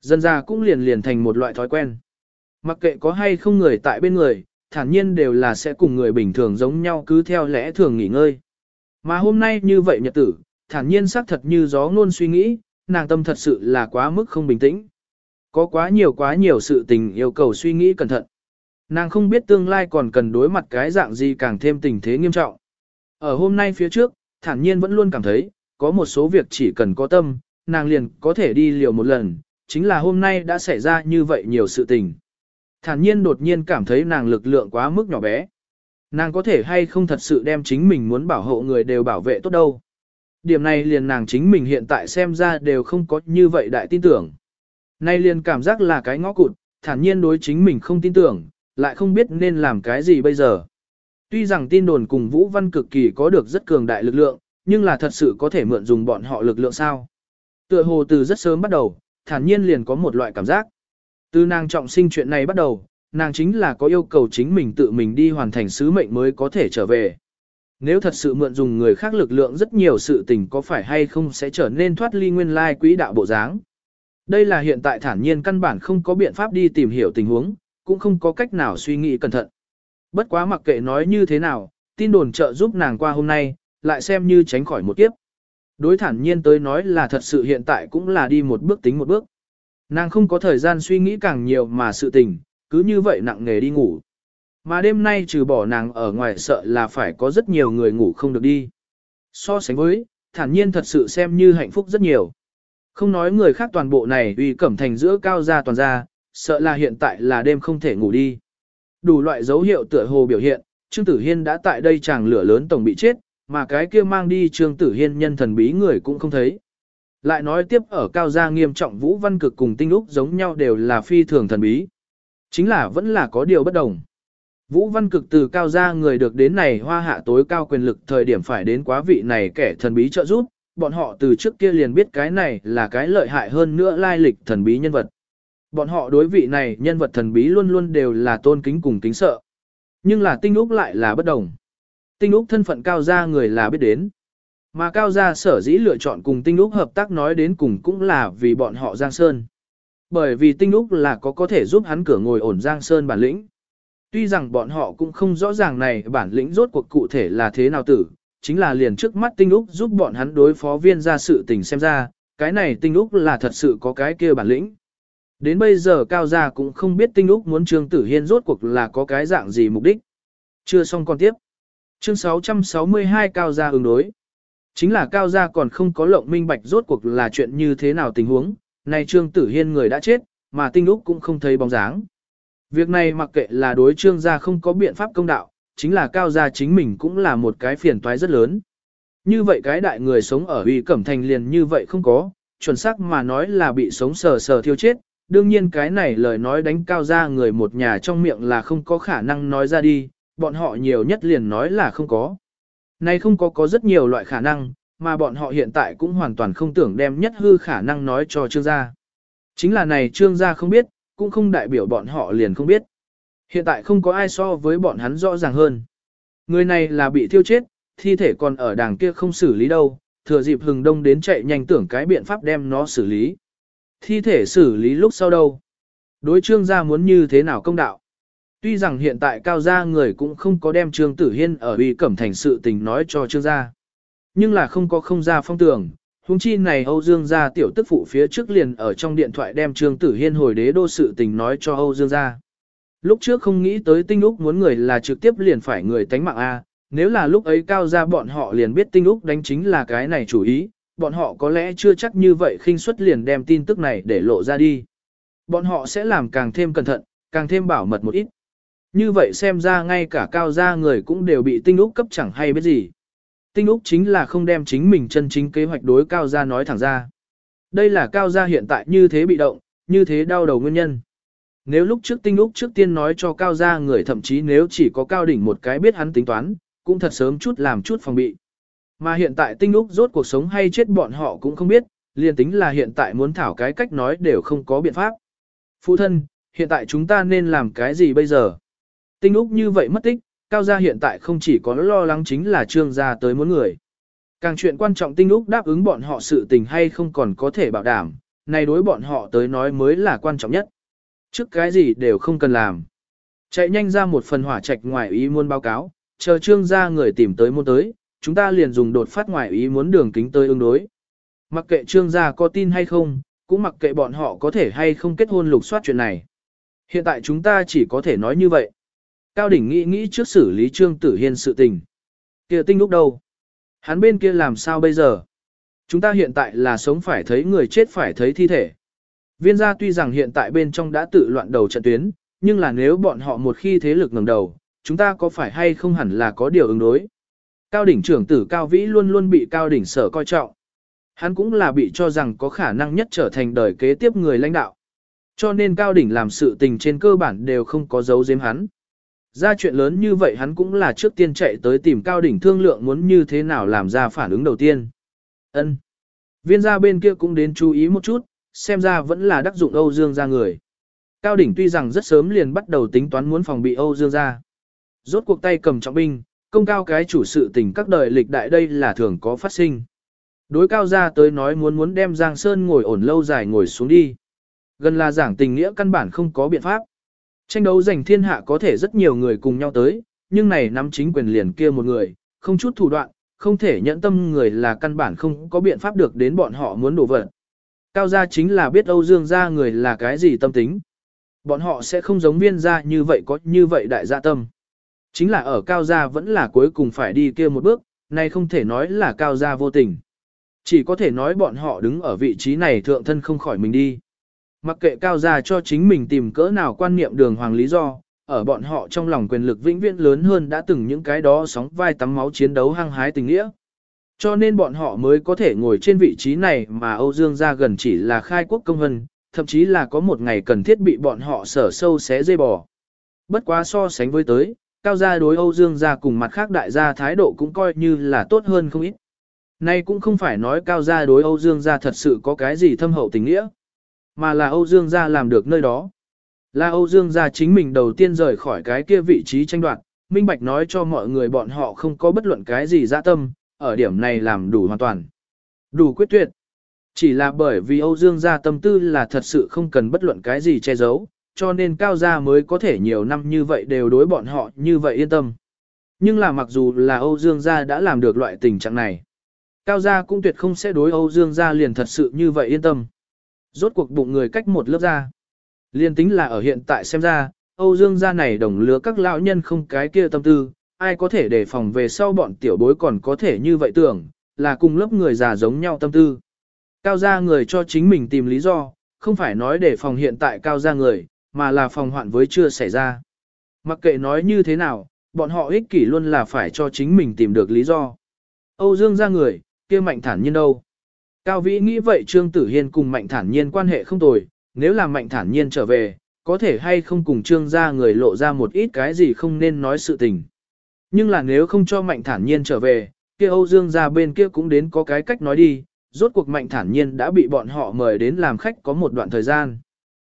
Dân ra cũng liền liền thành một loại thói quen. Mặc kệ có hay không người tại bên người, thản nhiên đều là sẽ cùng người bình thường giống nhau cứ theo lẽ thường nghỉ ngơi. Mà hôm nay như vậy nhật tử, thản nhiên xác thật như gió ngôn suy nghĩ, nàng tâm thật sự là quá mức không bình tĩnh. Có quá nhiều quá nhiều sự tình yêu cầu suy nghĩ cẩn thận. Nàng không biết tương lai còn cần đối mặt cái dạng gì càng thêm tình thế nghiêm trọng. Ở hôm nay phía trước, thản nhiên vẫn luôn cảm thấy, có một số việc chỉ cần có tâm, nàng liền có thể đi liều một lần, chính là hôm nay đã xảy ra như vậy nhiều sự tình. Thản nhiên đột nhiên cảm thấy nàng lực lượng quá mức nhỏ bé. Nàng có thể hay không thật sự đem chính mình muốn bảo hộ người đều bảo vệ tốt đâu. Điểm này liền nàng chính mình hiện tại xem ra đều không có như vậy đại tin tưởng. Nay liền cảm giác là cái ngõ cụt, thản nhiên đối chính mình không tin tưởng, lại không biết nên làm cái gì bây giờ. Tuy rằng tin đồn cùng Vũ Văn cực kỳ có được rất cường đại lực lượng, nhưng là thật sự có thể mượn dùng bọn họ lực lượng sao. Tựa hồ từ rất sớm bắt đầu, thản nhiên liền có một loại cảm giác. Từ nàng trọng sinh chuyện này bắt đầu, nàng chính là có yêu cầu chính mình tự mình đi hoàn thành sứ mệnh mới có thể trở về. Nếu thật sự mượn dùng người khác lực lượng rất nhiều sự tình có phải hay không sẽ trở nên thoát ly nguyên lai quỹ đạo bộ dáng. Đây là hiện tại thản nhiên căn bản không có biện pháp đi tìm hiểu tình huống, cũng không có cách nào suy nghĩ cẩn thận. Bất quá mặc kệ nói như thế nào, tin đồn trợ giúp nàng qua hôm nay, lại xem như tránh khỏi một kiếp. Đối thản nhiên tới nói là thật sự hiện tại cũng là đi một bước tính một bước. Nàng không có thời gian suy nghĩ càng nhiều mà sự tình, cứ như vậy nặng nghề đi ngủ. Mà đêm nay trừ bỏ nàng ở ngoài sợ là phải có rất nhiều người ngủ không được đi. So sánh với, thản nhiên thật sự xem như hạnh phúc rất nhiều. Không nói người khác toàn bộ này uy cẩm thành giữa cao gia toàn gia, sợ là hiện tại là đêm không thể ngủ đi. Đủ loại dấu hiệu tựa hồ biểu hiện, Trương Tử Hiên đã tại đây chàng lửa lớn tổng bị chết, mà cái kia mang đi Trương Tử Hiên nhân thần bí người cũng không thấy. Lại nói tiếp ở cao gia nghiêm trọng Vũ Văn Cực cùng Tinh Úc giống nhau đều là phi thường thần bí. Chính là vẫn là có điều bất đồng. Vũ Văn Cực từ cao gia người được đến này hoa hạ tối cao quyền lực thời điểm phải đến quá vị này kẻ thần bí trợ giúp, bọn họ từ trước kia liền biết cái này là cái lợi hại hơn nữa lai lịch thần bí nhân vật. Bọn họ đối vị này nhân vật thần bí luôn luôn đều là tôn kính cùng kính sợ. Nhưng là tinh úc lại là bất đồng. Tinh úc thân phận cao gia người là biết đến. Mà cao gia sở dĩ lựa chọn cùng tinh úc hợp tác nói đến cùng cũng là vì bọn họ Giang Sơn. Bởi vì tinh úc là có có thể giúp hắn cửa ngồi ổn Giang Sơn bản lĩnh. Tuy rằng bọn họ cũng không rõ ràng này bản lĩnh rốt cuộc cụ thể là thế nào tử, chính là liền trước mắt tinh úc giúp bọn hắn đối phó viên ra sự tình xem ra, cái này tinh úc là thật sự có cái kia bản lĩnh. Đến bây giờ Cao Gia cũng không biết Tinh Úc muốn Trương Tử Hiên rốt cuộc là có cái dạng gì mục đích. Chưa xong còn tiếp. Chương 662 Cao Gia ứng đối. Chính là Cao Gia còn không có lộng minh bạch rốt cuộc là chuyện như thế nào tình huống, này Trương Tử Hiên người đã chết, mà Tinh lúc cũng không thấy bóng dáng. Việc này mặc kệ là đối Trương Gia không có biện pháp công đạo, chính là Cao Gia chính mình cũng là một cái phiền toái rất lớn. Như vậy cái đại người sống ở uy cẩm thành liền như vậy không có, chuẩn xác mà nói là bị sống sờ sờ thiêu chết, đương nhiên cái này lời nói đánh cao ra người một nhà trong miệng là không có khả năng nói ra đi, bọn họ nhiều nhất liền nói là không có. Này không có có rất nhiều loại khả năng, mà bọn họ hiện tại cũng hoàn toàn không tưởng đem nhất hư khả năng nói cho trương gia. Chính là này trương gia không biết, cũng không đại biểu bọn họ liền không biết. Hiện tại không có ai so với bọn hắn rõ ràng hơn. Người này là bị thiêu chết, thi thể còn ở đàng kia không xử lý đâu, thừa dịp hừng đông đến chạy nhanh tưởng cái biện pháp đem nó xử lý. Thi thể xử lý lúc sau đâu? Đối trương gia muốn như thế nào công đạo? Tuy rằng hiện tại cao gia người cũng không có đem trương tử hiên ở uy cẩm thành sự tình nói cho trương gia. Nhưng là không có không gia phong tưởng, huống chi này Âu Dương gia tiểu tức phụ phía trước liền ở trong điện thoại đem trương tử hiên hồi đế đô sự tình nói cho Âu Dương gia. Lúc trước không nghĩ tới tinh úc muốn người là trực tiếp liền phải người tánh mạng A, nếu là lúc ấy cao gia bọn họ liền biết tinh úc đánh chính là cái này chủ ý, bọn họ có lẽ chưa chắc như vậy khinh suất liền đem tin tức này để lộ ra đi. Bọn họ sẽ làm càng thêm cẩn thận, càng thêm bảo mật một ít. Như vậy xem ra ngay cả cao gia người cũng đều bị tinh úc cấp chẳng hay biết gì. Tinh úc chính là không đem chính mình chân chính kế hoạch đối cao gia nói thẳng ra. Đây là cao gia hiện tại như thế bị động, như thế đau đầu nguyên nhân. Nếu lúc trước tinh úc trước tiên nói cho cao gia người thậm chí nếu chỉ có cao đỉnh một cái biết hắn tính toán, cũng thật sớm chút làm chút phòng bị. Mà hiện tại tinh úc rốt cuộc sống hay chết bọn họ cũng không biết, liền tính là hiện tại muốn thảo cái cách nói đều không có biện pháp. Phụ thân, hiện tại chúng ta nên làm cái gì bây giờ? Tinh úc như vậy mất tích, cao gia hiện tại không chỉ có lo lắng chính là trương gia tới muốn người. Càng chuyện quan trọng tinh úc đáp ứng bọn họ sự tình hay không còn có thể bảo đảm, này đối bọn họ tới nói mới là quan trọng nhất. Trước cái gì đều không cần làm. Chạy nhanh ra một phần hỏa trạch ngoài ý muốn báo cáo, chờ trương gia người tìm tới muốn tới, chúng ta liền dùng đột phát ngoài ý muốn đường kính tới ứng đối. Mặc kệ trương gia có tin hay không, cũng mặc kệ bọn họ có thể hay không kết hôn lục soát chuyện này. Hiện tại chúng ta chỉ có thể nói như vậy. Cao đỉnh nghĩ nghĩ trước xử lý trương tử hiên sự tình. kia tinh lúc đâu? Hắn bên kia làm sao bây giờ? Chúng ta hiện tại là sống phải thấy người chết phải thấy thi thể. Viên gia tuy rằng hiện tại bên trong đã tự loạn đầu trận tuyến, nhưng là nếu bọn họ một khi thế lực ngẩng đầu, chúng ta có phải hay không hẳn là có điều ứng đối. Cao đỉnh trưởng tử Cao Vĩ luôn luôn bị Cao đỉnh sở coi trọng. Hắn cũng là bị cho rằng có khả năng nhất trở thành đời kế tiếp người lãnh đạo. Cho nên Cao đỉnh làm sự tình trên cơ bản đều không có dấu giếm hắn. Ra chuyện lớn như vậy hắn cũng là trước tiên chạy tới tìm Cao đỉnh thương lượng muốn như thế nào làm ra phản ứng đầu tiên. Ân. Viên gia bên kia cũng đến chú ý một chút, xem ra vẫn là đắc dụng Âu Dương gia người. Cao đỉnh tuy rằng rất sớm liền bắt đầu tính toán muốn phòng bị Âu Dương gia. Rốt cuộc tay cầm trọng binh, công cao cái chủ sự tình các đời lịch đại đây là thường có phát sinh. Đối cao gia tới nói muốn muốn đem Giang Sơn ngồi ổn lâu dài ngồi xuống đi. Gần là giảng tình nghĩa căn bản không có biện pháp. Tranh đấu giành thiên hạ có thể rất nhiều người cùng nhau tới, nhưng này nắm chính quyền liền kia một người, không chút thủ đoạn, không thể nhẫn tâm người là căn bản không có biện pháp được đến bọn họ muốn đổ vật. Cao gia chính là biết Âu Dương gia người là cái gì tâm tính. Bọn họ sẽ không giống viên gia như vậy có như vậy đại gia tâm. Chính là ở cao gia vẫn là cuối cùng phải đi kia một bước, nay không thể nói là cao gia vô tình. Chỉ có thể nói bọn họ đứng ở vị trí này thượng thân không khỏi mình đi. Mặc kệ cao gia cho chính mình tìm cỡ nào quan niệm đường hoàng lý do, ở bọn họ trong lòng quyền lực vĩnh viễn lớn hơn đã từng những cái đó sóng vai tắm máu chiến đấu hăng hái tình nghĩa. Cho nên bọn họ mới có thể ngồi trên vị trí này mà Âu Dương gia gần chỉ là khai quốc công hân, thậm chí là có một ngày cần thiết bị bọn họ sở sâu xé dây bò. Bất quá so sánh với tới, cao gia đối Âu Dương gia cùng mặt khác đại gia thái độ cũng coi như là tốt hơn không ít. Nay cũng không phải nói cao gia đối Âu Dương gia thật sự có cái gì thâm hậu tình nghĩa, mà là Âu Dương gia làm được nơi đó. Là Âu Dương gia chính mình đầu tiên rời khỏi cái kia vị trí tranh đoạt, minh bạch nói cho mọi người bọn họ không có bất luận cái gì dạ tâm, ở điểm này làm đủ hoàn toàn. Đủ quyết tuyệt. Chỉ là bởi vì Âu Dương gia tâm tư là thật sự không cần bất luận cái gì che giấu, cho nên cao gia mới có thể nhiều năm như vậy đều đối bọn họ như vậy yên tâm. Nhưng là mặc dù là Âu Dương gia đã làm được loại tình trạng này, cao gia cũng tuyệt không sẽ đối Âu Dương gia liền thật sự như vậy yên tâm. Rốt cuộc bụng người cách một lớp ra. Liên tính là ở hiện tại xem ra, Âu Dương gia này đồng lứa các lão nhân không cái kia tâm tư, ai có thể đề phòng về sau bọn tiểu bối còn có thể như vậy tưởng, là cùng lớp người già giống nhau tâm tư. Cao gia người cho chính mình tìm lý do, không phải nói để phòng hiện tại cao gia người, mà là phòng hoạn với chưa xảy ra. Mặc kệ nói như thế nào, bọn họ ích kỷ luôn là phải cho chính mình tìm được lý do. Âu Dương gia người, kia mạnh thản nhiên đâu. Cao Vĩ nghĩ vậy Trương Tử Hiên cùng mạnh thản nhiên quan hệ không tồi, nếu là mạnh thản nhiên trở về, có thể hay không cùng Trương gia người lộ ra một ít cái gì không nên nói sự tình. Nhưng là nếu không cho mạnh thản nhiên trở về, kia Âu Dương gia bên kia cũng đến có cái cách nói đi, rốt cuộc mạnh thản nhiên đã bị bọn họ mời đến làm khách có một đoạn thời gian.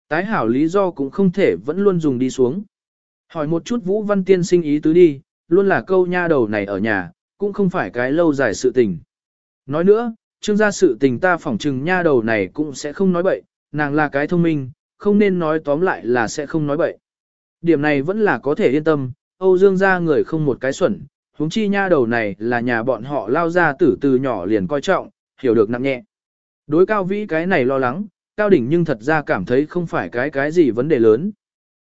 Tái hảo lý do cũng không thể vẫn luôn dùng đi xuống. Hỏi một chút Vũ Văn Tiên sinh ý tứ đi, luôn là câu nha đầu này ở nhà, cũng không phải cái lâu dài sự tình. Nói nữa, trương gia sự tình ta phỏng trừng nha đầu này cũng sẽ không nói bậy, nàng là cái thông minh, không nên nói tóm lại là sẽ không nói bậy. Điểm này vẫn là có thể yên tâm, Âu Dương gia người không một cái xuẩn, huống chi nha đầu này là nhà bọn họ lao ra tử từ nhỏ liền coi trọng, hiểu được nặng nhẹ. Đối cao vĩ cái này lo lắng, cao đỉnh nhưng thật ra cảm thấy không phải cái cái gì vấn đề lớn.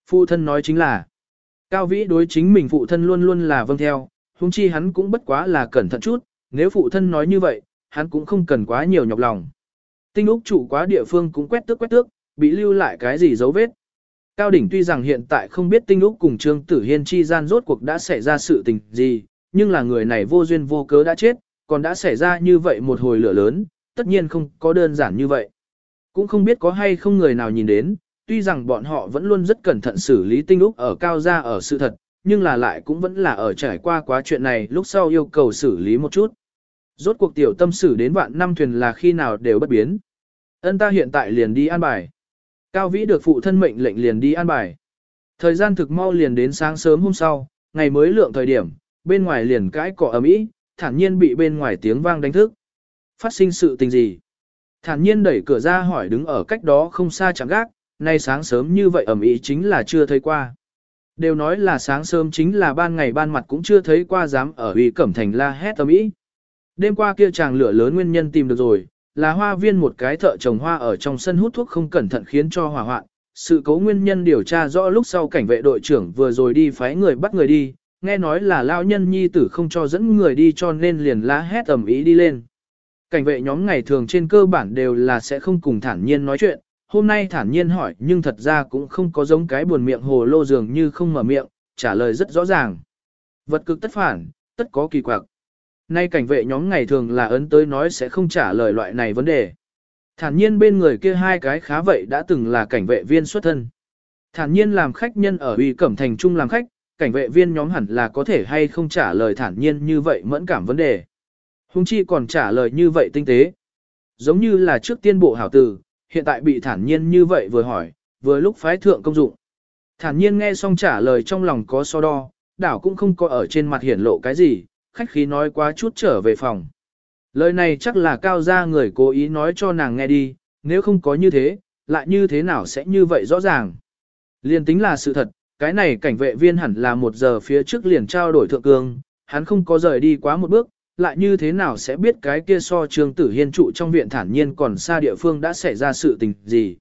Phụ thân nói chính là, cao vĩ đối chính mình phụ thân luôn luôn là vâng theo, huống chi hắn cũng bất quá là cẩn thận chút, nếu phụ thân nói như vậy, hắn cũng không cần quá nhiều nhọc lòng. Tinh Úc chủ quá địa phương cũng quét tước quét tước, bị lưu lại cái gì dấu vết. Cao đỉnh tuy rằng hiện tại không biết Tinh Úc cùng Trương Tử Hiên chi gian rốt cuộc đã xảy ra sự tình gì, nhưng là người này vô duyên vô cớ đã chết, còn đã xảy ra như vậy một hồi lửa lớn, tất nhiên không có đơn giản như vậy. Cũng không biết có hay không người nào nhìn đến, tuy rằng bọn họ vẫn luôn rất cẩn thận xử lý tinh úc ở cao gia ở sự thật, nhưng là lại cũng vẫn là ở trải qua quá chuyện này lúc sau yêu cầu xử lý một chút. Rốt cuộc tiểu tâm sử đến vạn năm thuyền là khi nào đều bất biến. Ân ta hiện tại liền đi an bài. Cao vĩ được phụ thân mệnh lệnh liền đi an bài. Thời gian thực mau liền đến sáng sớm hôm sau, ngày mới lượng thời điểm, bên ngoài liền cãi cọ ầm ĩ, thản nhiên bị bên ngoài tiếng vang đánh thức. Phát sinh sự tình gì? Thản nhiên đẩy cửa ra hỏi đứng ở cách đó không xa chẳng gác, nay sáng sớm như vậy ầm ĩ chính là chưa thấy qua. Đều nói là sáng sớm chính là ban ngày ban mặt cũng chưa thấy qua dám ở uy cẩm thành la hét ầm ĩ. Đêm qua kia chàng lửa lớn nguyên nhân tìm được rồi, là hoa viên một cái thợ trồng hoa ở trong sân hút thuốc không cẩn thận khiến cho hỏa hoạn. Sự cố nguyên nhân điều tra rõ lúc sau cảnh vệ đội trưởng vừa rồi đi phái người bắt người đi, nghe nói là lao nhân nhi tử không cho dẫn người đi cho nên liền lá hét ẩm ý đi lên. Cảnh vệ nhóm ngày thường trên cơ bản đều là sẽ không cùng thản nhiên nói chuyện, hôm nay thản nhiên hỏi nhưng thật ra cũng không có giống cái buồn miệng hồ lô dường như không mở miệng, trả lời rất rõ ràng. Vật cực tất phản, tất có kỳ quặc. Nay cảnh vệ nhóm ngày thường là ấn tới nói sẽ không trả lời loại này vấn đề. Thản nhiên bên người kia hai cái khá vậy đã từng là cảnh vệ viên xuất thân. Thản nhiên làm khách nhân ở uy cẩm thành trung làm khách, cảnh vệ viên nhóm hẳn là có thể hay không trả lời thản nhiên như vậy mẫn cảm vấn đề. Hùng chi còn trả lời như vậy tinh tế. Giống như là trước tiên bộ hảo tử, hiện tại bị thản nhiên như vậy vừa hỏi, vừa lúc phái thượng công dụng. Thản nhiên nghe xong trả lời trong lòng có so đo, đảo cũng không có ở trên mặt hiển lộ cái gì, khách khí nói quá chút trở về phòng. Lời này chắc là cao gia người cố ý nói cho nàng nghe đi, nếu không có như thế, lại như thế nào sẽ như vậy rõ ràng. Liên tính là sự thật, cái này cảnh vệ viên hẳn là một giờ phía trước liền trao đổi thượng cương, hắn không có rời đi quá một bước, lại như thế nào sẽ biết cái kia so Trường tử hiên trụ trong viện thản nhiên còn xa địa phương đã xảy ra sự tình gì.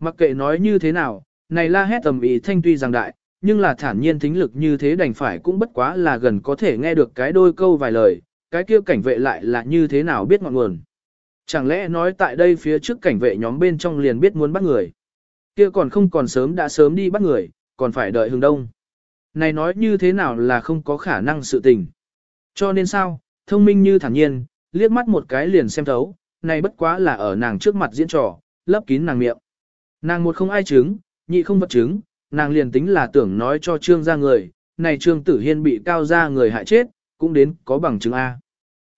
Mặc kệ nói như thế nào, này la hét tầm ý thanh tuy rằng đại, nhưng là thản nhiên thính lực như thế đành phải cũng bất quá là gần có thể nghe được cái đôi câu vài lời, cái kia cảnh vệ lại là như thế nào biết ngọn nguồn. Chẳng lẽ nói tại đây phía trước cảnh vệ nhóm bên trong liền biết muốn bắt người. Kia còn không còn sớm đã sớm đi bắt người, còn phải đợi hừng đông. Này nói như thế nào là không có khả năng sự tình. Cho nên sao, thông minh như thản nhiên, liếc mắt một cái liền xem thấu, này bất quá là ở nàng trước mặt diễn trò, lấp kín nàng miệng. Nàng một không ai chứng, nhị không vật chứng, nàng liền tính là tưởng nói cho trương gia người, này trương tử hiên bị cao gia người hại chết, cũng đến có bằng chứng A.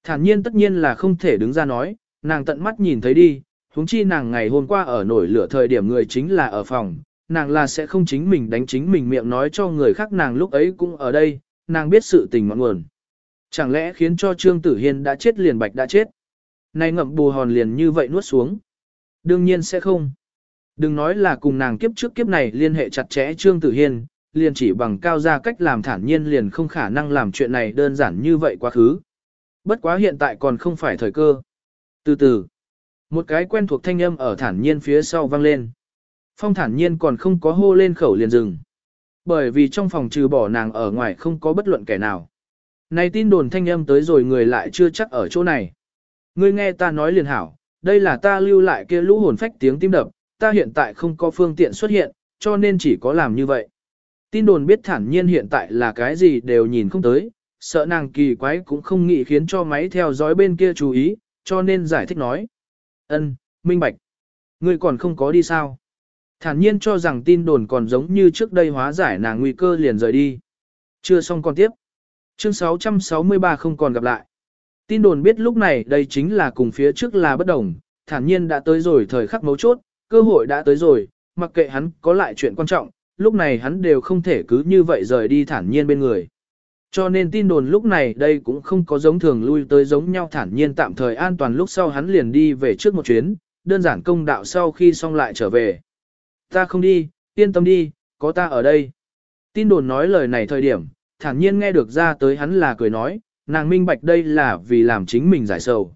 Thản nhiên tất nhiên là không thể đứng ra nói, nàng tận mắt nhìn thấy đi, huống chi nàng ngày hôm qua ở nổi lửa thời điểm người chính là ở phòng, nàng là sẽ không chính mình đánh chính mình miệng nói cho người khác nàng lúc ấy cũng ở đây, nàng biết sự tình mọn nguồn. Chẳng lẽ khiến cho Trương Tử Hiên đã chết liền bạch đã chết? Này ngậm bù hòn liền như vậy nuốt xuống. Đương nhiên sẽ không. Đừng nói là cùng nàng kiếp trước kiếp này liên hệ chặt chẽ Trương Tử Hiên, liền chỉ bằng cao gia cách làm thản nhiên liền không khả năng làm chuyện này đơn giản như vậy quá khứ. Bất quá hiện tại còn không phải thời cơ. Từ từ, một cái quen thuộc thanh âm ở thản nhiên phía sau vang lên. Phong thản nhiên còn không có hô lên khẩu liền dừng. Bởi vì trong phòng trừ bỏ nàng ở ngoài không có bất luận kẻ nào. Này tin đồn thanh âm tới rồi người lại chưa chắc ở chỗ này. Ngươi nghe ta nói liền hảo, đây là ta lưu lại kia lũ hồn phách tiếng tim đập, ta hiện tại không có phương tiện xuất hiện, cho nên chỉ có làm như vậy. Tin đồn biết thản nhiên hiện tại là cái gì đều nhìn không tới, sợ nàng kỳ quái cũng không nghĩ khiến cho máy theo dõi bên kia chú ý, cho nên giải thích nói. ân minh bạch. Ngươi còn không có đi sao? Thản nhiên cho rằng tin đồn còn giống như trước đây hóa giải nàng nguy cơ liền rời đi. Chưa xong còn tiếp. Chương 663 không còn gặp lại. Tin đồn biết lúc này đây chính là cùng phía trước là bất đồng, thản nhiên đã tới rồi thời khắc mấu chốt, cơ hội đã tới rồi, mặc kệ hắn có lại chuyện quan trọng, lúc này hắn đều không thể cứ như vậy rời đi thản nhiên bên người. Cho nên tin đồn lúc này đây cũng không có giống thường lui tới giống nhau thản nhiên tạm thời an toàn lúc sau hắn liền đi về trước một chuyến, đơn giản công đạo sau khi xong lại trở về. Ta không đi, yên tâm đi, có ta ở đây. Tin đồn nói lời này thời điểm, thản nhiên nghe được ra tới hắn là cười nói, nàng minh bạch đây là vì làm chính mình giải sầu.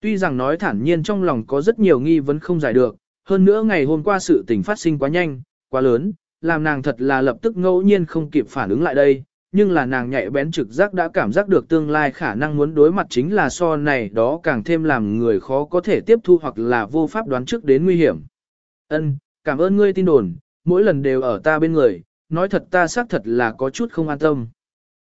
Tuy rằng nói thản nhiên trong lòng có rất nhiều nghi vấn không giải được, hơn nữa ngày hôm qua sự tình phát sinh quá nhanh, quá lớn, làm nàng thật là lập tức ngẫu nhiên không kịp phản ứng lại đây, nhưng là nàng nhạy bén trực giác đã cảm giác được tương lai khả năng muốn đối mặt chính là so này đó càng thêm làm người khó có thể tiếp thu hoặc là vô pháp đoán trước đến nguy hiểm. Ân, cảm ơn ngươi tin đồn, mỗi lần đều ở ta bên người, nói thật ta xác thật là có chút không an tâm.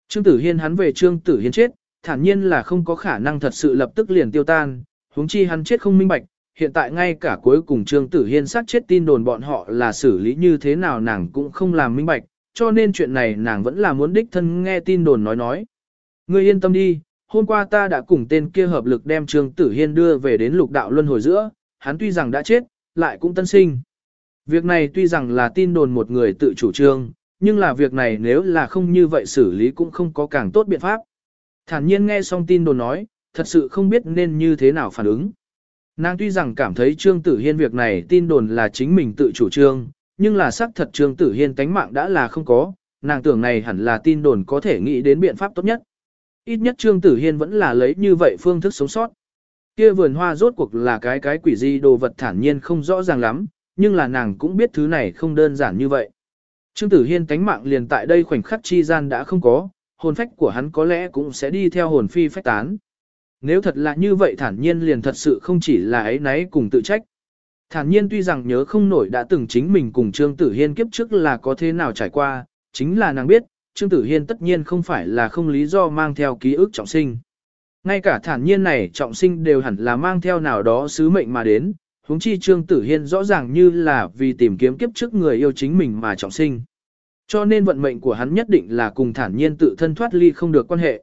Trương Tử Hiên hắn về Trương Tử Hiên chết, thản nhiên là không có khả năng thật sự lập tức liền tiêu tan, huống chi hắn chết không minh bạch, hiện tại ngay cả cuối cùng Trương Tử Hiên sát chết tin đồn bọn họ là xử lý như thế nào nàng cũng không làm minh bạch, cho nên chuyện này nàng vẫn là muốn đích thân nghe tin đồn nói nói. Ngươi yên tâm đi, hôm qua ta đã cùng tên kia hợp lực đem Trương Tử Hiên đưa về đến lục đạo luân hồi giữa, hắn tuy rằng đã chết, lại cũng tân sinh. Việc này tuy rằng là tin đồn một người tự chủ trương, nhưng là việc này nếu là không như vậy xử lý cũng không có càng tốt biện pháp. Thản nhiên nghe xong tin đồn nói, thật sự không biết nên như thế nào phản ứng. Nàng tuy rằng cảm thấy Trương Tử Hiên việc này tin đồn là chính mình tự chủ trương, nhưng là xác thật Trương Tử Hiên tánh mạng đã là không có, nàng tưởng này hẳn là tin đồn có thể nghĩ đến biện pháp tốt nhất. Ít nhất Trương Tử Hiên vẫn là lấy như vậy phương thức sống sót. Kia vườn hoa rốt cuộc là cái cái quỷ gì đồ vật thản nhiên không rõ ràng lắm, nhưng là nàng cũng biết thứ này không đơn giản như vậy. Trương Tử Hiên tánh mạng liền tại đây khoảnh khắc chi gian đã không có, hồn phách của hắn có lẽ cũng sẽ đi theo hồn phi phách tán. Nếu thật là như vậy thản nhiên liền thật sự không chỉ là ấy nấy cùng tự trách. Thản nhiên tuy rằng nhớ không nổi đã từng chính mình cùng Trương Tử Hiên kiếp trước là có thế nào trải qua, chính là nàng biết, Trương Tử Hiên tất nhiên không phải là không lý do mang theo ký ức trọng sinh. Ngay cả thản nhiên này trọng sinh đều hẳn là mang theo nào đó sứ mệnh mà đến, huống chi Trương Tử Hiên rõ ràng như là vì tìm kiếm kiếp trước người yêu chính mình mà trọng sinh. Cho nên vận mệnh của hắn nhất định là cùng thản nhiên tự thân thoát ly không được quan hệ.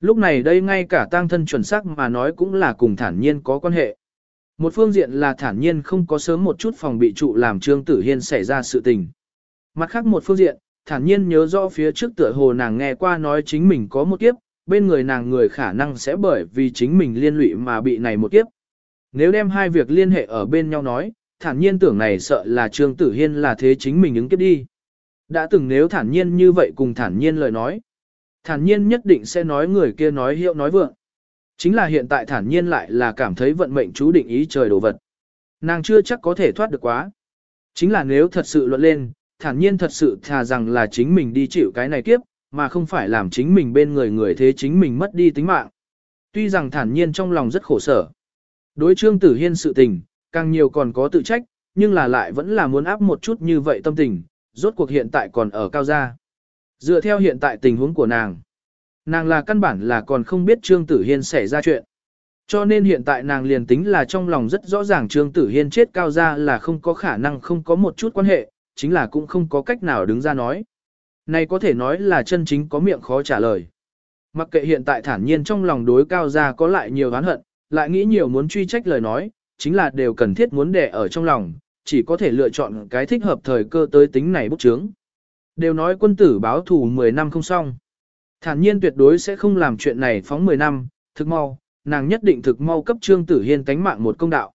Lúc này đây ngay cả tăng thân chuẩn xác mà nói cũng là cùng thản nhiên có quan hệ. Một phương diện là thản nhiên không có sớm một chút phòng bị trụ làm Trương Tử Hiên xảy ra sự tình. Mặt khác một phương diện, thản nhiên nhớ rõ phía trước tựa hồ nàng nghe qua nói chính mình có một kiếp, bên người nàng người khả năng sẽ bởi vì chính mình liên lụy mà bị này một kiếp. Nếu đem hai việc liên hệ ở bên nhau nói, thản nhiên tưởng này sợ là Trương Tử Hiên là thế chính mình ứng kiếp đi. Đã từng nếu thản nhiên như vậy cùng thản nhiên lời nói. Thản nhiên nhất định sẽ nói người kia nói hiệu nói vượng. Chính là hiện tại thản nhiên lại là cảm thấy vận mệnh chú định ý trời đồ vật. Nàng chưa chắc có thể thoát được quá. Chính là nếu thật sự luận lên, thản nhiên thật sự thà rằng là chính mình đi chịu cái này kiếp, mà không phải làm chính mình bên người người thế chính mình mất đi tính mạng. Tuy rằng thản nhiên trong lòng rất khổ sở. Đối trương tử hiên sự tình, càng nhiều còn có tự trách, nhưng là lại vẫn là muốn áp một chút như vậy tâm tình, rốt cuộc hiện tại còn ở cao gia. Dựa theo hiện tại tình huống của nàng, nàng là căn bản là còn không biết Trương Tử Hiên xảy ra chuyện. Cho nên hiện tại nàng liền tính là trong lòng rất rõ ràng Trương Tử Hiên chết cao ra là không có khả năng không có một chút quan hệ, chính là cũng không có cách nào đứng ra nói. Này có thể nói là chân chính có miệng khó trả lời. Mặc kệ hiện tại thản nhiên trong lòng đối cao ra có lại nhiều oán hận, lại nghĩ nhiều muốn truy trách lời nói, chính là đều cần thiết muốn để ở trong lòng, chỉ có thể lựa chọn cái thích hợp thời cơ tới tính này bút chướng. Đều nói quân tử báo thù 10 năm không xong. Thản nhiên tuyệt đối sẽ không làm chuyện này phóng 10 năm, thực mau, nàng nhất định thực mau cấp trương tử hiên tánh mạng một công đạo.